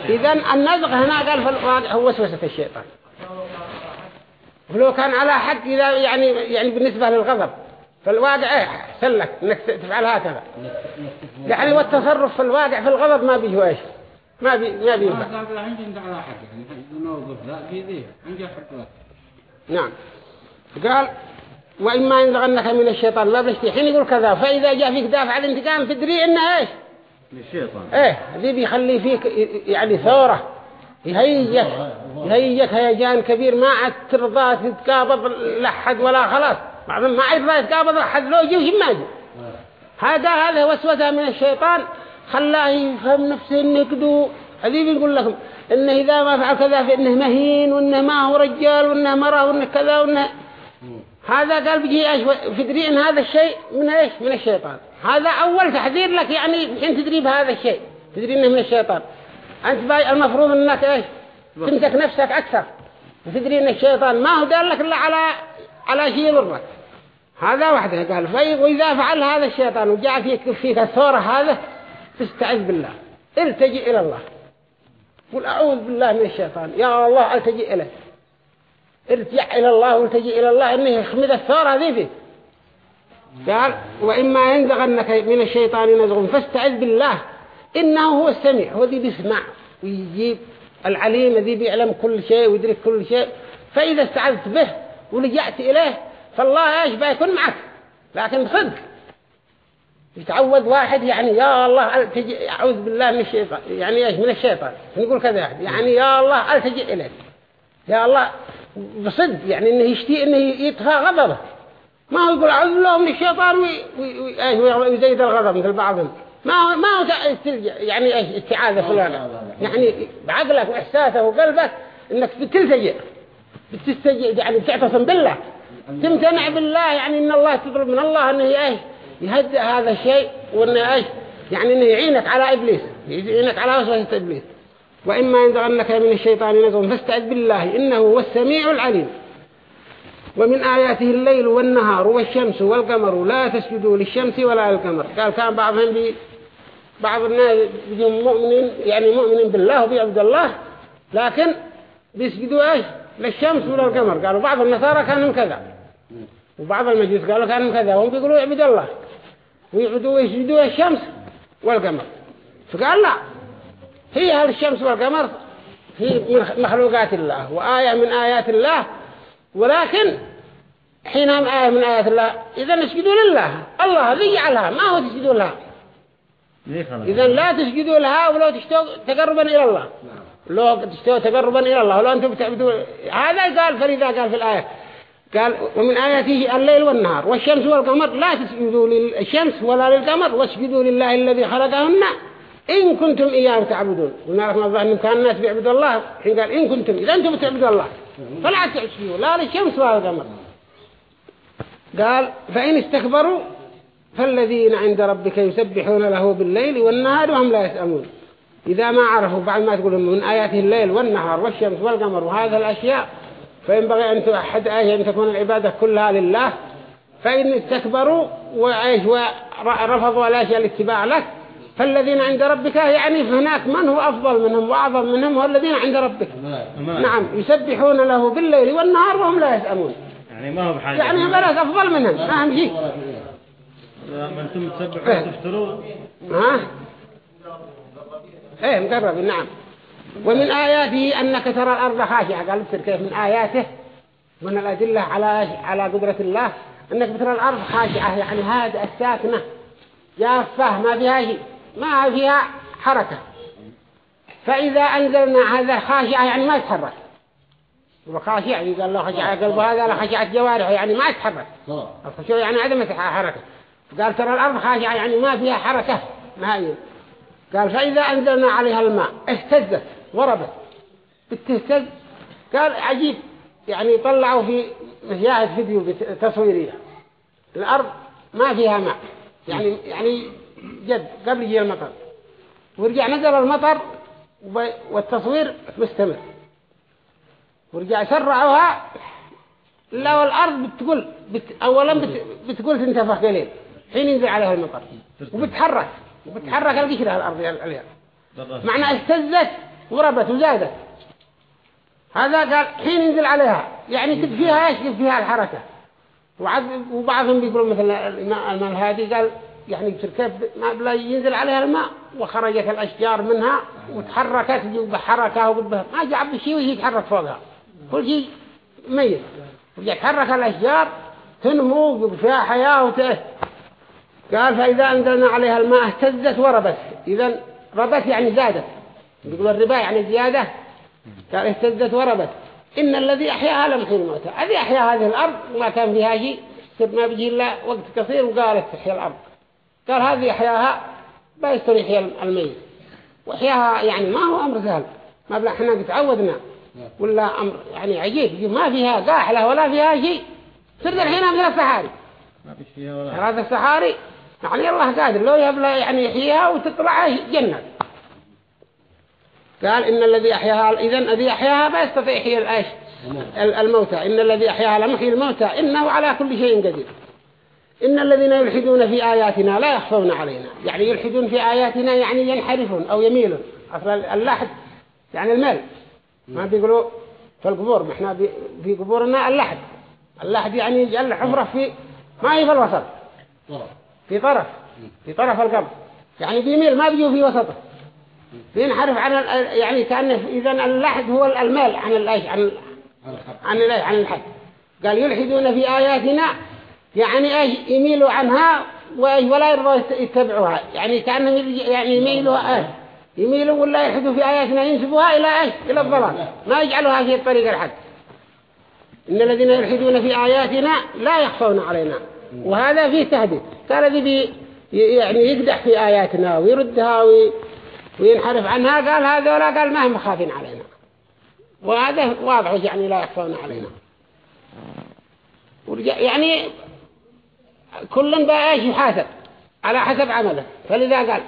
إذا النزغ هنا قال في الواقع هو وسوسة الشيطان. ولو كان على حق إذا يعني يعني بالنسبة للغضب فالواقع إيه سلك إنك تفعل هكذا. يعني والتصرف في الواقع في الغضب ما بيجوا إيش؟ ما بي ما حق يعني نعم. قال وإما ينزغنك من الشيطان. ما بلشتي حين يقول كذا فإذا جاء فيك دافع الانتقام تدري إنه إيش؟ للشيطان. إيه ذي بيخلي فيك يعني ثورة. يهيجك يهيجك هيجان كبير ما عاد ترضى تتقابض لحد ولا خلاص. بعضهم ما عاد يرضى يتقابض لحد لو يجي وش ما يجي. هذا هذا وسوسة من الشيطان. خلاه يفهم نفسه إنه كدو هذي بنقول لكم إنه إذا ما فعل كذا فإنه مهين وإنه ما هو رجال وإنه مرة وإنه كذا وإنه هذا قال بيجي تدري إن هذا الشيء من إيش؟ من الشيطان. هذا أول تحذير لك يعني حين تدري بهذا الشيء. تدري إنه من الشيطان. أنت باي المفروض إنك إيش؟ تمسك نفسك أكثر. وتدري إن الشيطان ما هو دال لك إلا على على شيء يضرك. هذا وحده قال في وإذا فعل هذا الشيطان وجاء فيك فيك الثورة هذا تستعذ بالله. التجئ إلى الله. قل أعوذ بالله من الشيطان. يا الله التجئ إليه. ارجع إلى الله والتجي إلى الله إنه يخمد الثار هذه قال وإما ينزغنك من الشيطان نزغ فاستعذ بالله. إنه هو السميع هو ذي بيسمع ويجيب العليم ذي بيعلم كل شيء ويدرك كل شيء. فإذا استعذت به ولجأت إليه فالله إيش بيكون معك لكن بصدق. يتعوذ واحد يعني يا الله أعوذ بالله من الشيطان يعني إيش؟ من الشيطان. نقول كذا يعني يا الله التجئ إليك يا الله بصدق يعني إنه يشتي إنه يطفى غضبه. ما هو يقول اعوذ بالله من الشيطان إيش ويزيد الغضب مثل بعضهم ما هو ما هو يعني إيش استعاذة فلانة. يعني بعقلك واحساسه وقلبك إنك تلتجئ بتستجئ يعني بتعتصم بالله. تمتنع بالله يعني إن الله تطلب من الله إنه إيش يهدئ هذا الشيء وإنه إيش يعني إنه يعينك على إبليس. يعينك على وسوسة إبليس. وإما ينزغنك من الشيطان نزغ فاستعذ بالله إنه هو السميع العليم. ومن آياته الليل والنهار والشمس والقمر لا تسجدوا للشمس ولا للقمر. قال كان بعضهم بي بعض الناس بيجوا مؤمنين يعني مؤمنين بالله وبيعبد الله لكن بيسجدوا إيش؟ للشمس ولا القمر قالوا بعض النصارى كانوا كذا. وبعض المجوس قالوا كانوا كذا. وهم بيقولوا يعبد الله. ويعبدوا ويسجدوا الشمس والقمر. فقال لا. هي الشمس والقمر؟ هي من مخلوقات الله وآية من آيات الله. ولكن حينها آية من آيات الله إذا نسجدوا لله. الله الذي جعلها ما هو تسجدوا لها؟ إذا لا تسجدوا لها ولو تشتوا تقربا إلى الله. لو تشتوا تقربا إلى الله. ولو أنتم تعبدوا هذا قال فلذا قال في الآية. قال ومن آياته الليل والنهار والشمس والقمر. لا تسجدوا للشمس ولا للقمر واسجدوا لله الذي خلقهن. إن كنتم إياه تعبدون. قلنا لكم الله أنهم كان الناس بيعبدوا الله. حين قال إن كنتم إذا أنتم بتعبدوا الله. فلا تسجدوا لا للشمس ولا للقمر. قال فإن استكبروا فالذين عند ربك يسبحون له بالليل والنهار وهم لا يسأمون. إذا ما عرفوا بعد ما تقول من آياته الليل والنهار والشمس والقمر وهذه الأشياء فينبغي أن توحد آية أن تكون العبادة كلها لله. فإن استكبروا ورفضوا الأشياء الاتباع لك فالذين عند ربك يعني هناك من هو أفضل منهم وأعظم منهم هو الذين عند ربك. نعم يسبحون له بالليل والنهار وهم لا يسأمون. يعني ما هو بحاجة. يعني هم بلد أفضل منهم. أهم شيء. ما أنتم تسبحوا وتفتروا ها؟ إيه مقرب نعم. ومن آياته أنك ترى الأرض خاشعة. قال بسر كيف؟ من آياته من الأدلة على على قدرة الله أنك بترى الأرض خاشعة. يعني هذا الساكنة جافة ما فيها شيء. ما فيها حركة. فإذا أنزلنا هذا خاشعة يعني ما يتحرك. وخاشع قال له خشع قلبه هذا لخشعت جوارحه يعني ما يتحرك. الخشوع يعني عدم حركة. قال ترى الأرض خاشعة يعني ما فيها حركة. نهائيا قال فإذا أنزلنا عليها الماء اهتزت وربت بتهتز؟ قال عجيب. يعني طلعوا في مشاهد فيديو تصويرية الأرض ما فيها ماء. يعني يعني جد قبل يجي المطر. ورجع نزل المطر والتصوير مستمر. ورجع سرعوها لا والأرض بتقول بت أولا بت بتقول تنتفخ قليل. حين ينزل عليها المطر. وبتحرك. وبتحرك القشرة الأرض عليها معنى اهتزت وربت وزادت. هذا قال حين ينزل عليها. يعني كيف فيها إيش فيها الحركة؟ وبعضهم بيقولوا مثل الماء الهادي قال يعني كيف ما بلا ينزل عليها الماء وخرجت الأشجار منها وتحركت بحركة وبها ما جاب شيء وهي يتحرك فوقها. كل شيء ميت. ويتحرك الأشجار تنمو ويبقى فيها حياة وتأه قال فإذا أنزلنا عليها الماء اهتزت وربت. إذا ربت يعني زادت. يقول الربا يعني زيادة. قال اهتزت وربت. إن الذي أحياها لم يحيي الموتى. الذي أحيا هذه الأرض؟ وما كان فيها شيء. ما بيجي إلا وقت قصير وقالت تحيا الأرض. قال هذه أحياها بيستر يحيا الميت. وأحياها يعني ما هو أمر سهل. ما بلا إحنا تعودنا ولا أمر يعني عجيب. ما فيها قاحلة ولا فيها شيء. صرت الحين مثل السحاري. ما فيش فيها ولا. هذا السحاري يعني الله قادر. لو يبلى يعني يحييها وتطلع جنة. قال إن الذي أحياها إذن الذي أحياها بيستطيع يحيي الأيش؟ الموتى. إن الذي أحياها لمحيي الموتى. إنه على كل شيء قدير. إن الذين يلحدون في آياتنا لا يخفون علينا. يعني يلحدون في آياتنا يعني ينحرفون أو يميلون. أصلا اللحد يعني الميل ما بيقولوا في القبور. إحنا في قبورنا اللحد. اللحد يعني يجعل حفرة في ما هي في الوسط. في طرف. في طرف القبر. يعني بيميل ما بيجوا في وسطه. بينحرف عن يعني كأنه إذا اللحد هو الميل عن الأيش عن عن الأيش عن الحد. قال يلحدون في آياتنا يعني إيش يميلوا عنها ولا يرضوا يتبعوها. يعني كأنهم يعني يميلوا إيش؟ يميلوا ولا يلحدوا في آياتنا ينسبوها إلى إيش؟ إلى الضلال. ما يجعلوها في الطريق الحد إن الذين يلحدون في آياتنا لا يخفون علينا. وهذا فيه تهديد. قال ذي يعني يقدح في آياتنا ويردها وي وينحرف عنها قال هذا ولا قال ما هم خافين علينا. وهذا واضح يعني لا يخفون علينا. يعني كل بقى إيش يحاسب؟ على حسب عمله. فلذا قال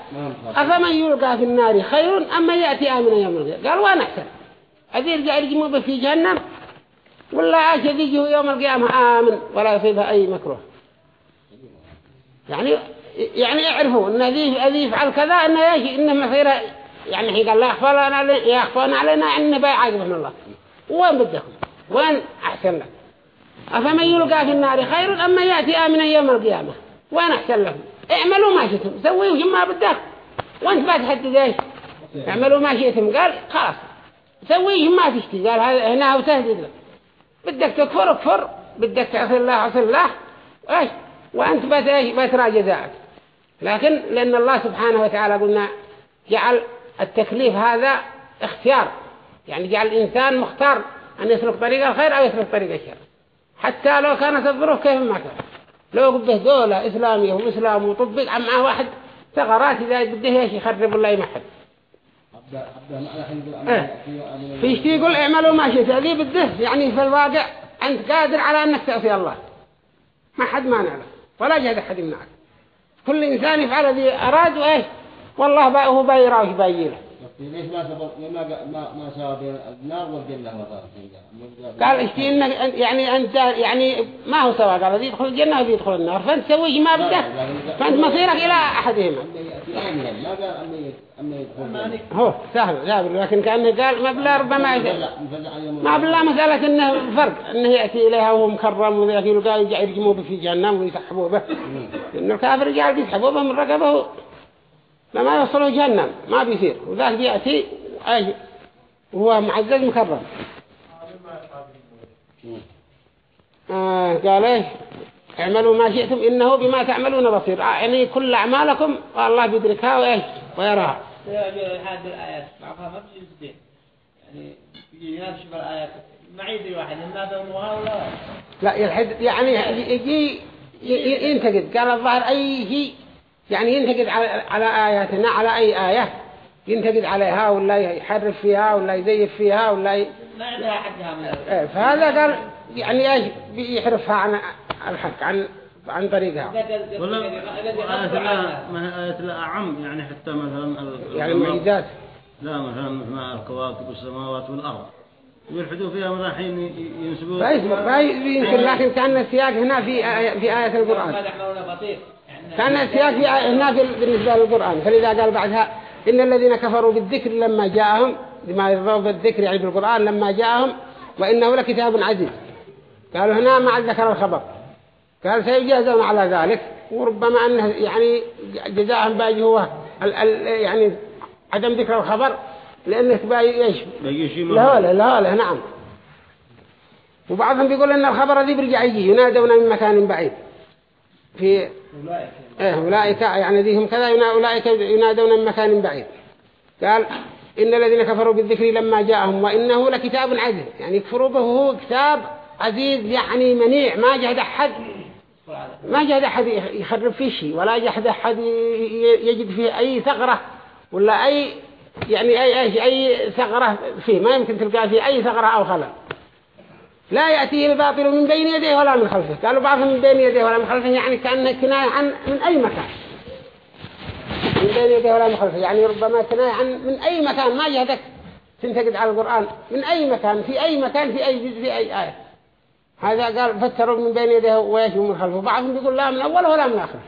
أفمن يلقى في النار خير أما يأتي آمنا يوم القيامة؟ قال وأنا أحسن أذي يرجع يرجمه في جهنم؟ ولا عاش يجيه يوم القيامة آمن ولا يصيبها أي مكروه. يعني يعني يعرفوا إن ذي ذي يفعل كذا انه إيش؟ انه مصيره يعني هي قال لا يخفون يخفون علينا إن بيعاقب من الله. وين بدكم؟ وين أحسن لك أفمن يلقى في النار خير اما يأتي آمنا يوم القيامة؟ وين أحسن لكم اعملوا ما شئتم. سووا ما بدك وأنت ما تحدد إيش. اعملوا ما شئتم. قال خلاص. سويه ما تشتي. قال هنا وتهدد لك بدك تكفر اكفر. بدك تعصي الله عصي الله. إيش؟ وأنت بترى جزاءك. لكن لأن الله سبحانه وتعالى قلنا جعل التكليف هذا اختيار. يعني جعل الإنسان مختار أن يسلك طريق الخير أو يسلك طريق الشر. حتى لو كانت الظروف كيف ما كان لو قبه دولة إسلامية وإسلام وطبق معه واحد ثغرات إذا بده إيش يخرب ولا يمحل في شيء يقول اعملوا ما شئت. هذه بده يعني في الواقع أنت قادر على أنك تعصي الله. ما حد مانع له ولا جهد أحد يمنعك كل إنسان يفعل الذي أراد وإيش؟ والله هو بايرا وش بايله ليش ما سبق ما ما ما سوى بين النار والجنة قال اشتي انك يعني انت يعني ما هو سواء قال يدخل الجنة وذي يدخل النار فانت سوي ما بدك فانت مصيرك إلى احدهما قال هو سهل سهل لكن كأنه قال ما بلا ربما ما بالله مسألة انه فرق انه يأتي اليها وهو مكرم وذاك يلقى يجي يرجموه في جهنم ويسحبوه به انه الكافر جاء يسحبوه به من رقبه لما يوصلوا جهنم ما بيصير. وذاك بيأتي أي وهو معزز مكرم. آه قال إيش اعملوا ما شئتم إنه بما تعملون بصير. آه يعني كل أعمالكم الله بيدركها وايش ويراها. لحد الآيات بعضها ما يصدق يعني يشوف الآيات ما يدري واحد هذا هو ولا لا يلحد يعني يجي ينتقد. قال الظاهر أي شيء يعني ينتقد على على آياتنا على أي آية؟ ينتقد عليها ولا يحرف فيها ولا يزيف فيها ولا ي... ما. إيه، فهذا قال يعني إيش بيحرفها عن الحق عن عن طريقها. ولا الله عنها. ما آية أعم يعني حتى مثلا يعني. المعجزات. لا مثلا مثل الكواكب والسماوات والأرض. يلحدوا فيها من الحين ي- ينسبوا بايز بايز يمكن لكن كان السياق هنا في آية في آية ما القرآن كان السياق آية هنا في بالنسبة للقرآن. فلذا قال بعدها إن الذين كفروا بالذكر لما جاءهم بما يرضوا بالذكر يعني بالقرآن لما جاءهم وإنه لكتاب عزيز. قالوا هنا مع ذكر الخبر. قال سيجازون على ذلك. وربما أنه يعني جزاهم باقي هو ال ال يعني عدم ذكر الخبر لأنه باقي إيش؟ لا لا لا لا نعم. وبعضهم بيقول إن الخبر ذي برجع يجي ينادون من مكان بعيد. في إيه أولئك يعني ذيهم كذا أولئك ينادون من مكان بعيد. قال إن الذين كفروا بالذكر لما جاءهم وإنه لكتاب عزيز. يعني يكفروا به هو كتاب عزيز يعني منيع ما جهد أحد. ما جهد أحد يخ- يخرب فيه شيء ولا جهد أحد يجد فيه أي ثغرة ولا أي يعني أي أي, أي ثغرة فيه. ما يمكن تلقى فيه أي ثغرة أو خلل. لا يأتيه الباطل من بين يديه ولا من خلفه. قالوا بعضهم من بين يديه ولا من خلفه يعني كأنه كناية عن من أي مكان. من بين يديه ولا من خلفه يعني ربما كناية عن من أي مكان ما جهدك تنتقد على القرآن. من أي مكان في أي مكان في أي جزء في أي آية. هذا قال فسروا من بين يديه ويشوا من خلفه. بعضهم بيقول لا من أول ولا من آخر.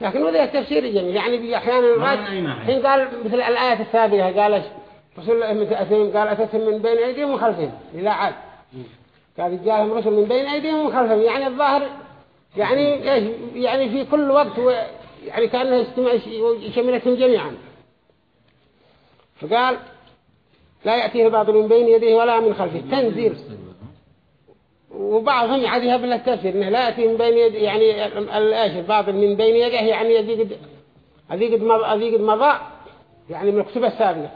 لكن وذا التفسير جميل. يعني أحيانا. حين قال مثل الآية السابقة قال؟ رسول الله قال أتتهم من بين أيديهم ومن خلفهم إلى عاد. قال جاءهم رسل من بين أيديهم ومن خلفهم. يعني الظاهر يعني يعني في كل وقت و يعني كأنه يستمع شملتهم جميعا. فقال لا يأتيه الباطل من بين يديه ولا من خلفه. تنزيل. وبعضهم يعديها بالتفسير إنه لا يأتي من بين يديه يعني ال- ال- إيش؟ الباطل من بين يديه يعني يذي قد قد قد مضى يعني من الكتب السابقة.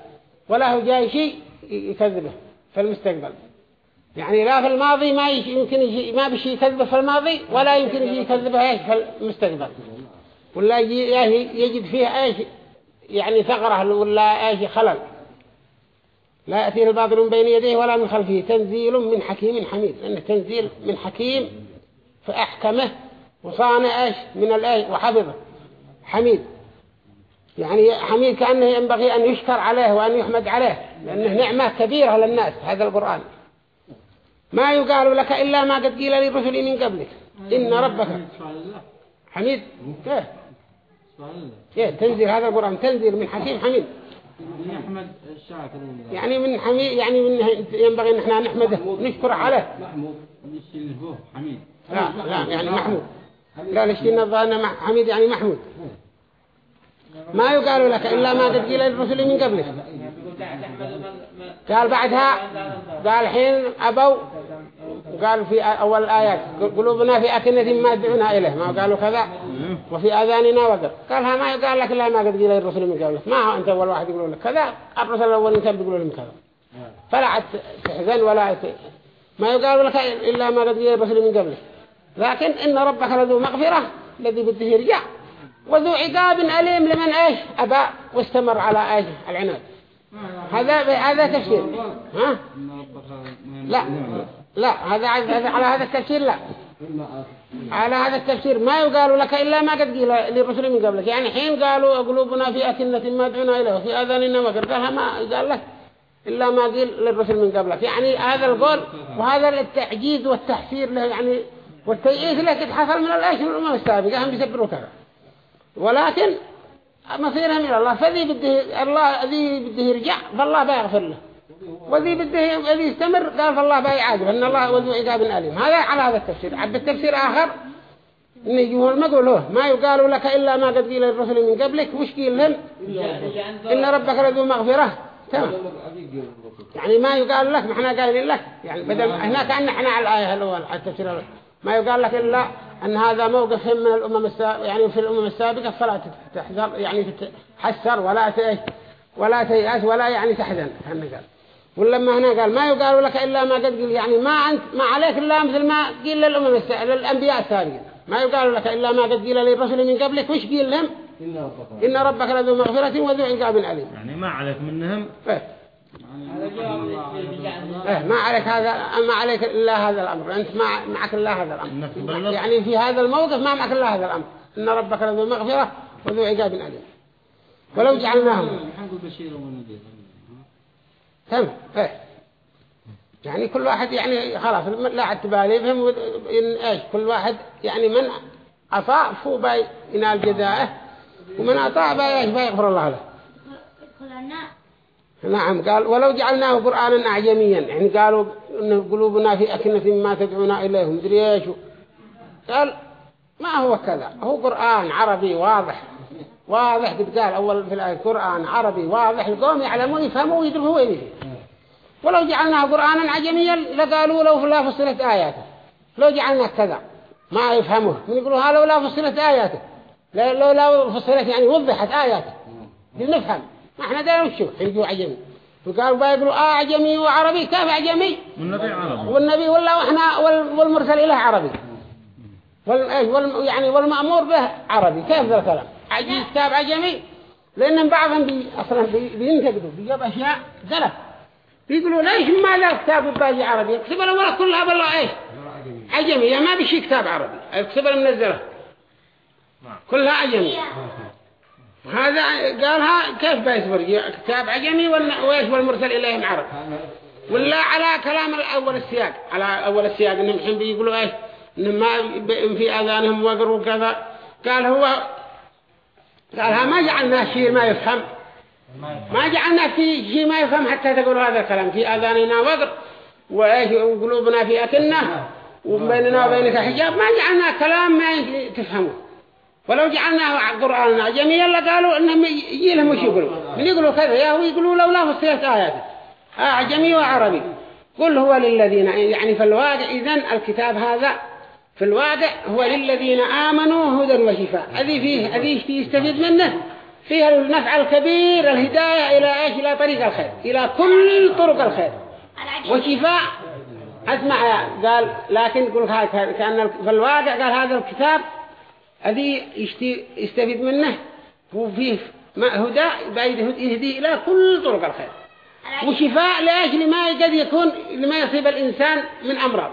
ولا هو جاي شيء يكذبه. في المستقبل يعني لا في الماضي ما يمكن يجي ما بشي يكذبه في الماضي ولا يمكن يجي يكذبه إيش في المستقبل. ولا يجي يجد فيه إيش يعني ثغرة ولا إيش خلل. لا يأتيه الباطل من بين يديه ولا من خلفه. تنزيل من حكيم حميد. لأنه تنزيل من حكيم فأحكمه وصانع إيش؟ من الايش وحفظه. حميد. يعني حميد كأنه ينبغي أن يشكر عليه وأن يحمد عليه لأنه نعمة كبيرة للناس هذا القرآن. ما يقال لك إلا ما قد قيل للرسل من قبلك. إن ربك حميد؟ الله كيف تنزيل هذا القرآن تنزيل من حكيم حميد. يعني من حميد يعني من ينبغي إن إحنا نحمده نشكر عليه. هو حميد لا لا يعني محمود. لا لشتنا الظاهر حميد يعني محمود. ما يقال لك إلا ما قد قيل للرسل من قبلك. قال بعدها قال حين أبوا قال في أول الآيات قلوبنا في أكنة ما دعونا إليه. ما قالوا كذا. وفي أذاننا وقر قالها ما يقال لك إلا ما قد قيل للرسل من قبلك ما هو أنت أول واحد يقول لك كذا الرسل الأولين كان بيقولوا لهم كذا. فلا عاد تحزن ولا. ما يقال لك إلا ما قد قيل للرسل من قبلك لكن إن ربك لذو مغفرة الذي بده يرجع. وذو عقاب أليم لمن إيش؟ أبى واستمر على إيش؟ العناد. هذا هذا تفسير. ها؟ لا. لا هذا على هذا التفسير لا. على هذا التفسير ما يقال لك إلا ما قد قيل للرسل من قبلك. يعني حين قالوا قلوبنا في أكنة ما دعونا إليه وفي آذاننا وقر قالها ما قال لك إلا ما قيل للرسل من قبلك. يعني هذا القول وهذا التعجيز والتحسير له يعني والتيئيس له قد حصل من الأمم السابقة. هم بيسبروا كذا. ولكن مصيرهم إلى الله. فذي بده الله ذي بده يرجع فالله بيغفر له. وذي بده الذي يستمر قال فالله بيعاقب إن الله وذو عقاب أليم. هذا على هذا التفسير. عبد التفسير آخر إن يجوه المقوله ما يقال لك إلا ما قد قيل الرسل من قبلك وش قيل لهم؟ إن ربك لذو مغفرة. تمام. يعني ما يقال لك ما إحنا قايلين لك. يعني بدل هناك أن إحنا على الآية الأول على التفسير الأول. ما يقال لك إلا أن هذا موقفهم من الأمم السابقة يعني في الأمم السابقة فلا تحذر يعني تحسر ولا تأيش ولا تيأس ولا يعني تحزن. هنا قال. ولما هنا قال ما يقال لك إلا ما قد قل يعني ما أنت ما عليك إلا مثل ما قيل للأمم للأنبياء السابقين. ما يقال لك إلا ما قد قيل للرسل من قبلك وش قيل لهم؟ إن ربك لذو مغفرة وذو عقاب أليم. يعني ما عليك منهم؟ إيه. إيه ما عليك هذا ما عليك إلا هذا الأمر. أنت ما معك إلا هذا الأمر. يعني في هذا الموقف ما معك إلا هذا الأمر. إن ربك لذو مغفرة وذو عقاب أليم. ولو جعلناهم تم إيه. يعني كل واحد يعني خلاص لا عاد تبالي بهم إيش كل واحد يعني من أطاع فهو باي ينال جزاءه ومن أطاع باي إيش باي يغفر الله له. نعم قال ولو جعلناه قرآنا أعجميا يعني قالوا إن قلوبنا في أكنة مما تدعونا إليه مدري إيش. قال ما هو كذا هو قرآن عربي واضح. واضح قد قال أول في الآية قرآن عربي واضح القوم يعلمون يفهموا ويدروا وين يجي. ولو جعلناه قرآنا عجميا لقالوا لو لا فصلت آياته. لو جعلناه كذا ما يفهمه. من يقولوا هذا لو لا فصلت آياته. لو لا فصلت يعني وضحت آياته. نفهم. ما إحنا دايما نشوف. حيجوا عجمي. وقالوا بيقولوا آه عجمي وعربي كيف عجمي؟ والنبي عربي. والنبي والله وإحنا وال- والمرسل إله عربي. وال يعني والمأمور به عربي. كيف ذا الكلام؟ عجيب كتاب عجمي لأن بعضهم بي أصلا بي بينتقدوا بيجيب أشياء زلف بيقولوا ليش ما ذا الكتاب باجي عربي؟ يكتب الأمور كلها بالله إيش؟ عجمي يا ما بشي كتاب عربي. يكتب المنزله كلها عجمي هذا قالها كيف بيصبر؟ كتاب عجمي ولا- وإيش والمرسل إليهم عرب؟ ولا على كلام الأول السياق. على أول السياق إنهم الحين بيقولوا إيش؟ إنهم ما في أذانهم وقر وكذا. قال هو قالها ما جعلنا شيء ما يفهم. ما جعلنا في شيء ما يفهم حتى تقول هذا الكلام. في أذاننا وقر وإيش وقلوبنا في أكنة وبيننا وبينك حجاب. ما جعلنا كلام ما تفهمه. ولو جعلناه قرآن عجميا لقالوا إنهم يجي لهم وش يقولوا. من يقولوا كذا؟ يا هو يقولوا لولا فصلت آياته آه عجمي وعربي. قل هو للذين يعني في الواقع إذن الكتاب هذا في الواقع هو للذين آمنوا هدى وشفاء. هذه فيه هذه فيه يستفيد منه فيها النفع الكبير الهداية إلى إيش؟ إلى طريق الخير إلى كل طرق الخير. وشفاء أسمع قال لكن هذا كأن في الواقع قال هذا الكتاب يشتي- يستفيد منه. هو فيه ما- هدى يهدي إلى كل طرق الخير. وشفاء ليش؟ لما قد يكون لما يصيب الإنسان من أمراض.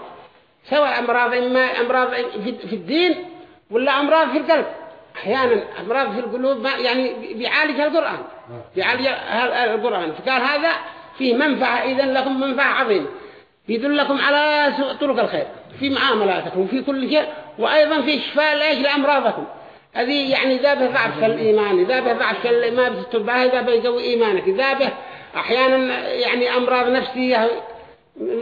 سواء أمراض إما أمراض في الدين ولا أمراض في القلب. أحيانا أمراض في القلوب يعني بيعالجها القرآن. بيعالج القرآن. فقال هذا فيه منفعة إذن لكم منفعة عظيمة. بيدلكم على طرق الخير. في معاملاتكم وفي كل شيء وأيضا في شفاء لإيش لأمراضكم هذه يعني إذا به ضعف الإيمان إذا به ضعف ما بتتبعه إذا به يقوي إيمانك إذا به أحيانا يعني أمراض نفسية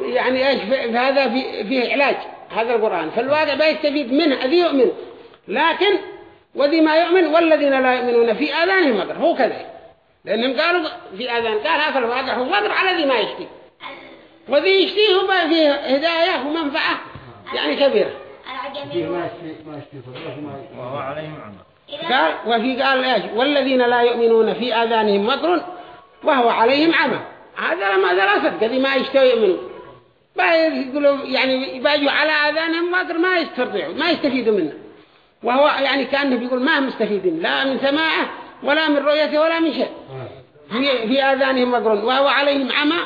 يعني إيش في في هذا في فيه علاج هذا القرآن. فالواقع بيستفيد منه الذي يؤمن. لكن وذي ما يؤمن والذين لا يؤمنون في آذانهم وقر هو كذا. لأنهم قالوا في آذان قال هذا الواقع هو وقر على ذي ما يشتي وذي يشتيه هو فيه هداية ومنفعة يعني كبيرة. قال وفي قال إيش؟ والذين لا يؤمنون في آذانهم وقر وهو عليهم عمى. هذا لما هذا لا صدق الذي ما يشتوي يؤمنوا يقولوا يعني باجوا على آذانهم وقر ما يستطيعوا ما يستفيدوا منه. وهو يعني كأنه بيقول ما هم مستفيدين لا من سماعه ولا من رؤيته ولا من شيء. في, في آذانهم وقر وهو عليهم عمى.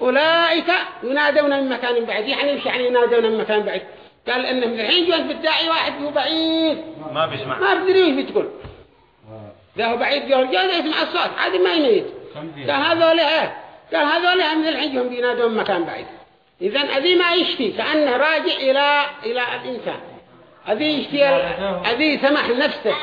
أولئك ينادون من مكان بعيد يعني مش يعني ينادون من مكان بعيد؟ قال إنه من الحين جوز بالداعي واحد هو بعيد. ما بيسمع. ما بدري وش بتقول. ده هو بعيد قال جاء يسمع الصوت هذه ما قال هذول إيه؟ قال هذول الحين جم بينادون مكان بعيد. إذا أذي ما يشتي كأنه راجع إلى إلى الإنسان. أذي يشتي أذي سمح لنفسه.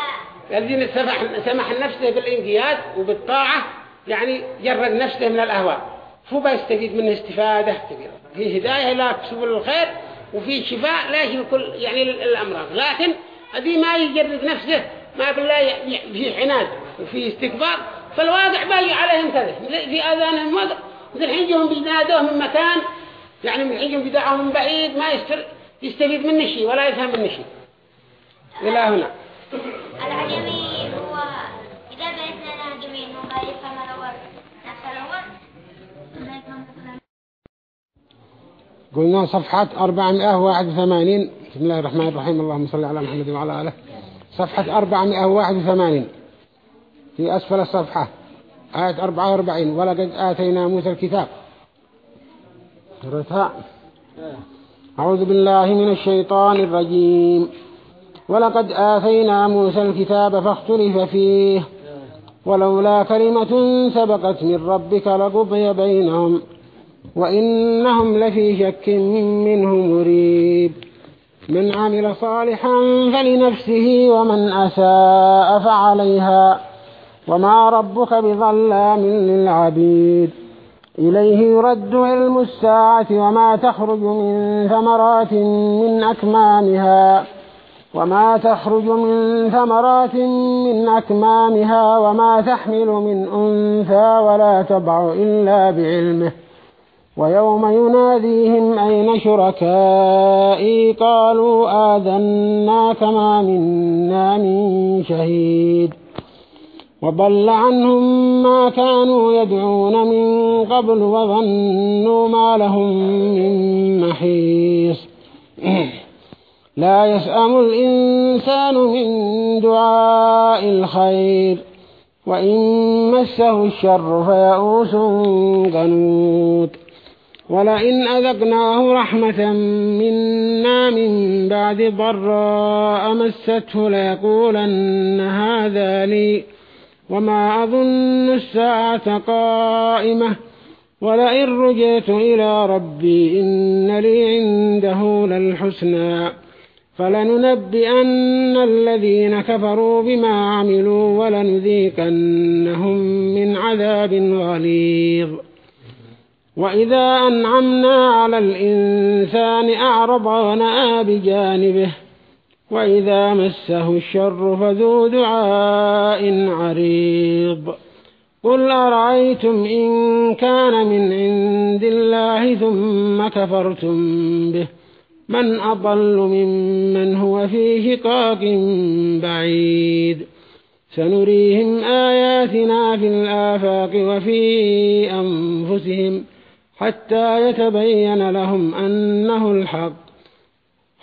الذي سمح سمح لنفسه بالإنقياد وبالطاعة يعني جرد نفسه من الأهواء. فهو بيستفيد منه استفادة كبيرة. في هداية إلى سبل الخير وفي شفاء لا يشفي كل يعني الأمراض. لكن هذه ما يجرد نفسه ما لا ي- في عناد وفي استكبار فالواقع باقي عليهم كذا. في آذانهم وقع مثل الحين جهم بينادوه من مكان يعني من الحين بيدعوه من بعيد ما يستر يستفيد منه شيء ولا يفهم منه شيء. إلى هنا. العجمي هو إذا بيتنا العجمي ما يفهم الأول؟ نفس الأول؟ قلنا صفحة 481 بسم الله الرحمن الرحيم. اللهم صل على محمد وعلى آله. صفحة 481 في أسفل الصفحة آية 44 ولقد آتينا موسى الكتاب. قرأتها أعوذ بالله من الشيطان الرجيم. ولقد آتينا موسى الكتاب فاختلف فيه. ولولا كلمة سبقت من ربك لقضي بينهم وإنهم لفي شك منه مريب. من عمل صالحا فلنفسه ومن أساء فعليها. وما ربك بظلام للعبيد إليه يرد علم الساعة وما تخرج من ثمرات من أكمامها وما تخرج من ثمرات من أكمامها وما تحمل من أنثى ولا تضع إلا بعلمه ويوم يناديهم أين شركائي قالوا آذنا كما منا من شهيد وضل عنهم ما كانوا يدعون من قبل وظنوا ما لهم من محيص. لا يسأم الإنسان من دعاء الخير وإن مسه الشر فيئوس قنوط ولئن أذقناه رحمة منا من بعد ضراء مسته ليقولن هذا لي. وما أظن الساعة قائمة ولئن رجعت إلى ربي إن لي عنده للحسنى فلننبئن الذين كفروا بما عملوا ولنذيقنهم من عذاب غليظ وإذا أنعمنا على الإنسان أعرض ونأى بجانبه وإذا مسه الشر فذو دعاء عريض. قل أرأيتم إن كان من عند الله ثم كفرتم به؟ من أضل ممن هو في شقاق بعيد. سنريهم آياتنا في الآفاق وفي أنفسهم حتى يتبين لهم أنه الحق.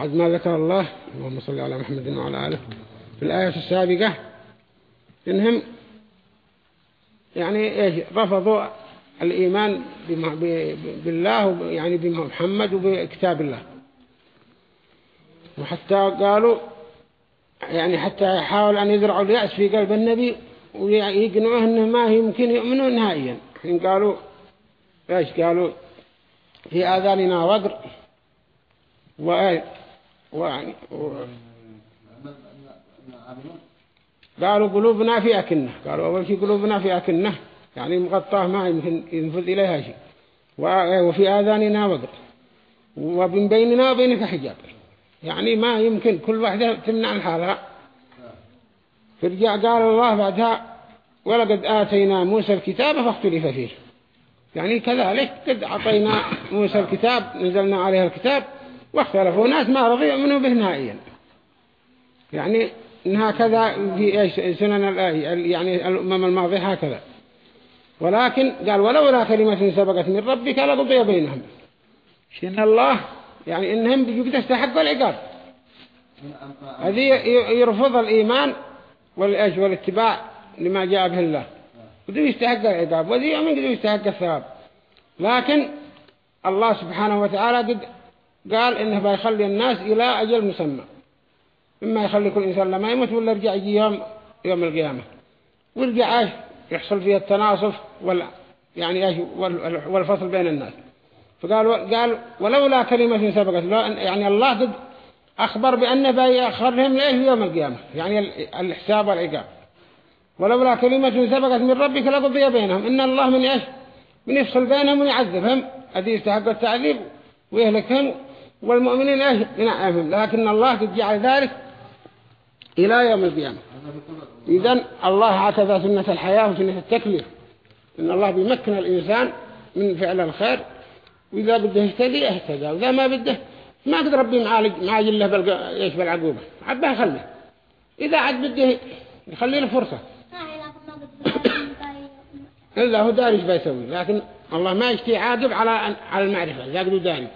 بعد ما ذكر الله اللهم صل على محمد وعلى آله. في الآية السابقة إنهم يعني إيش؟ رفضوا الإيمان بالله يعني بمحمد وبكتاب الله. وحتى قالوا يعني حتى يحاول أن يزرعوا اليأس في قلب النبي ويقنعوه أنه ما يمكن يؤمنوا نهائيا. حين قالوا إيش قالوا؟ في آذاننا وقر. و... قالوا قلوبنا في أكنة. قالوا أول شيء قلوبنا في أكنة. يعني مغطاة ما يمكن ينفذ إليها شيء. وفي آذاننا وقر وبين بيننا وبينك حجاب. يعني ما يمكن كل واحدة تمنع حالها فرجع قال الله بعدها ولقد آتينا موسى الكتاب فاختلف فيه. يعني كذلك قد أعطينا موسى الكتاب نزلنا عليه الكتاب واختلفوا. ناس ما رضوا يؤمنوا به نهائيا. يعني هكذا في سنن يعني الأمم الماضية هكذا. ولكن قال ولولا كلمة سبقت من ربك لقضي بينهم. إن الله يعني إنهم بيجوا يستحقوا العقاب. هذه يرفض الإيمان والإيش؟ والاتباع لما جاء به الله. قدوا يستحق العقاب. وذي يؤمن يستحق الثواب. لكن الله سبحانه وتعالى قد قال إنه بيخلي الناس إلى أجل مسمى. إما يخلي كل إنسان لما يموت ولا يرجع يجي يوم يوم القيامة. ويرجع إيش؟ يحصل فيه التناصف وال يعني إيش؟ والفصل بين الناس. فقال قال ولولا كلمة سبقت. يعني الله قد أخبر بأنه بيأخرهم لإيه يوم القيامة. يعني الحساب والعقاب. ولولا كلمة سبقت من ربك لقضي بينهم. إن الله من إيش؟ من يفصل بينهم ويعذبهم. الذي يستحق التعذيب ويهلكهم. والمؤمنين إيش ينعمهم لكن الله قد جعل ذلك إلى يوم القيامة. إذن الله هكذا سنة الحياة وسنة التكليف. إن الله بيمكن الإنسان من فعل الخير. وإذا بده يهتدي اهتدى وإذا ما بده ما قد ربي معالج معاجل له بالق... إيش بالعقوبة. عبه خليه إذا عاد بده يخلي له فرصة. إلا هو داري إيش بيسوي. لكن الله ما يشتي عاقب على على المعرفة. إذا قدوا داري.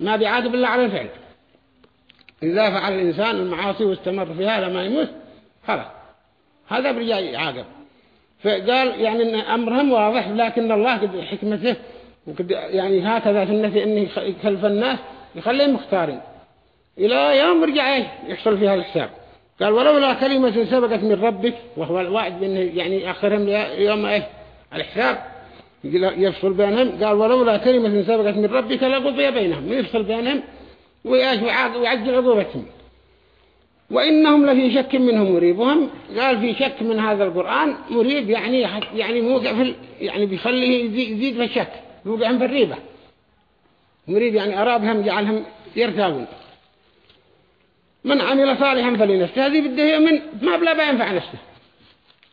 ما بيعاقب إلا على الفعل. إذا فعل الإنسان المعاصي واستمر فيها لما يموت خلاص. هذا برجع يعاقب. فقال يعني إن أمرهم واضح لكن الله قد حكمته وقد يعني هكذا سنة إنه يخلف الناس يخليهم مختارين. إلى يوم رجع يحصل فيها الحساب. قال ولولا كلمة سبقت من ربك وهو الوعد بأنه يعني آخرهم يوم إيه الحساب. يفصل بينهم. قال ولولا كلمة سبقت من ربك لقضي بينهم. يفصل بينهم ويعجل عقوبتهم. وإنهم لفي شك منهم مريب وهم قال في شك من هذا القرآن مريب يعني يعني موقع في يعني بيخليه يزيد في الشك. يوقعهم في الريبة. مريب يعني أرابهم جعلهم يرتابون من عمل صالحا فلنفسه. هذه بده يؤمن. ما بلا بينفع نفسه.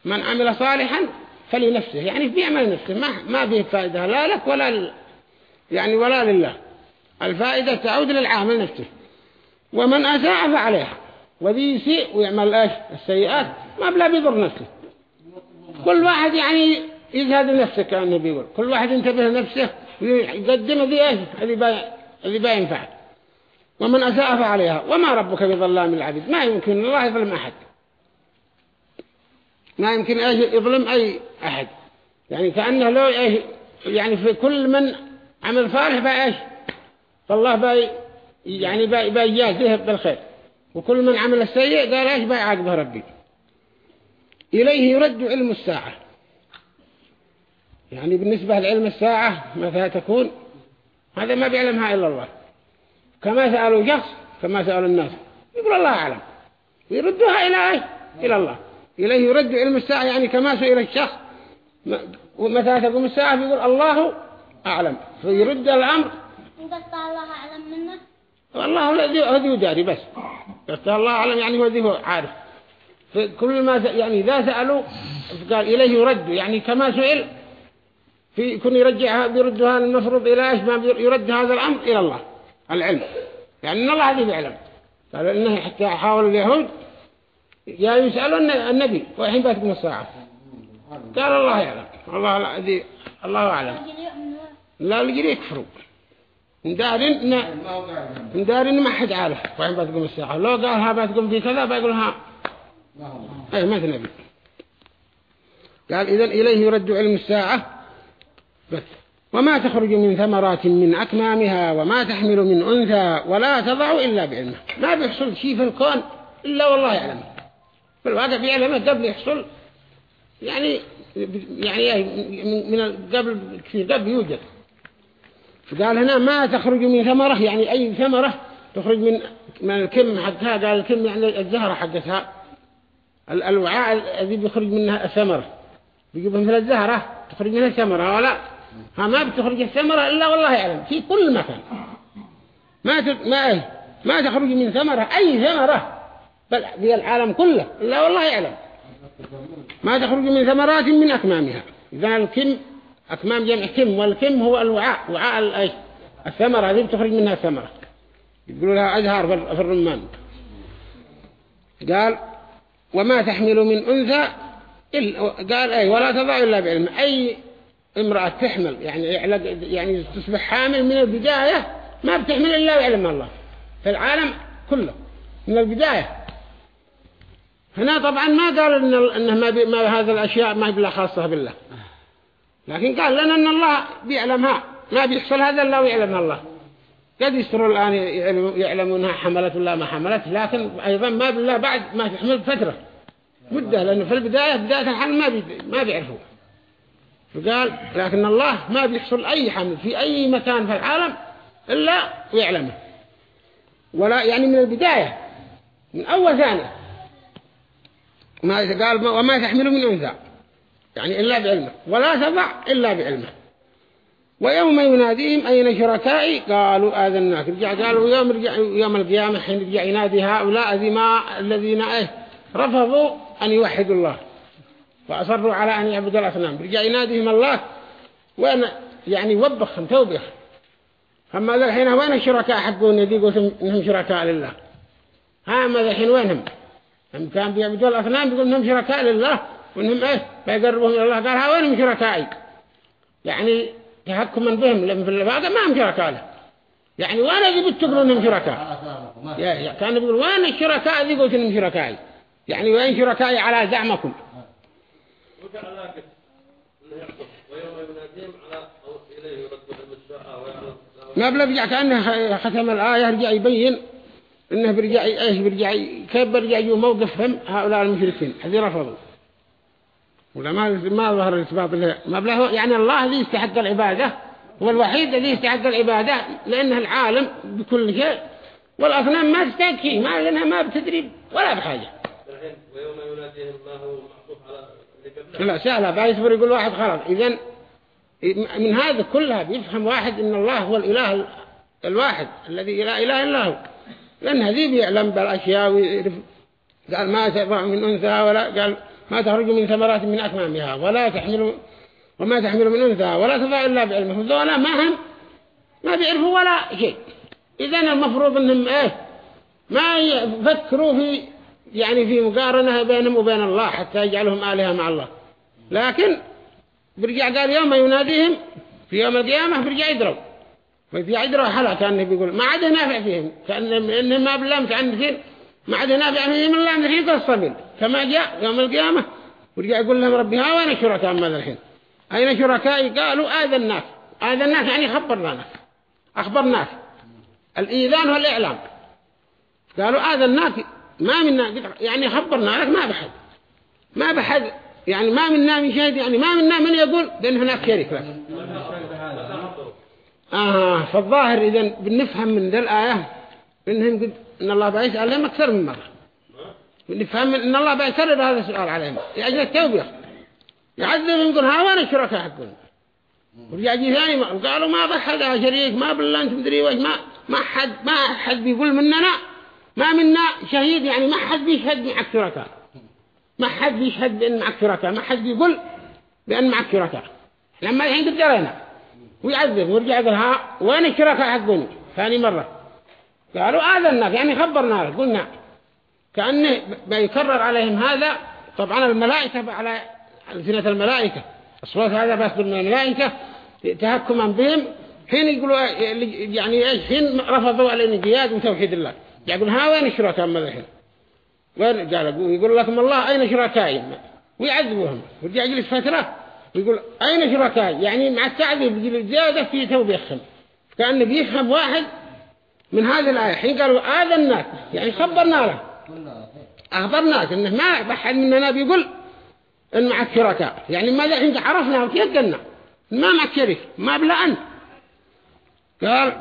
من عمل صالحا فلنفسه. يعني بيعمل نفسه. ما ما فيه فائدة لا لك ولا ل... يعني ولا لله. الفائدة تعود للعامل نفسه. ومن أساء فعليها. وذي يسيء ويعمل إيش؟ السيئات. ما بلا بيضر نفسه. كل واحد يعني يجهد نفسه كأنه بيقول. كل واحد ينتبه لنفسه ويقدم ذي إيش؟ الذي باي الذي بينفع ومن أساء فعليها. وما ربك بظلام العبيد. ما يمكن. الله يظلم أحد. ما يمكن يظلم أي أحد. يعني كأنه لو يعني في كل من عمل صالح باي إيش؟ فالله باي يعني باي بيجازيه بالخير وكل من عمل السيء قال إيش بيعاقبه ربي. إليه يرد علم الساعة. يعني بالنسبة لعلم الساعة متى تكون؟ هذا ما بيعلمها إلا الله. كما سألوا شخص كما سألوا الناس. يقول الله أعلم. ويردوها إلى إيه؟ إلى الله. إليه يرد علم الساعة يعني كما سئل الشخص. متى تقوم الساعة يقول الله أعلم. فيرد الأمر. وقصد الله أعلم منه؟ والله هو داري بس. بس الله أعلم يعني هو ذي هو عارف. فكل ما يعني إذا سألوا قال إليه يرد. يعني كما سئل في يكون يرجعها بيردها المفروض إلى إيش؟ ما يرد هذا الأمر إلى الله العلم. يعني إن الله هذه بيعلم قالوا إنه حتى حاول اليهود يا يسألون النبي وحين باتكم الساعة؟ قال الله يعلم. الله لا ذي الله أعلم. لا لقي يكفروا؟ ندارين ندارين ما حد عارف وحين باتكم الساعة. لو قال ها باتكم في كذا بيقول ها. أي ما نبي. قال إذن إليه يرد علم الساعة. بس. وما تخرج من ثمرات من أكمامها وما تحمل من أنثى ولا تضع إلا بعلمه. ما بيحصل شيء في الكون إلا والله يعلم في الواقع بيعلمه قبل يحصل يعني يعني من قبل كثير قبل يوجد. فقال هنا ما تخرج من ثمرة يعني أي ثمرة تخرج من من الكم حقها قال الكم يعني الزهرة حقتها. الوعاء الذي بيخرج منها الثمرة. بيجيبها مثل الزهرة تخرج منها ثمرة ولا ها ما بتخرج الثمرة إلا والله يعلم في كل مكان. ما ما ما تخرج من ثمرة أي ثمرة. بل في العالم كله. إلا والله يعلم. ما تخرج من ثمرات من أكمامها. إذا الكم أكمام جمع كم؟ والكم هو الوعاء. وعاء الثمرة. هذه بتخرج منها ثمرة. يقولوا لها أزهار في الرمان. قال وما تحمل من أنثى قال أي ولا تضع إلا بعلم. أي امرأة تحمل يعني يعني تصبح حامل من البداية ما بتحمل إلا بعلم الله. في العالم كله. من البداية. هنا طبعا ما قال إن إنه ما, ما هذا الأشياء ما بالله خاصة بالله. لكن قال لنا أن الله بيعلمها. ما بيحصل هذا إلا ويعلم الله. قد يستروا الآن يعلمونها حملت ولا ما حملت لكن أيضا ما بالله بعد ما تحمل فترة. مدة لأنه في البداية بداية الحمل ما بي ما بيعرفوا. فقال لكن الله ما بيحصل أي حمل في أي مكان في العالم إلا ويعلمه. ولا يعني من البداية. من أول ثانية. ما قال وما تحمل من أنثى. يعني إلا بعلمه. ولا تضع إلا بعلمه. ويوم يناديهم أين شركائي؟ قالوا آذناك. رجع قالوا يوم, رجع يوم القيامة حين رجع ينادي هؤلاء ذما الذين إيه؟ رفضوا أن يوحدوا الله. وأصروا على أن يعبدوا الأصنام. رجع يناديهم الله. وين يعني وبخهم توبخ أما ذا الحين وين الشركاء حقون؟ يدي قلت إنهم شركاء لله. ها ما ذا الحين وينهم؟ هم كان بيعبدوا الأصنام بيقول إنهم شركاء لله وإنهم إيه بيقربهم إلى الله. قال ها وينهم شركائي يعني تحكما بهم لأن في الواقع ما هم شركاء له. يعني وأنا ذي بتقولوا إنهم شركاء؟ كان بيقول وين الشركاء ذي قلت إنهم شركائي. يعني وين شركائي؟ على زعمكم. ما بلا برجع كأنه ختم الآية يرجع يبين إنه برجع إيش برجع كيف برجع يجوا موقفهم هؤلاء المشركين؟ هذي رفضوا. ولا ما ما ظهر الإثبات له ما بلا يعني الله الذي يستحق العبادة هو الوحيد الذي يستحق العبادة لأنه العالم بكل شيء والأصنام ما تستحق شيء ما لأنها ما بتدري ولا بحاجة. ويوم هو معطوف على لا سهلة فيصبر يقول واحد خلاص. إذن من هذا كلها بيفهم واحد إن الله هو الإله الواحد الذي لا إله إلا هو. لأن هذه بيعلم بالأشياء ويعرف. قال ما تضع من أنثى ولا قال ما تخرج من ثمرات من أكمامها ولا تحمل وما تحمل من أنثى ولا تضع إلا بعلمه. ذولا ما هم ما بيعرفوا ولا شيء. إذن المفروض أنهم إيه؟ ما يفكروا في يعني في مقارنة بينهم وبين الله حتى يجعلهم آلهة مع الله. لكن برجع قال يوم يناديهم في يوم القيامة برجع يدروا فبرجع يدروا حلا كأنه بيقول ما عاد نافع فيهم. كأن إنهم ما بالله متعنفين ما عاد نافع فيهم الله من الصبيل كما جاء يوم القيامة. ورجع يقول لهم ربي ها وين شركاء ماذا الحين؟ أين شركائي؟ قالوا آذى الناس. يعني خبرنا أخبرناك الإيذان والإعلام. قالوا آذى الناس ما منا. يعني خبرنا لك ما بحد. ما بحد. يعني ما منا من شهد يعني ما منا من يقول بأن هناك شريك لك. آه فالظاهر إذا بنفهم من ذا الآية إنهم قد إن الله بيسأل عليهم أكثر من مرة. بنفهم إن الله بيكرر هذا السؤال عليهم. لأجل التوبيخ يعذب يقول ها وين الشركاء حقون ورجع جي ثاني وقالوا ما بحد شريك ما بالله انت مدري وش ما ما حد ما حد بيقول مننا ما منا شهيد يعني ما حد بيشهد معك شركاء ما حد بيشهد بأن معك شركاء ما حد بيقول بأن معك شركاء لما الحين قد جرينا ويعذب ورجع يقول ها وين الشركاء حقوني. ثاني مرة. قالوا آذناك يعني خبرنا لك قلنا كأنه بيكرر عليهم هذا طبعا الملائكة على ألسنة الملائكة. الصوت هذا بس من الملائكة تهكما بهم. حين يقولوا يعني إيش؟ حين رفضوا الانقياد وتوحيد الله. يقول ها وين الشركاء الحين؟ وين؟ قال يقول لكم الله أين شركائي ويعذبوهم ورجع يجلس فترة. يقول أين شركائي يعني مع التعذيب زيادة في توبيخهم كأنه بيفهم واحد من هذه الآية. حين قالوا آذناك يعني خبرنا له أخبرناك إنه ما بحد مننا بيقول إن معك شركاء يعني ماذا حين عرفنا وتيقنا ما معك شريك ما بلا أنت قال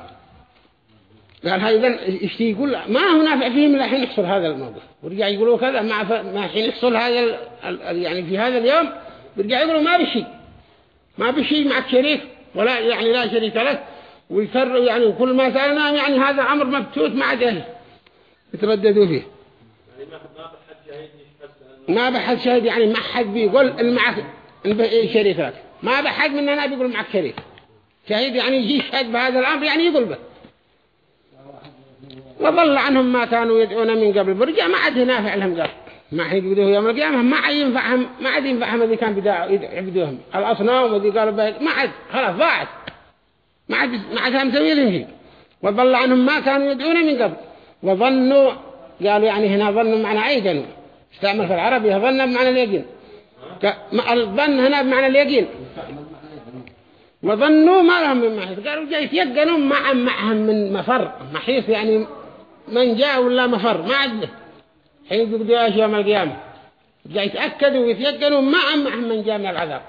قال هذا إيش يقول؟ ما هو نافع فيهم إلا حين يحصل هذا الموقف ورجع يقولوا كذا. مع ما حين يحصل هذا يعني في هذا اليوم برجع يقولوا ما بشي. ما بشي معك شريك ولا يعني لا شريك لك ويكرر يعني كل ما سألنا يعني هذا أمر مبتوت ما عاد يترددوا فيه. ما بحد شهيد يعني ما حد بيقول معك شريك لك. ما بحد مننا بيقول معك شريك شهيد يعني يجي يشهد بهذا الأمر يعني يقول به. وضل عنهم ما كانوا يدعون من قبل. برجع ما عاد نافع لهم قال ما حد يقولوا يوم القيامة ما عاد ينفعهم ما عاد ينفعهم الذي كان بدأ يعبدوهم الأصنام والذي قالوا بيت ما عاد خلاص ضاعت. ما عاد ما عاد هم سوي لهم شيء وضل عنهم ما كانوا يدعون من قبل. وظنوا قالوا يعني هنا ظنوا معنى أيقنوا استعمل في العربي ظن بمعنى اليقين. الظن هنا بمعنى اليقين. وظنوا ما لهم من محيص قالوا جاي يتيقنوا مع معهم من مفر. محيص يعني من جاء ولا مفر. ما عده حين يقولوا إيش يوم القيامة. جاي يتأكدوا ويتيقنوا مع معهم من جاء من العذاب.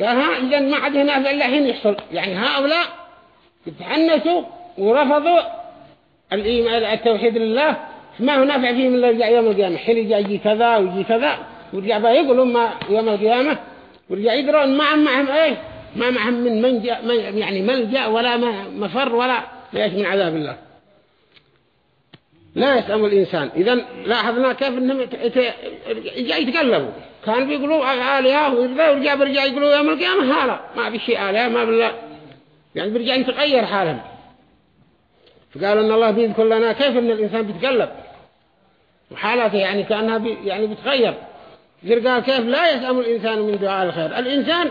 قال ها إذا ما عاد هنا إلا حين يحصل. يعني هؤلاء يتحنسوا ورفضوا التوحيد لله. ما هو نافع فيهم إلا رجع يوم القيامة. حين يجي يجي كذا ويجي كذا ورجع بقى يقولوا ما يوم القيامة. ورجع يدرون ما معهم إيه؟ ما معهم من منجا من يعني ملجأ ولا مفر ولا ليش من عذاب الله. لا يسأم الإنسان. إذا لاحظنا كيف يجي يتقلبوا. كان بيقولوا آلهة ويرضى ورجع برجع يقولوا يوم القيامة هلا ما في شيء آلهة ما بالله يعني برجع يتغير حالهم. فقالوا إن الله بيذكر لنا كيف إن الإنسان بيتقلب. وحالاته يعني كأنها بي يعني بتغير. غير قال كيف لا يسأم الإنسان من دعاء الخير. الإنسان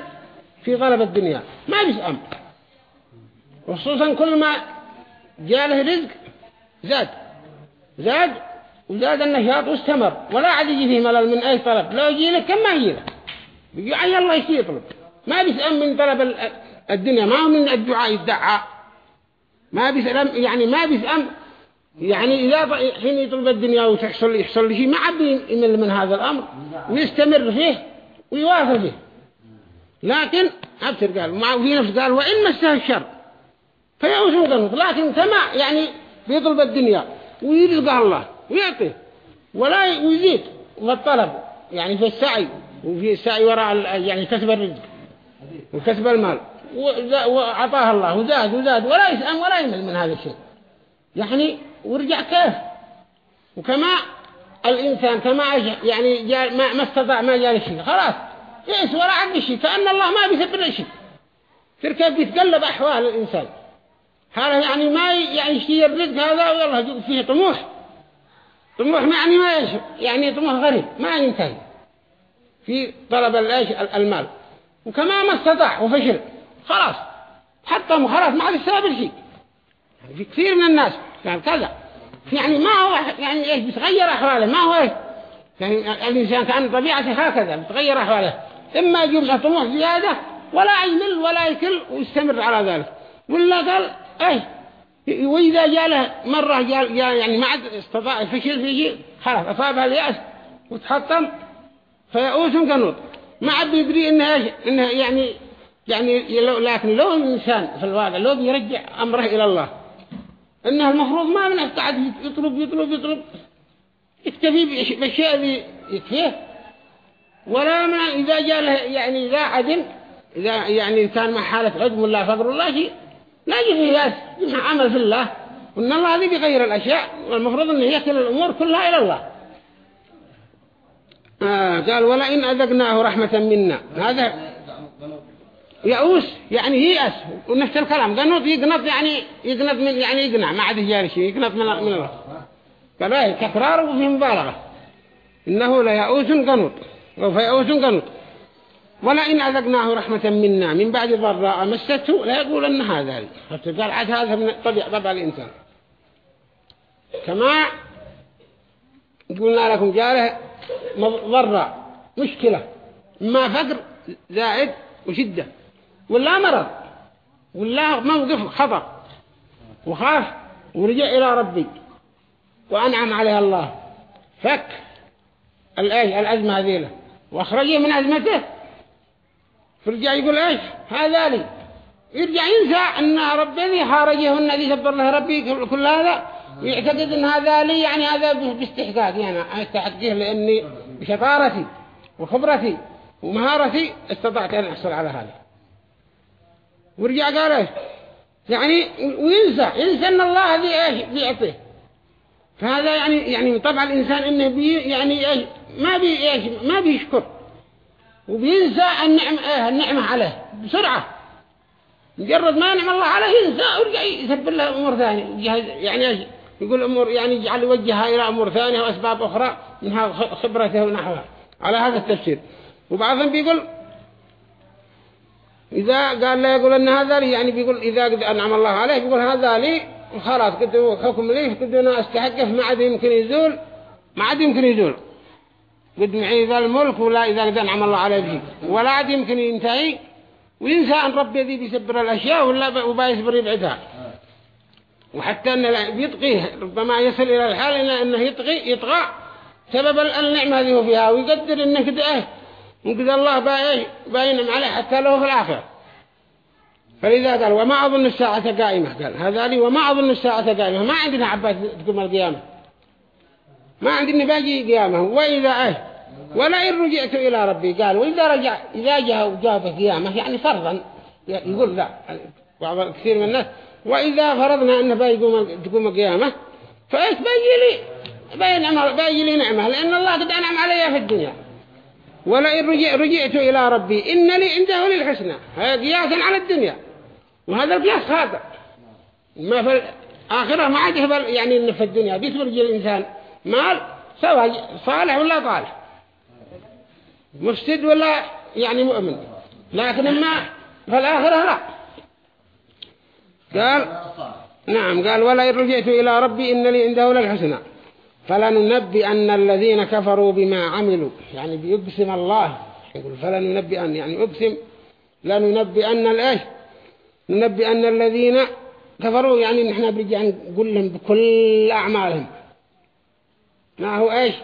في طلب الدنيا. ما بيسأم. وخصوصا كل ما جاء له رزق زاد. زاد وزاد النشاط واستمر. ولا عاد يجي فيه ملل من أي طلب. لو يجي لك كم ما يجي لك بيجي الله يشي يطلب ما بيسأم من طلب ال- الدنيا ما هو من الدعاء يدعى. ما بيسأم يعني ما بيسأم يعني إذا حين يطلب الدنيا وتحصل يحصل شيء ما عاد يمل من هذا الأمر. ويستمر فيه ويواصل فيه. لكن أبتر قال مع في نفس قال وإن مسه الشر فيأوس قنوط لكن كما يعني بيطلب الدنيا. ويرزقها الله ويعطيه ولا ويزيد. في الطلب يعني في السعي. وفي السعي وراء يعني كسب الرزق. وكسب المال. وعطاها الله. وزاد وزاد. ولا يسأم ولا يمل من هذا الشيء. يعني ورجع كيف؟ وكما الإنسان كما يعني ما, ما استطاع ما جاء شيء خلاص. يئس ولا عند شيء. كأن الله ما بيسبب شيء. كيف بيتقلب أحوال الإنسان. هذا يعني ما يعني يشتري الرزق هذا يجب فيه طموح. طموح يعني ما يش يعني طموح غريب ما ينتهي. في طلب الإيش؟ المال. وكما ما استطاع وفشل. خلاص. حتى خلاص ما عاد يستقبل شيء. في كثير من الناس قال كذا. يعني ما هو يعني إيش بتغير أحواله؟ ما هو إيش؟ يعني الإنسان كان طبيعته هكذا بتغير أحواله. إما يجيب له طموح زيادة ولا يمل ولا يكل ويستمر على ذلك. ولا قال إيش وإذا جاء له مرة جاء, يعني ما عاد استطاع الفشل في شيء خلاص اصابها اليأس وتحطم فيئوس قنوط. ما عاد يدري إيش انه يعني يعني لو لكن لو الإنسان في الواقع لو بيرجع أمره إلى الله إنه المفروض ما من قاعد يطلب يطلب يطلب. يكتفي بالشيء الذي يكفيه. ولا من إذا جاء له يعني اذا عدم إذا يعني كان مع حاله عدم ولا فقر ولا شيء لا يجي يجمع عمل في الله وإن الله هذه بيغير الأشياء والمفروض إنه يكل الأمور كلها إلى الله. آه قال ولئن أذقناه رحمة منا. هذا يأوس يعني ييأس. ونفس الكلام قنوط يقنط يعني يقنط من يعني يقنع ما عاد يجاري شيء يقنط من من الله قال إيه تكرار وفي مبالغة. إنه ليأوس قنوط أو فيأوس قنوط. ولئن أذقناه رحمة منا من بعد ضراء مسته لا يقول أن هذا. لي حتى قال عاد هذا من طبيعة طبع الإنسان. كما قلنا لكم جاره ضراء مشكلة. ما فقر زائد وشدة. ولا مرض. ولا موقف خطر وخاف ورجع إلى ربي. وأنعم عليه الله. فك. الأزمة هذه وأخرجه من أزمته فرجع يقول إيش؟ هذا لي. يرجع ينسى أن ربي خارجه الذي سبر له ربي كل- هذا. ويعتقد أن هذا لي يعني هذا باستحقاقي أنا أستحقه لأني بشطارتي وخبرتي ومهارتي استطعت أن أحصل على هذا. ورجع قال إيش؟ يعني وينسى ينسى أن الله هذه إيش؟ بيعطيه فهذا يعني يعني طبعا الإنسان إنه بي يعني إيش؟ ما بي إيش؟ ما بيشكر. وبينسى النعم إيه النعمة عليه بسرعة. مجرد ما نعم الله عليه ينسى ويرجع يسبب له أمور ثانية. يعني؟ يقول أمور يعني يجعل يوجهها إلى أمور ثانية وأسباب أخرى منها خبرته ونحوها. على هذا التفسير. وبعضهم بيقول إذا قال لا يقول أن هذا لي يعني بيقول إذا قد أنعم الله عليه بيقول هذا لي وخلاص قد حكم لي قد أنا أستحقه ما عاد يمكن يزول ما عاد يمكن يزول. قد معي ذا الملك ولا إذا قد أنعم الله عليه به. ولا عاد يمكن ينتهي وينسى أن ربي ذي بيسبر الأشياء ولا وبايسبر يبعدها وحتى أنه لا- بيطغيه ربما يصل إلى الحال إنه يطغي يطغى. سبب ال- النعمة هذه فيها. ويقدر إنه كده. إيه وقد الله باينم عليه حتى له في الآخرة. فلذا قال وما أظن الساعة قائمة. قال هذا لي وما أظن الساعة قائمة. ما عندنا عباس تقوم القيامة. ما عندنا باقي قيامة. وإذا إيه ولا إن رجعت إلى ربي قال وإذا رجع إذا جاء وجاب قيامة يعني فرضا يقول لا بعض كثير من الناس وإذا فرضنا أنه بيقوم تقوم القيامة فإيش بيجي لي؟ بينعم بيجي لي نعمة لأن الله قد أنعم علي في الدنيا. ولئن رجع رجعت إلى ربي إن لي عنده للحسنى. هذا قياسا على الدنيا. وهذا القياس خاطئ. ما في الآخرة ما عاد يعني في الدنيا. بيتبرج الإنسان مال سواء صالح ولا طالح. مفسد ولا يعني مؤمن. لكن ما في الآخرة لا. قال نعم قال ولا رجعت إلى ربي إن لي عنده للحسنى. فلننبئن الذين كفروا بما عملوا. يعني بيقسم الله. يقول فلننبئن يعني أقسم لننبئن الإيش؟ ننبئن الذين كفروا. يعني نحن برجع نقول لهم بكل أعمالهم. ما هو إيش؟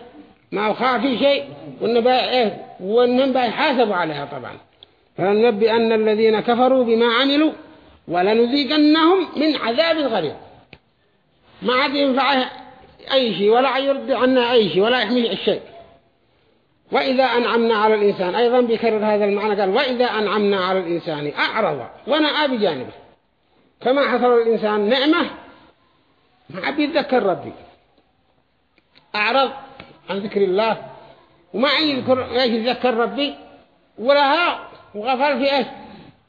ما هو خافي شيء؟ بقى إيه؟ وإنهم بيحاسبوا عليها طبعا. فلننبئن الذين كفروا بما عملوا ولنذيقنهم من عذاب غليظ. ما عاد ينفعه أي شيء ولا يرد عنا أي شيء ولا يحمي الشيء. وإذا أنعمنا على الإنسان أيضا بيكرر هذا المعنى قال وإذا أنعمنا على الإنسان أعرض ونأى بجانبه كما حصل الإنسان نعمة. ما بيتذكر ربي. أعرض عن ذكر الله. وما يذكر إيش يذكر ربي ولها وغفل في إيش؟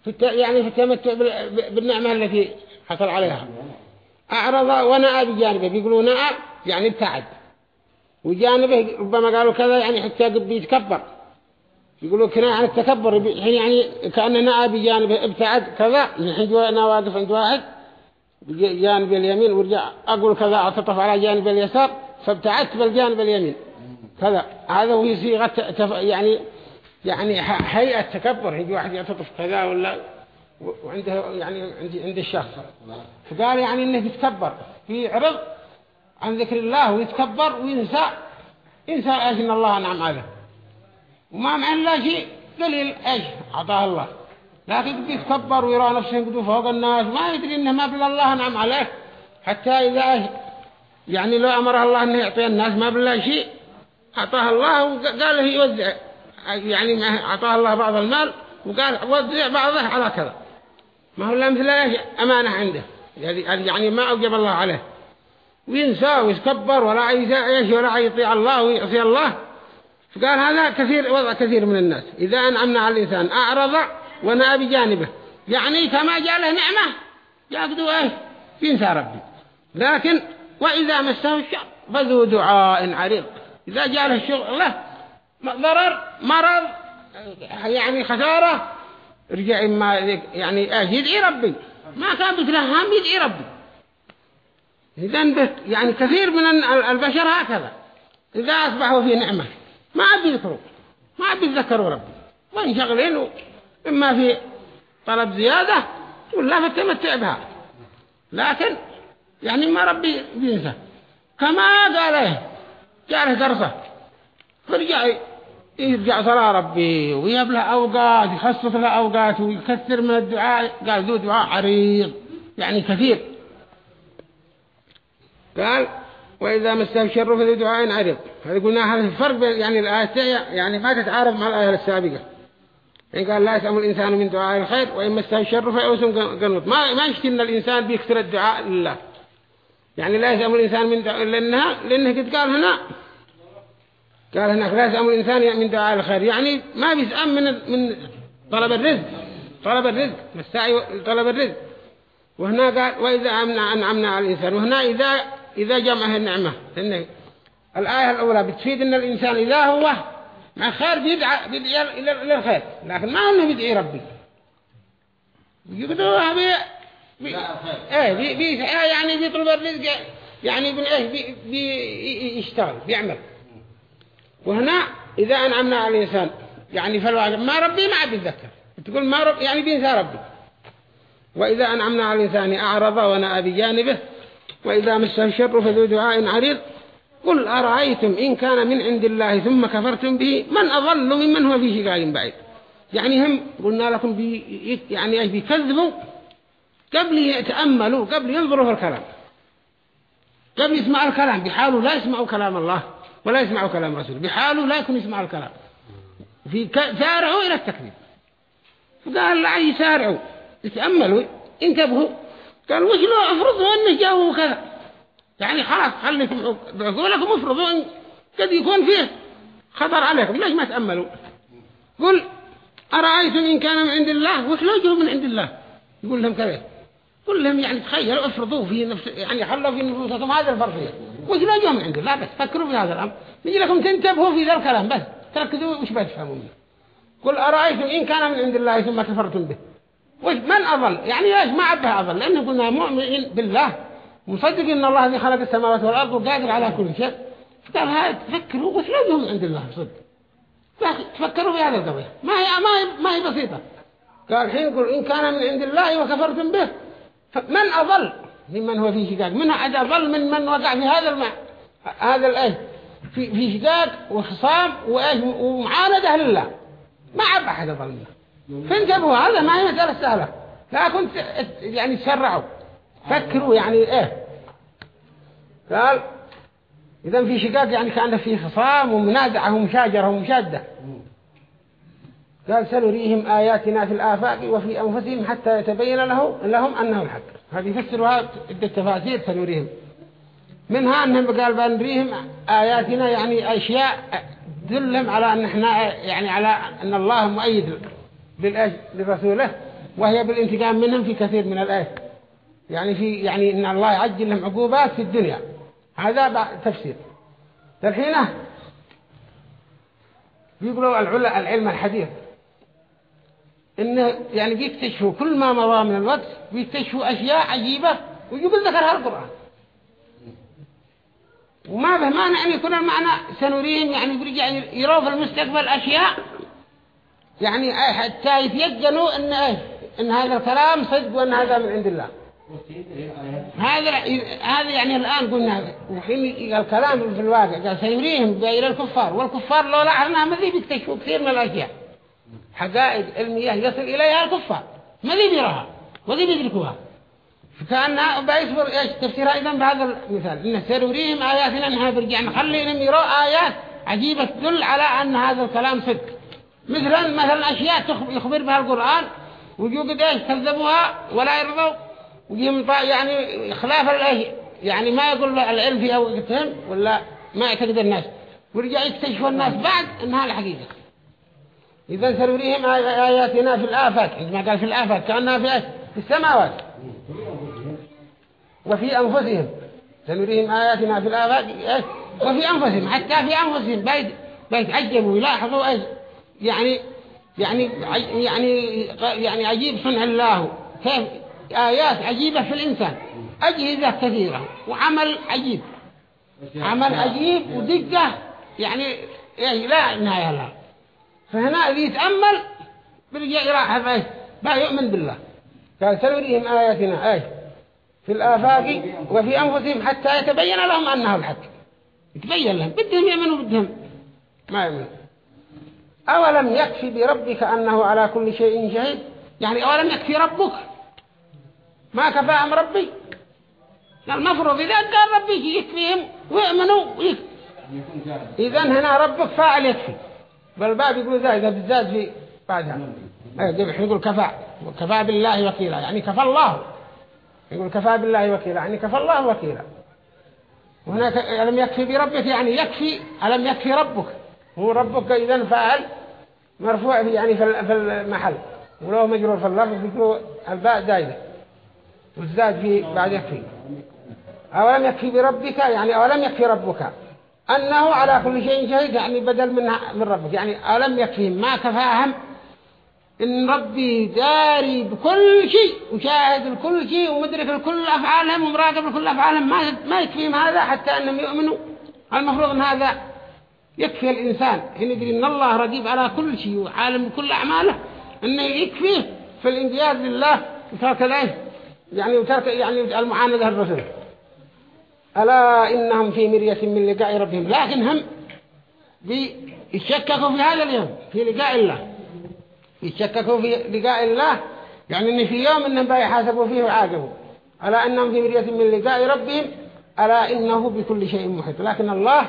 في. يعني في التمتع بال... بالنعمة التي حصل عليها. أعرض ونأى بجانبه. بيقولوا نأى يعني ابتعد. وجانبه ربما قالوا كذا يعني حتى بيتكبر يقولوا كنا عن التكبر الحين يعني كأن نأى بجانبه. ابتعد كذا. الحين أنا واقف عند واحد بجانب اليمين ورجع أقول كذا أعتطف على جانب اليسار فابتعدت بالجانب اليمين. كذا. هذا هو صيغة تف... يعني يعني هيئة تكبر. يجي واحد يعتطف كذا ولا وعنده يعني عند عند الشخص. فقال يعني إنه يتكبر. في عرض عن ذكر الله ويتكبر وينسى. ينسى إن الله انعم عليه وما معنى لا شيء قليل إيش؟ أعطاه الله. لكن يتكبر ويرى نفسه قدو فوق الناس. ما يدري إنه ما بلا الله انعم عليه. حتى إذا يعني لو أمره الله إنه يعطي الناس ما بلا شيء اعطاه الله وقال له يوزع. يعني اعطاه الله بعض المال وقال وزع بعضه على كذا. ما هو إلا مثل إيش؟ أمانة عنده. يعني ما أوجب الله عليه. وينسى ويتكبر ولا إيش؟ ولا يطيع الله ويعصي الله. فقال هذا كثير وضع كثير من الناس. إذا انعمنا على الإنسان أعرض ونأى بجانبه. يعني كما جاء له نعمة يقدو إيش؟ ينسى ربي. لكن وإذا مسه الشر فذو دعاء عريض إذا جاء له الشغل له ضرر مرض يعني خسارة رجع إما يعني يدعي ربي. ما كان بتلهم يدعي ربي. إذن يعني كثير من البشر هكذا. إذا أصبحوا في نعمة. ما بيذكروا ما بيذكروا ربي. وانشغلين إما في طلب زيادة ولا في التمتع بها. لكن يعني ما ربي بينسى كما قال جاء له درسه. فرجع يرجع صلاة ربي ويبلع أوقات يخصص له أوقات ويكثر من الدعاء. قال ذو دعاء عريض يعني كثير. قال وإذا الشر فذو دعاء عريض. هذا قلنا هذا الفرق يعني الآية يعني ما تتعارض مع الآية السابقة. يعني قال لا يسأم الإنسان من دعاء الخير وإن مسه الشر فيأوس قنوط. ما ما يشتي إن الإنسان بيكثر الدعاء لله. يعني لا يسأم الإنسان من دعاء لأنها لأنه قد قال هنا قال هناك لا يسأم الإنسان من دعاء الخير. يعني ما بيسأم من من طلب الرزق. طلب الرزق. والسعي طلب الرزق. وهنا قال وإذا أمنا أنعمنا على الإنسان. وهنا إذا إذا جمعه النعمة. إن الآية الأولى بتفيد أن الإنسان إذا هو مع خير بيدعى بيدعي إلى إلى الخير. لكن ما أنه بيدعي ربي. يقدروا بي بي إيه بي بي يعني بيطلب الرزق يعني بن إيه بي بي يشتغل بيعمل. وهنا إذا أنعمنا على الإنسان يعني فالواجب ما ربي ما عاد يتذكر. تقول ما رب يعني بينسى ربي. وإذا أنعمنا على الإنسان أعرض ونأى بجانبه وإذا مسه الشر فذو دعاء عريض قل أرأيتم إن كان من عند الله ثم كفرتم به من أضل ممن هو في شقاق بعيد. يعني هم قلنا لكم بي يعني إيش بيكذبوا قبل يتأملوا قبل ينظروا في الكلام. قبل يسمعوا الكلام بحالوا لا يسمعوا كلام الله ولا يسمعوا كلام رسول بحالوا لا يكونوا يسمعوا الكلام. في سارعوا إلى التكذيب. فقال لا يسارعوا يتأملوا انتبهوا. قال وش لو أفرضوا أنه جاءوا كذا؟ يعني خلاص خليكم بقول لكم افرضوا إن قد يكون فيه خطر عليكم ليش ما تأملوا؟ قل أرأيتم إن كان من عند الله؟ وش لو جاءوا من عند الله؟ يقول لهم كذا. قل لهم يعني تخيلوا افرضوا في نفس يعني خلوا في نفوسكم هذا الفرضية جاءوا من عند الله بس فكروا في هذا الأمر. نجي لكم تنتبهوا في ذا الكلام بس. تركزوا وش بتفهموا منه قل أرأيتم إن كان من عند الله ثم كفرتم به. وش من أضل يعني ليش ما عبها أضل. لأنه قلنا مؤمن بالله. مصدق إن الله الذي خلق السماوات والأرض وقادر على كل شيء. فقال هذا تفكروا وش لهم عند الله؟ صدق. تفكروا في هذا القضية. ما هي ما هي ما هي بسيطة. قال حين قل إن كان من عند الله وكفرتم به. من أضل ممن هو في شقاق من أضل من من وقع في هذا الماء؟ هذا الأيه في في شقاق وخصام وإيه ومعاندة لله. ما عب أحد أضل منه. فانتبهوا هذا ما هي مسألة سهلة. لكن يعني تسرعوا. فكروا يعني إيه. قال إذا في شقاق يعني كان في خصام ومنازعة ومشاجرة ومشادة. قال سنريهم آياتنا في الآفاق وفي أنفسهم حتى يتبين له لهم أنه الحق. هذه يفسرها عدة تفاسير سنريهم. منها أنهم قال بنريهم آياتنا يعني أشياء تدلهم على أن إحنا يعني على أن الله مؤيد لرسوله وهي بالانتقام منهم في كثير من الآيات يعني في يعني إن الله يعجل لهم عقوبات في الدنيا. هذا تفسير. الحين بيقولوا العلم الحديث. انه يعني بيكتشفوا كل ما مضى من الوقت بيكتشفوا أشياء عجيبة ويقول ذكرها القرآن وما به معنى أن يكون المعنى سنريهم يعني بيرجع يروا في المستقبل أشياء يعني حتى يتيقنوا إن إيه إن هذا الكلام صدق وإن هذا من عند الله. هذا هذا يعني الآن قلنا وحين الكلام في الواقع. قال سيريهم إلى الكفار والكفار لو لاحظنا ما بيكتشفوا كثير من الأشياء. حقائق علمية يصل إليها الكفار. ما ذي بيراها وذي بيدركوها فكان بيصبر إيش تفسيرها أيضا بهذا المثال. إن سيريهم آياتنا أنها برجع. نخلي لهم يروا آيات عجيبة تدل على أن هذا الكلام صدق. مثلا مثلا أشياء يخبر بها القرآن ويوجد إيش كذبوها ولا يرضوا ويهم يعني خلاف الأهي يعني ما يقول العلم في أوقتهم ولا ما يعتقد الناس. ورجع يكتشف الناس بعد إنها الحقيقة. إذا سنريهم آياتنا في الآفات عندما قال في الآفات كأنها في, في السماوات. وفي أنفسهم. سنريهم آياتنا في الآفات وفي أنفسهم حتى في أنفسهم. بيت بيتعجبوا ويلاحظوا إيش؟ يعني يعني يعني يعني عجيب صنع الله. كيف؟ آيات عجيبة في الإنسان. أجهزة كثيرة وعمل عجيب. عمل عجيب ودقة يعني يعني لا نهاية لها. فهنا اللي يتأمل برجع يلاحظ إيش؟ ما يؤمن بالله. قال سنريهم آياتنا إيش؟ في الآفاق وفي أنفسهم حتى يتبين لهم أنه الحق. يتبين لهم بدهم يؤمنوا بدهم. ما يؤمنوا. أولم يكفي بربك أنه على كل شيء شهيد؟ يعني أولم يكفي ربك؟ ما كفاهم ربي؟ المفروض إذا قال ربي يكفيهم ويؤمنوا إذا هنا ربك فاعل يكفي. بل باب يقول ذا إذا بالذات في بعدها أيه يقول كفى. وكفى بالله وكيلا. يعني كفى الله. يقول كفى بالله وكيلا. يعني كفى الله وكيلا. وهناك ألم يكفي بربك؟ يعني يكفي. ألم يكفي ربك؟ هو ربك إذا فاعل مرفوع في يعني في المحل. ولو مجرور في اللفظ بيقولوا الباء زايدة. والزاد في بعد يكفي. أولم يكفي بربك؟ يعني أولم يكفي ربك؟ أنه على كل شيء شهيد يعني بدل من من ربك. يعني أولم يكفيهم ما كفاهم إن ربي داري بكل شيء وشاهد بكل شيء ومدرك لكل أفعالهم ومراقب لكل أفعالهم. ما ما يكفيهم هذا حتى أنهم يؤمنوا. المفروض أن هذا يكفي الإنسان. حين يدري أن الله رقيب على كل شيء وعالم بكل أعماله. أنه يكفيه في الانقياد لله وترك له يعني وترك يعني المعاندة الرسل ألا إنهم في مرية من لقاء ربهم. لكن هم بيشككوا في هذا اليوم في لقاء الله. يشككوا في لقاء الله يعني إن في يوم إنهم بيحاسبوا فيه وعاقبوا. ألا إنهم في مرية من لقاء ربهم ألا إنه بكل شيء محيط. لكن الله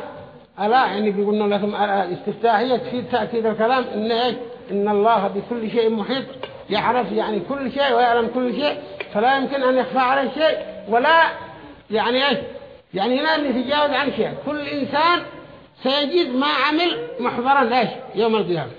ألا يعني بيقولنا لكم استفتاحية في تأكيد الكلام إن إيه؟ إن الله بكل شيء محيط يعرف يعني كل شيء ويعلم كل شيء فلا يمكن أن يخفى عليه شيء ولا يعني إيه؟ يعني اللي يتجاوز عن شيء. كل إنسان سيجد ما عمل محضرا إيش؟ يوم القيامة.